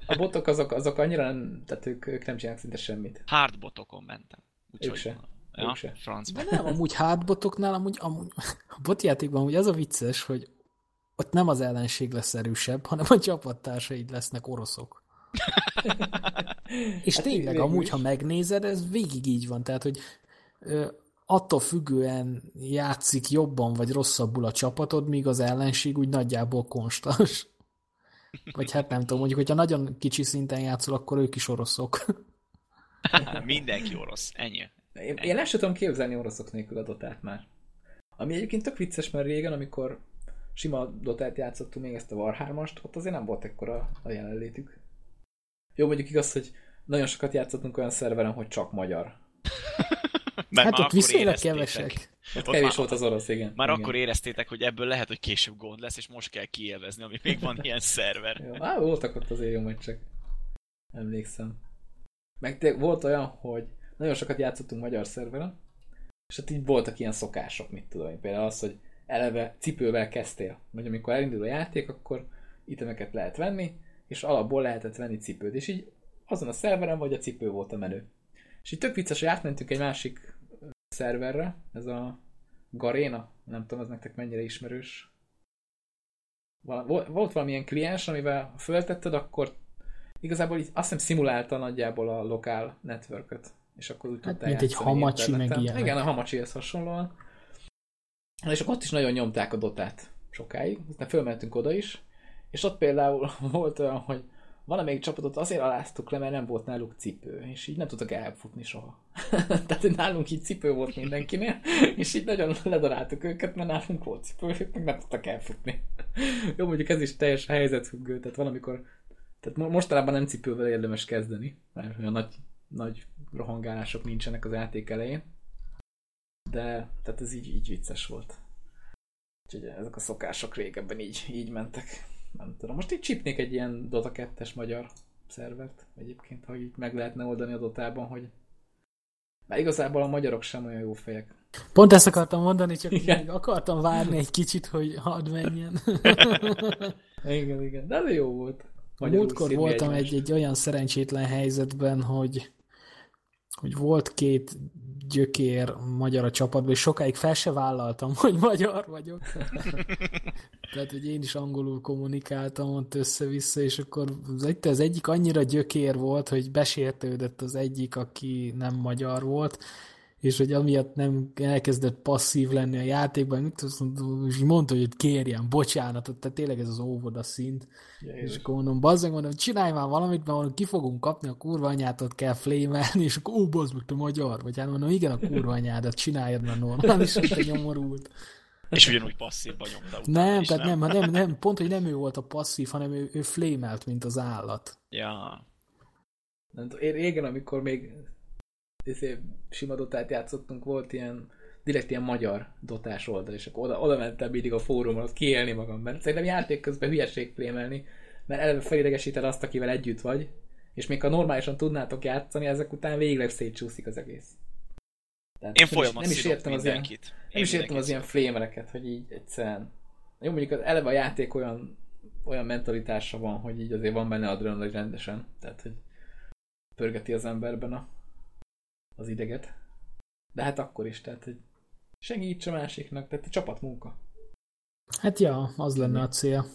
A: a botok azok, azok annyira nem, tehát ők, ők nem csinálnak szinte semmit.
B: Hard botokon mentem.
A: Úgyhogy ők se.
B: Ja, francban.
C: De nem, amúgy hardbotoknál, amúgy, amúgy a botjátékban amúgy az a vicces, hogy ott nem az ellenség lesz erősebb, hanem a csapattársaid lesznek oroszok. És hát tényleg, amúgy, is. ha megnézed, ez végig így van. Tehát, hogy ö, attól függően játszik jobban vagy rosszabbul a csapatod, míg az ellenség úgy nagyjából konstans. Vagy hát nem tudom, mondjuk, hogyha nagyon kicsi szinten játszol, akkor ők is oroszok.
B: Mindenki orosz, ennyi.
A: Én, én ezt tudom képzelni oroszok nélkül a dotát már. Ami egyébként tök vicces, mert régen, amikor sima dotát játszottunk még ezt a Warhammer-t, ott azért nem volt ekkora a jelenlétük. Jó, mondjuk igaz, hogy nagyon sokat játszottunk olyan szerveren, hogy csak magyar.
C: Mert hát ott viszonylag kevesek.
A: Ott, ott kevés már, volt az orosz, igen.
B: Már
A: igen.
B: akkor éreztétek, hogy ebből lehet, hogy később gond lesz, és most kell kielvezni, ami még van ilyen szerver.
A: jó, á, voltak ott azért jó meccsek. Emlékszem. Meg te, volt olyan, hogy nagyon sokat játszottunk magyar szerveren, és ott így voltak ilyen szokások, mit tudom én. Például az, hogy eleve cipővel kezdtél. Vagy amikor elindul a játék, akkor itemeket lehet venni, és alapból lehetett venni cipőt. És így azon a szerveren vagy a cipő volt a menő. És így tök vicces, hogy átmentünk egy másik szerverre, ez a Garena, nem tudom, ez nektek mennyire ismerős. Volt valamilyen kliens, amivel föltetted, akkor igazából így azt hiszem szimulálta nagyjából a lokál networköt. És akkor úgy
C: hát, mint egy hamacsi meg
A: ilyen. Igen, a hamacsihez hasonlóan. És akkor ott is nagyon nyomták a dotát sokáig, aztán fölmentünk oda is, és ott például volt olyan, hogy valamelyik csapatot azért aláztuk le, mert nem volt náluk cipő, és így nem tudtak elfutni soha. Tehát, nálunk így cipő volt mindenkinél, és így nagyon ledaráltuk őket, mert nálunk volt cipő, ők meg nem tudtak elfutni. Jó, mondjuk ez is teljes helyzetfüggő, tehát valamikor, tehát mostanában nem cipővel érdemes kezdeni, mert olyan nagy, nagy rohangálások nincsenek az játék elején. de tehát ez így, így vicces volt. Úgyhogy ezek a szokások régebben így, így mentek. Nem tudom. Most így csipnék egy ilyen Dota 2-es magyar szervert egyébként, ha így meg lehetne oldani a Dotában, hogy mert igazából a magyarok sem olyan jó fejek.
C: Pont ezt akartam mondani, csak igen. még akartam várni egy kicsit, hogy hadd menjen.
A: igen, igen, de jó volt.
C: Múltkor voltam egy, egy olyan szerencsétlen helyzetben, hogy hogy volt két gyökér magyar a csapatban, és sokáig fel se vállaltam, hogy magyar vagyok. Tehát, hogy én is angolul kommunikáltam ott össze-vissza, és akkor az, az egyik annyira gyökér volt, hogy besértődött az egyik, aki nem magyar volt, és hogy amiatt nem elkezdett passzív lenni a játékban, mit és mondta, hogy kérjen bocsánatot, tehát tényleg ez az óvoda szint. Ja, és akkor mondom, bazzeg, mondom, csinálj már valamit, mert mondom, ki fogunk kapni, a kurva anyátot kell flémelni, és akkor ó, bazd meg, te magyar, vagy hát mondom, igen, a kurva anyádat, csináljad már normálisan, te nyomorult.
B: És ugyanúgy passzívban nyomta
C: Nem, is, tehát nem? Nem, nem, nem, pont, hogy nem ő volt a passzív, hanem ő, ő flémelt, mint az állat.
B: Ja.
A: Nem, én régen, amikor még izé, sima dotát játszottunk, volt ilyen direkt ilyen magyar dotás oldal, és akkor oda, oda mentem mindig a fórumon, ott kiélni magam, mert szerintem játék közben hülyeség flémelni, mert eleve felidegesíted azt, akivel együtt vagy, és még ha normálisan tudnátok játszani, ezek után végleg szétcsúszik az egész.
B: Tehát Én is, nem is értem az ilyen,
A: nem is értem az ilyen flémereket, hogy így egyszerűen jó, mondjuk az eleve a játék olyan, olyan mentalitása van, hogy így azért van benne adrenalin rendesen, tehát hogy pörgeti az emberben a az ideget. De hát akkor is, tehát, hogy segíts a másiknak, tehát a csapatmunka.
C: Hát ja, az lenne a cél.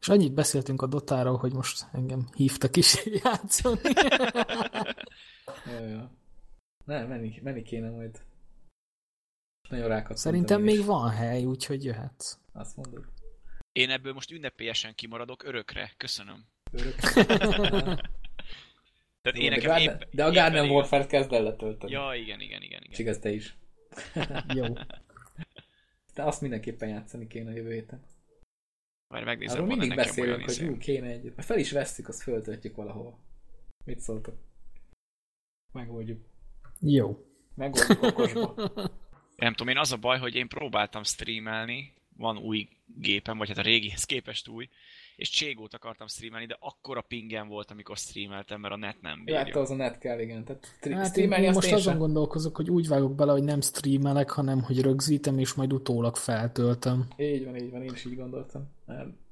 C: És annyit beszéltünk a Dotáról, hogy most engem hívtak is játszani.
A: ja, ja. Nem, menni, menni kéne majd. Nagyon rákat
C: Szerintem még is. van hely, úgyhogy jöhetsz.
A: Azt mondod.
B: Én ebből most ünnepélyesen kimaradok örökre. Köszönöm.
A: Örökre? Tehát én nekem de, épp, de a Garden Warfare-t kezd el letölteni.
B: Ja, igen, igen, igen. igen.
A: Igaz, te is.
C: Jó.
A: De azt mindenképpen játszani kéne a jövő héten.
B: Már megnézem,
A: Arról mindig beszélünk, hogy jó, kéne együtt. Mert fel is veszük, azt föltöltjük valahol. Mit szóltok? Megoldjuk.
C: Jó.
A: Megoldjuk okosba.
B: Nem tudom, én az a baj, hogy én próbáltam streamelni, van új gépem, vagy hát a régihez képest új, és Cségót akartam streamelni, de akkor a pingem volt, amikor streameltem, mert a net nem bírja.
A: Hát az a net kell, igen. Tehát
C: tri- hát én, én most azon sem... gondolkozok, hogy úgy vágok bele, hogy nem streamelek, hanem hogy rögzítem, és majd utólag feltöltöm.
A: Így van, így van, én is így gondoltam.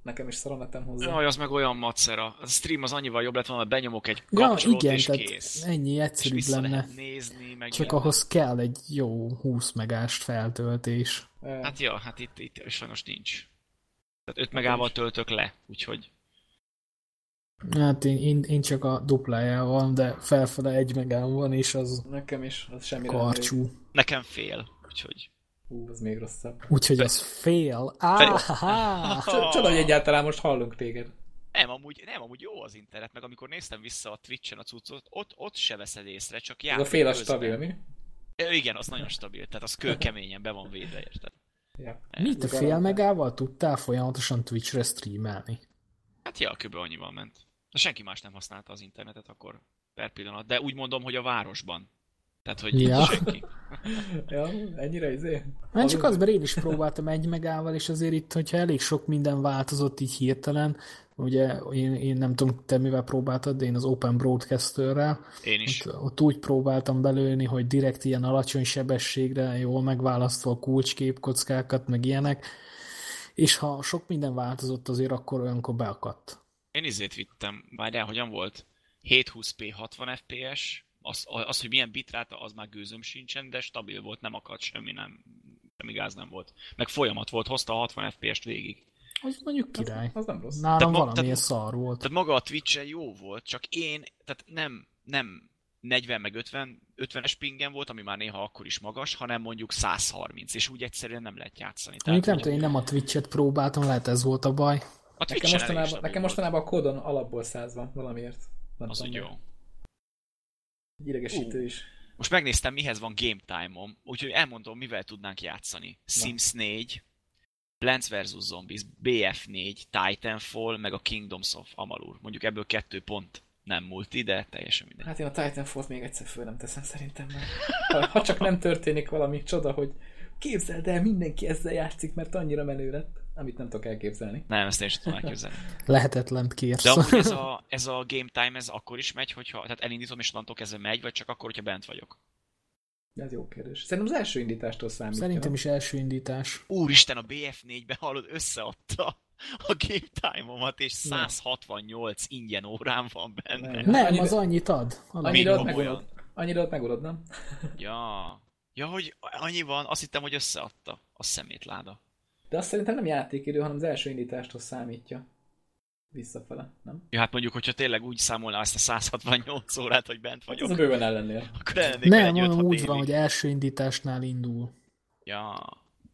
A: Nekem is szaranetem hozzá.
B: Jaj, az meg olyan macera. A stream az annyival jobb lett volna, hogy benyomok egy kapcsolót, ja, igen, és tehát kész.
C: ennyi egyszerűbb lenne.
B: nézni, meg
C: Csak ilyen. ahhoz kell egy jó 20 megást feltöltés.
B: Hát ja, hát itt, itt sajnos nincs. Tehát 5 megával töltök le, úgyhogy...
C: Hát én, én, én csak a duplájával, de felfele egy megám van, és az...
A: Nekem is, az semmi
C: Karcsú. Nem
B: Nekem fél, úgyhogy...
A: Hú, az még rosszabb.
C: Úgyhogy az fél. Ah,
A: Csoda, hogy egyáltalán most hallunk téged.
B: Nem amúgy, nem, amúgy jó az internet, meg amikor néztem vissza a Twitch-en a cuccot, ott, ott se veszed észre, csak játék
A: Ez a fél a stabil, mi?
B: Igen, az nagyon stabil, tehát az kőkeményen be van védve, érted?
C: Ja. Mit a fél megával tudtál folyamatosan Twitch-re streamelni?
B: Hát ja, kb. annyival ment. De senki más nem használta az internetet akkor per pillanat, de úgy mondom, hogy a városban. Tehát, hogy ja. senki.
A: ja, ennyire izé?
C: Nem csak az, mert én is próbáltam egy megával, és azért itt, hogyha elég sok minden változott így hirtelen, ugye én, én nem tudom, te mivel próbáltad, de én az Open Broadcasterrel.
B: Én is.
C: Ott, ott úgy próbáltam belőni, hogy direkt ilyen alacsony sebességre, jól megválasztva a kulcsképkockákat, meg ilyenek, és ha sok minden változott, azért akkor olyankor beakadt.
B: Én izét vittem, várjál, hogyan volt? 720p 60 fps, az, az, hogy milyen bitráta, az már gőzöm sincsen, de stabil volt, nem akadt semmi, nem, semmi gáz nem volt. Meg folyamat volt, hozta a 60 FPS-t végig.
C: Az mondjuk király. Az,
A: az nem rossz.
C: Nálam tehát, valamilyen tehát, szar volt.
B: Tehát maga a twitch jó volt, csak én, tehát nem, nem 40 meg 50, 50-es pingen volt, ami már néha akkor is magas, hanem mondjuk 130, és úgy egyszerűen nem lehet játszani.
C: Tehát, nem tudom, én nem a Twitch-et próbáltam, lehet ez volt a baj.
A: A nekem mostanában, nekem mostanában a kódon alapból 100 van valamiért.
B: Nem az úgy jó.
A: Idegesítő uh, is.
B: Most megnéztem, mihez van game time-om, úgyhogy elmondom, mivel tudnánk játszani. Sims 4, Plants vs. Zombies, BF4, Titanfall, meg a Kingdoms of Amalur. Mondjuk ebből kettő pont nem multi, de teljesen mindegy.
A: Hát én a Titanfall-t még egyszer föl nem teszem szerintem. Ha, ha csak nem történik valami csoda, hogy képzeld el, mindenki ezzel játszik, mert annyira menő lett, amit nem tudok elképzelni.
B: Nem, ezt én sem tudom elképzelni.
C: Lehetetlent kérsz.
B: De amúgy ez a, ez a game time, ez akkor is megy, hogyha, tehát elindítom és onnantól kezdve megy, vagy csak akkor, hogyha bent vagyok?
A: Ez jó kérdés. Szerintem az első indítástól számít.
C: Szerintem is első indítás.
B: Úristen, a BF4-be hallod, összeadta a game time-omat, és 168 ingyen órám van benne.
A: Nem.
C: Nem,
A: Annyira-
C: az annyit ad.
A: Annyira ott
B: komolyan.
A: megoldod. Annyira ott megoldod, nem?
B: Ja. Ja, hogy annyi van, azt hittem, hogy összeadta. A szemétláda.
A: De azt szerintem nem játékidő, hanem az első indítástól számítja. Visszafele, nem?
B: Ja, hát mondjuk, hogyha tényleg úgy számolná ezt a 168 órát, hogy bent
A: Hát
B: vagyok,
A: a bőven ellennél.
B: akkor ellennék
C: Nem,
B: 5-6
C: úgy van, hogy első indításnál indul.
B: Ja.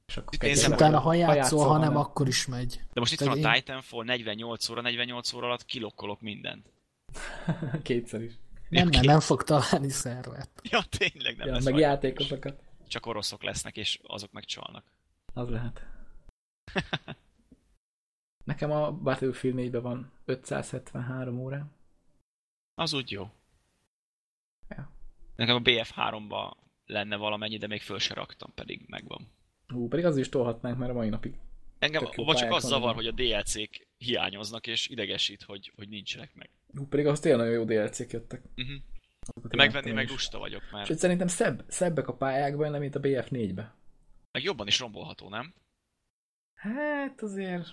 A: És akkor
B: nézem.
C: Utána, ha
A: játszol,
C: játszol, ha nem,
A: nem.
C: akkor is megy.
B: De most itt
C: Tehát
B: van a Titanfall 48 óra, 48 óra alatt kilokkolok mindent.
A: Kétszer is.
C: Nem, mert nem fog találni szervet.
B: Ja, tényleg nem
A: Ja,
B: lesz
A: meg játékosokat.
B: Csak oroszok lesznek, és azok meg csalnak.
A: Az lehet. Nekem a Battlefield 4-ben van 573 óra.
B: Az úgy jó.
A: Ja.
B: Nekem a BF3-ba lenne valamennyi, de még föl se raktam, pedig megvan.
A: Hú, pedig az is tolhatnánk, mert a mai napig.
B: Engem vagy csak az zavar, hogy a DLC-k hiányoznak, és idegesít, hogy, hogy nincsenek meg.
A: Hú, pedig ahhoz tényleg nagyon jó DLC-k jöttek.
B: Uh-huh.
A: Azokat
B: De megvenni meg lusta vagyok, mert
A: Sőt, szerintem szebb, szebbek a pályák benne, mint a BF4-be.
B: meg jobban is rombolható, nem?
A: Hát azért...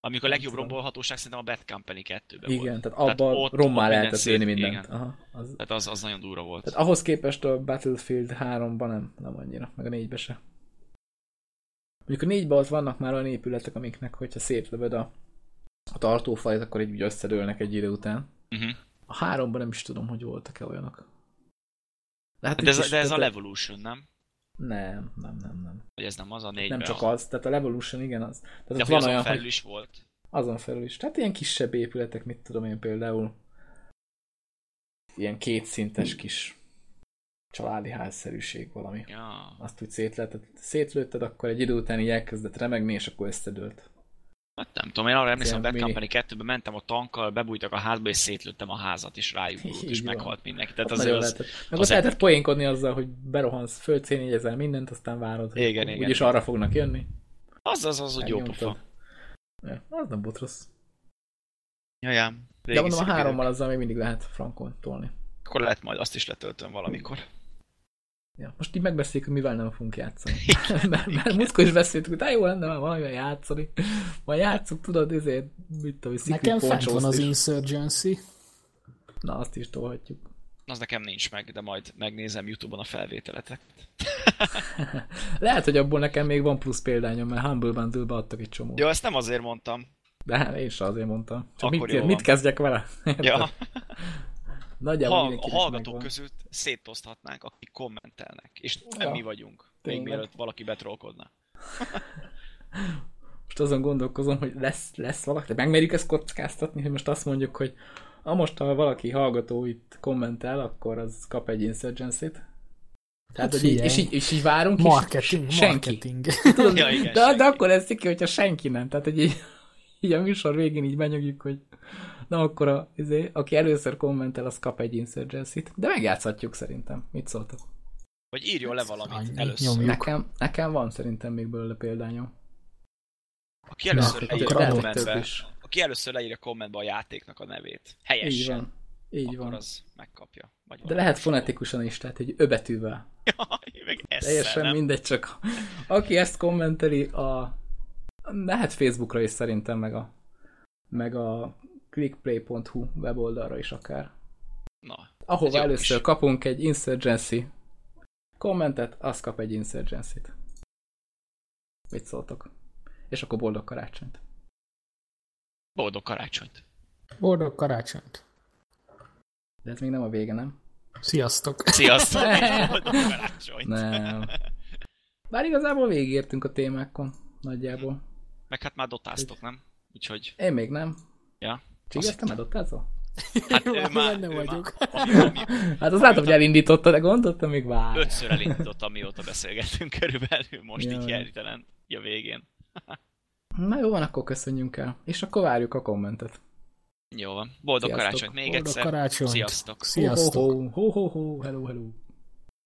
B: Amikor a legjobb rombolhatóság szerintem a Bad Company 2-ben
A: Igen,
B: volt.
A: tehát abban rommá lehetett
B: szét-
A: mindent.
B: igen.
A: Aha, az,
B: Tehát az, az nagyon durva volt.
A: tehát ahhoz képest a Battlefield 3-ban nem, nem annyira, meg a 4-be se. Mondjuk a 4-ben ott vannak már olyan épületek, amiknek, hogyha szétlövöd a, a tartófajt, akkor így összedőlnek egy idő után.
B: Uh-huh.
A: A 3-ban nem is tudom, hogy voltak-e olyanok. De, hát
B: De ez,
A: is,
B: de ez a Levolution, nem?
A: Nem, nem, nem, nem.
B: Vagy ez nem az a négyben?
A: Nem csak az, tehát a Levolution igen az. Tehát
B: De
A: ott
B: hogy
A: van
B: azon
A: olyan,
B: felül
A: hogy
B: is volt.
A: azon felül is. Tehát ilyen kisebb épületek, mit tudom én például. Ilyen kétszintes kis családi házszerűség valami.
B: Ja.
A: Azt úgy szétlőtted, szétlőtted, akkor egy idő után így elkezdett remegni, és akkor összedőlt.
B: Hát nem tudom, én arra emlékszem, a Bad Company 2-ben mentem a tankkal, bebújtak a házba, és szétlőttem a házat, és rájuk és meghalt mindenki. Tehát
A: Ott
B: azért az...
A: lehetett. Meg
B: az
A: ott lehetett poénkodni azzal, hogy berohansz, földszénjegyezel mindent, aztán várod, hogy
B: Igen, igen,
A: úgyis arra fognak jönni.
B: Az az, az, hogy jó pofa.
A: Ja, az nem volt rossz.
B: Jajám.
A: De mondom, a hárommal azzal még mindig lehet frankon tolni.
B: Akkor lehet majd azt is letöltöm valamikor.
A: Ja, most így megbeszéljük, hogy mivel nem fogunk játszani. mert, mert múltkor is beszéltük, hogy jó lenne már valamivel játszani. Majd játszunk, tudod, ezért, mit tudom, Secret
C: Nekem fent van az
A: is.
C: Insurgency.
A: Na, azt is tolhatjuk.
B: Az nekem nincs meg, de majd megnézem Youtube-on a felvételeket.
A: Lehet, hogy abból nekem még van plusz példányom, mert Humble Bundle-be adtak egy csomó.
B: Jó, ezt nem azért mondtam.
A: De hát én sem azért mondtam. Csak
B: Akkor
A: mit, mit kezdjek vele?
B: Ja,
A: Nagyjából
B: ha, a hallgatók
A: megvan.
B: között szétoszthatnánk, akik kommentelnek. És
A: Ja.
B: nem mi vagyunk. Még
A: Tényleg.
B: mielőtt valaki betrolkodna.
A: Most azon gondolkozom, hogy lesz, lesz valaki, de megmerjük ezt kockáztatni, hogy most azt mondjuk, hogy ha most ha valaki hallgató itt kommentel, akkor az kap egy insurgency-t. Tehát,
C: Hát
A: hogy így, és, így, és így várunk,
C: Marketing,
A: és senki.
C: marketing.
A: Tudod,
B: Ja, igen,
A: de, de
B: senki.
A: akkor lesz ki, hogyha senki nem. Tehát, hogy így, így a műsor végén így benyögjük, hogy na akkor a, izé, aki először kommentel, az kap egy insurgency-t. De megjátszhatjuk szerintem. Mit szóltak?
B: Vagy írjon le valamit
C: Annyi,
B: először.
C: nyomjuk.
A: Nekem, nekem van szerintem még belőle példányom.
B: Aki először
C: Na,
B: leírja
C: akkor
B: a kommentbe, aki először leírja a kommentbe a játéknak a nevét.
A: Így
B: Helyesen.
A: van. Így
B: akkor
A: van.
B: az megkapja. Vagy
A: De lehet fonetikusan is, tehát egy öbetűvel.
B: Jaj, meg ezzel,
A: Teljesen
B: nem?
A: mindegy, csak aki ezt kommenteli, a lehet Facebookra is szerintem, meg a, meg a clickplay.hu weboldalra is akár.
B: Na,
A: Ahova először
B: is.
A: kapunk egy insurgency kommentet, az kap egy insurgency-t. Mit szóltok? És akkor boldog karácsonyt.
B: boldog karácsonyt.
C: Boldog karácsonyt.
A: De ez még nem a vége, nem?
C: Sziasztok.
B: Sziasztok, boldog karácsonyt.
A: Nem. Bár igazából végigértünk a témákon, nagyjából.
B: Meg hát már dotáztok, nem? Úgyhogy,
A: Én még nem.
B: ja.
A: Csigeztem,
B: Azt-
A: medottázol?
B: Hát ő már
C: benne
B: ő
C: vagyok.
B: Már, ami, ami,
A: Hát azt látom, hogy elindította, de gondoltam, még vár.
B: ötször elindítottam, mióta beszélgettünk körülbelül, most
A: Jaj.
B: így hirtelen a végén.
A: Na jó van, akkor köszönjünk el. És akkor várjuk a kommentet.
B: Jó van. Boldog
A: Sziasztok.
B: karácsonyt még
C: Boldog
B: egyszer.
C: karácsonyt.
B: Sziasztok.
C: Sziasztok!
A: Ho, ho, ho, ho, ho, hello, hello.